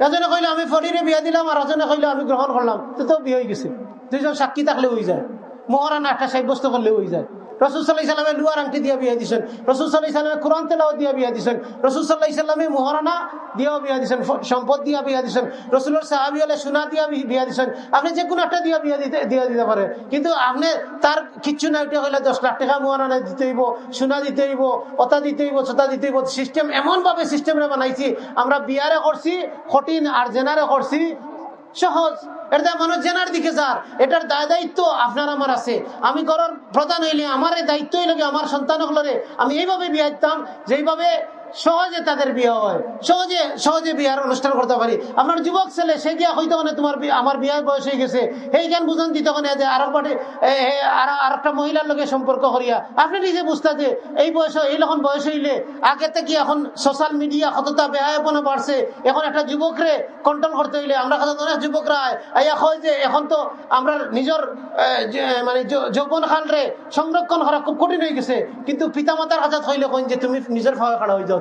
এজনে কইলে, আমি ফরিরে বিয়া দিলাম, আর এজনে কইলে, আমি গ্রহণ করলাম, তো তো বিয়ে হয়ে গেছে। দুইজন সাক্ষী থাকলে হয়ে যায়। মহারানা একটা সাব্যস্ত করলে হয়ে যায়। রসুল সাল্লাহ ইসলামে লুয়ার আংটি দিয়ে বিয়ে দিচ্ছেন রসুল সাল্লাহ ইসলামে কোরআন তেলাও দিয়ে বিয়ে দিচ্ছেন রসুল সাল্লাহ ইসলামে মোহরানা দিয়েও বিয়ে দিচ্ছেন সম্পদ দিয়ে বিয়ে দিচ্ছেন রসুলের সাহাবি হলে সোনা দিয়ে বিয়ে দিচ্ছেন আপনি যে কোনো একটা দিয়ে বিয়ে দিতে দিয়ে দিতে পারে। কিন্তু আপনি তার কিচ্ছু না ওইটা হলে দশ লাখ টাকা মোহরানা দিতে হইব, সোনা দিতে হইব অতা দিতে হইব, ছতা দিতে হইব। সিস্টেম এমন ভাবে সিস্টেমে বানাইছি, আমরা বিয়ারে করছি, কঠিন আর জেনারে করছি, সহজ। এটা মানুষ জেনার দিকে যার। এটার দায় দায়িত্ব আপনার, আমার আছে। আমি করার প্রধান হইলে আমার দায়িত্ব হইলে আমার সন্তান আমি এইভাবে বিয়ে দিতাম যেইভাবে সহজে তাদের বিয়ে হয়। সহজে সহজে বিয়ার অনুষ্ঠান করতে পারি। আপনার যুবক ছেলে, সে গিয়া হইতে মানে তোমার আমার বিয়ার বয়স হয়ে গেছে। সেই জ্ঞান বুঝান দিতে মানে যে আর পাটে আর একটা মহিলার লোকের সম্পর্ক করিয়া। আপনি নিজে বুঝতে যে এই বয়স, এই রকম বয়স হইলে আগে থেকে এখন সোশ্যাল মিডিয়া কতটা বেহায়পনা বাড়ছে। এখন একটা যুবকরে কন্ট্রোল করতে হইলে আমরা কত অনেক যুবকরা হয় যে এখন তো আমরা নিজের মানে যৌবন খালরে সংরক্ষণ করা খুব কঠিন হয়ে গেছে। কিন্তু পিতামাতার কাছে হইলে কইন যে তুমি নিজের ফাওয়া খাড়া হয়ে যাও।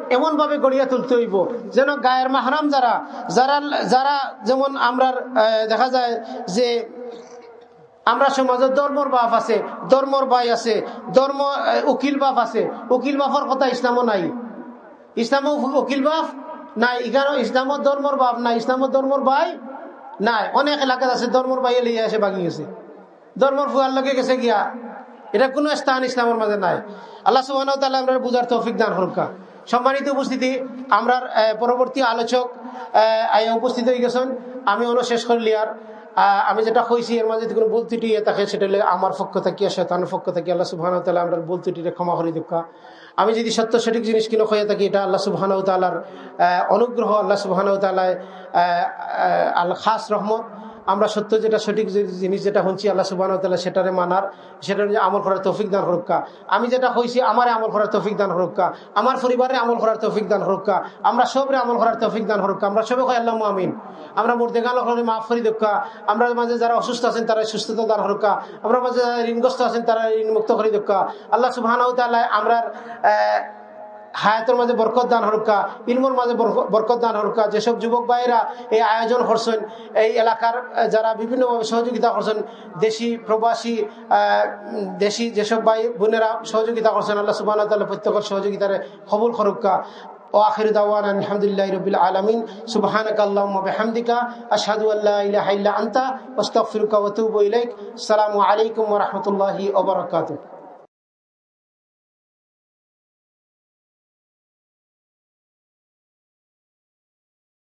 এমন ভাবে গড়িয়া তুলতে হইব। যেন গায়ের মাহারাম যারা যারা যারা যেমন আমরা দেখা যায় যে আমরা সমাজে ধর্মর বাপ আছে, ধর্মর ভাই আছে, ধর্ম উকিল বাপ আছে, উকিল বাপর কথা ইসলামও নাই। ইসলাম উকিল বাপ নাই এখানে ইসলামত ধর্মর বাপ নাই ইসলামত ধর্মর ভাই নাই। অনেক এলাকাত আছে, ধর্মর ভাই লিয়ে এসে বাগি গেছে। ধর্মর ফুয়ার লগে গেছে গিয়া। এটা কোনো স্থান ইসলামের মাঝে নাই। আল্লাহ সুবাহ বুঝার তৌফিক দান হরকা সম্মানিত উপস্থিতি, আমরা পরবর্তী আলোচক উপস্থিত হয়ে গেছেন। আমি অনু শেষ করলি আর আমি যেটা কইছি, এর মাঝে কোনো বলতে ত্রুটি থাকে, সেটা আমার পক্ষ থেকে শেতানের পক্ষ থেকে, আল্লাহ সুবাহ আমরা বলতে ত্রুটিটা ক্ষমা করে দেখা আমি যদি সত্য, সঠিক জিনিস কিনো হয়ে থাকি, এটা আল্লাহ সুবাহ তালার অনুগ্রহ, আল্লাহ সুবাহ তালায় আল্লাহ খাস রহমত। আমরা সত্য যেটা, সঠিক জিনিস যেটা শুনছি, আল্লাহ সুবাহ সেটারে মানার সেটা আমল করার তৌফিক দান হরক্কা আমি যেটা হয়েছি আমার আমল করার তৌফিক দান হরক্কা আমার পরিবারে আমল করার তৌফিক দান হরক্কা আমরা সবরে আমল করার তৌফিক দান হরক্কা আমরা সবে হয় আল্লাহ আমিন। আমরা মোর্দেগান মাফ করি দক্কা আমরা মাঝে যারা অসুস্থ আছেন, তারা সুস্থতা দান হরক্কা আমরা মাঝে যারা ঋণগ্রস্ত আছেন, তারা ঋণ মুক্ত করি দক্কা আল্লাহ সুবাহ আমরা হায়াতের মাঝে বরকত দান হরকা ইলমর মাঝে বরকত দান হরকা যেসব যুবক ভাইয়েরা এই আয়োজন করছেন এই এলাকার যারা বিভিন্নভাবে সহযোগিতা করছেন দেশি প্রবাসী দেশি যেসব ভাই বোনেরা সহযোগিতা করছেন আল্লাহ সুবাহ প্রত্যেকের সহযোগিতার কবুল খরক্কা وآخر دعوانا الحمد لله رب العالمين سبحانك اللهم وبحمدك أشهد أن لا إله إلا أنت واستغفرك واتوب إليك السلام عليكم ورحمة الله وبركاته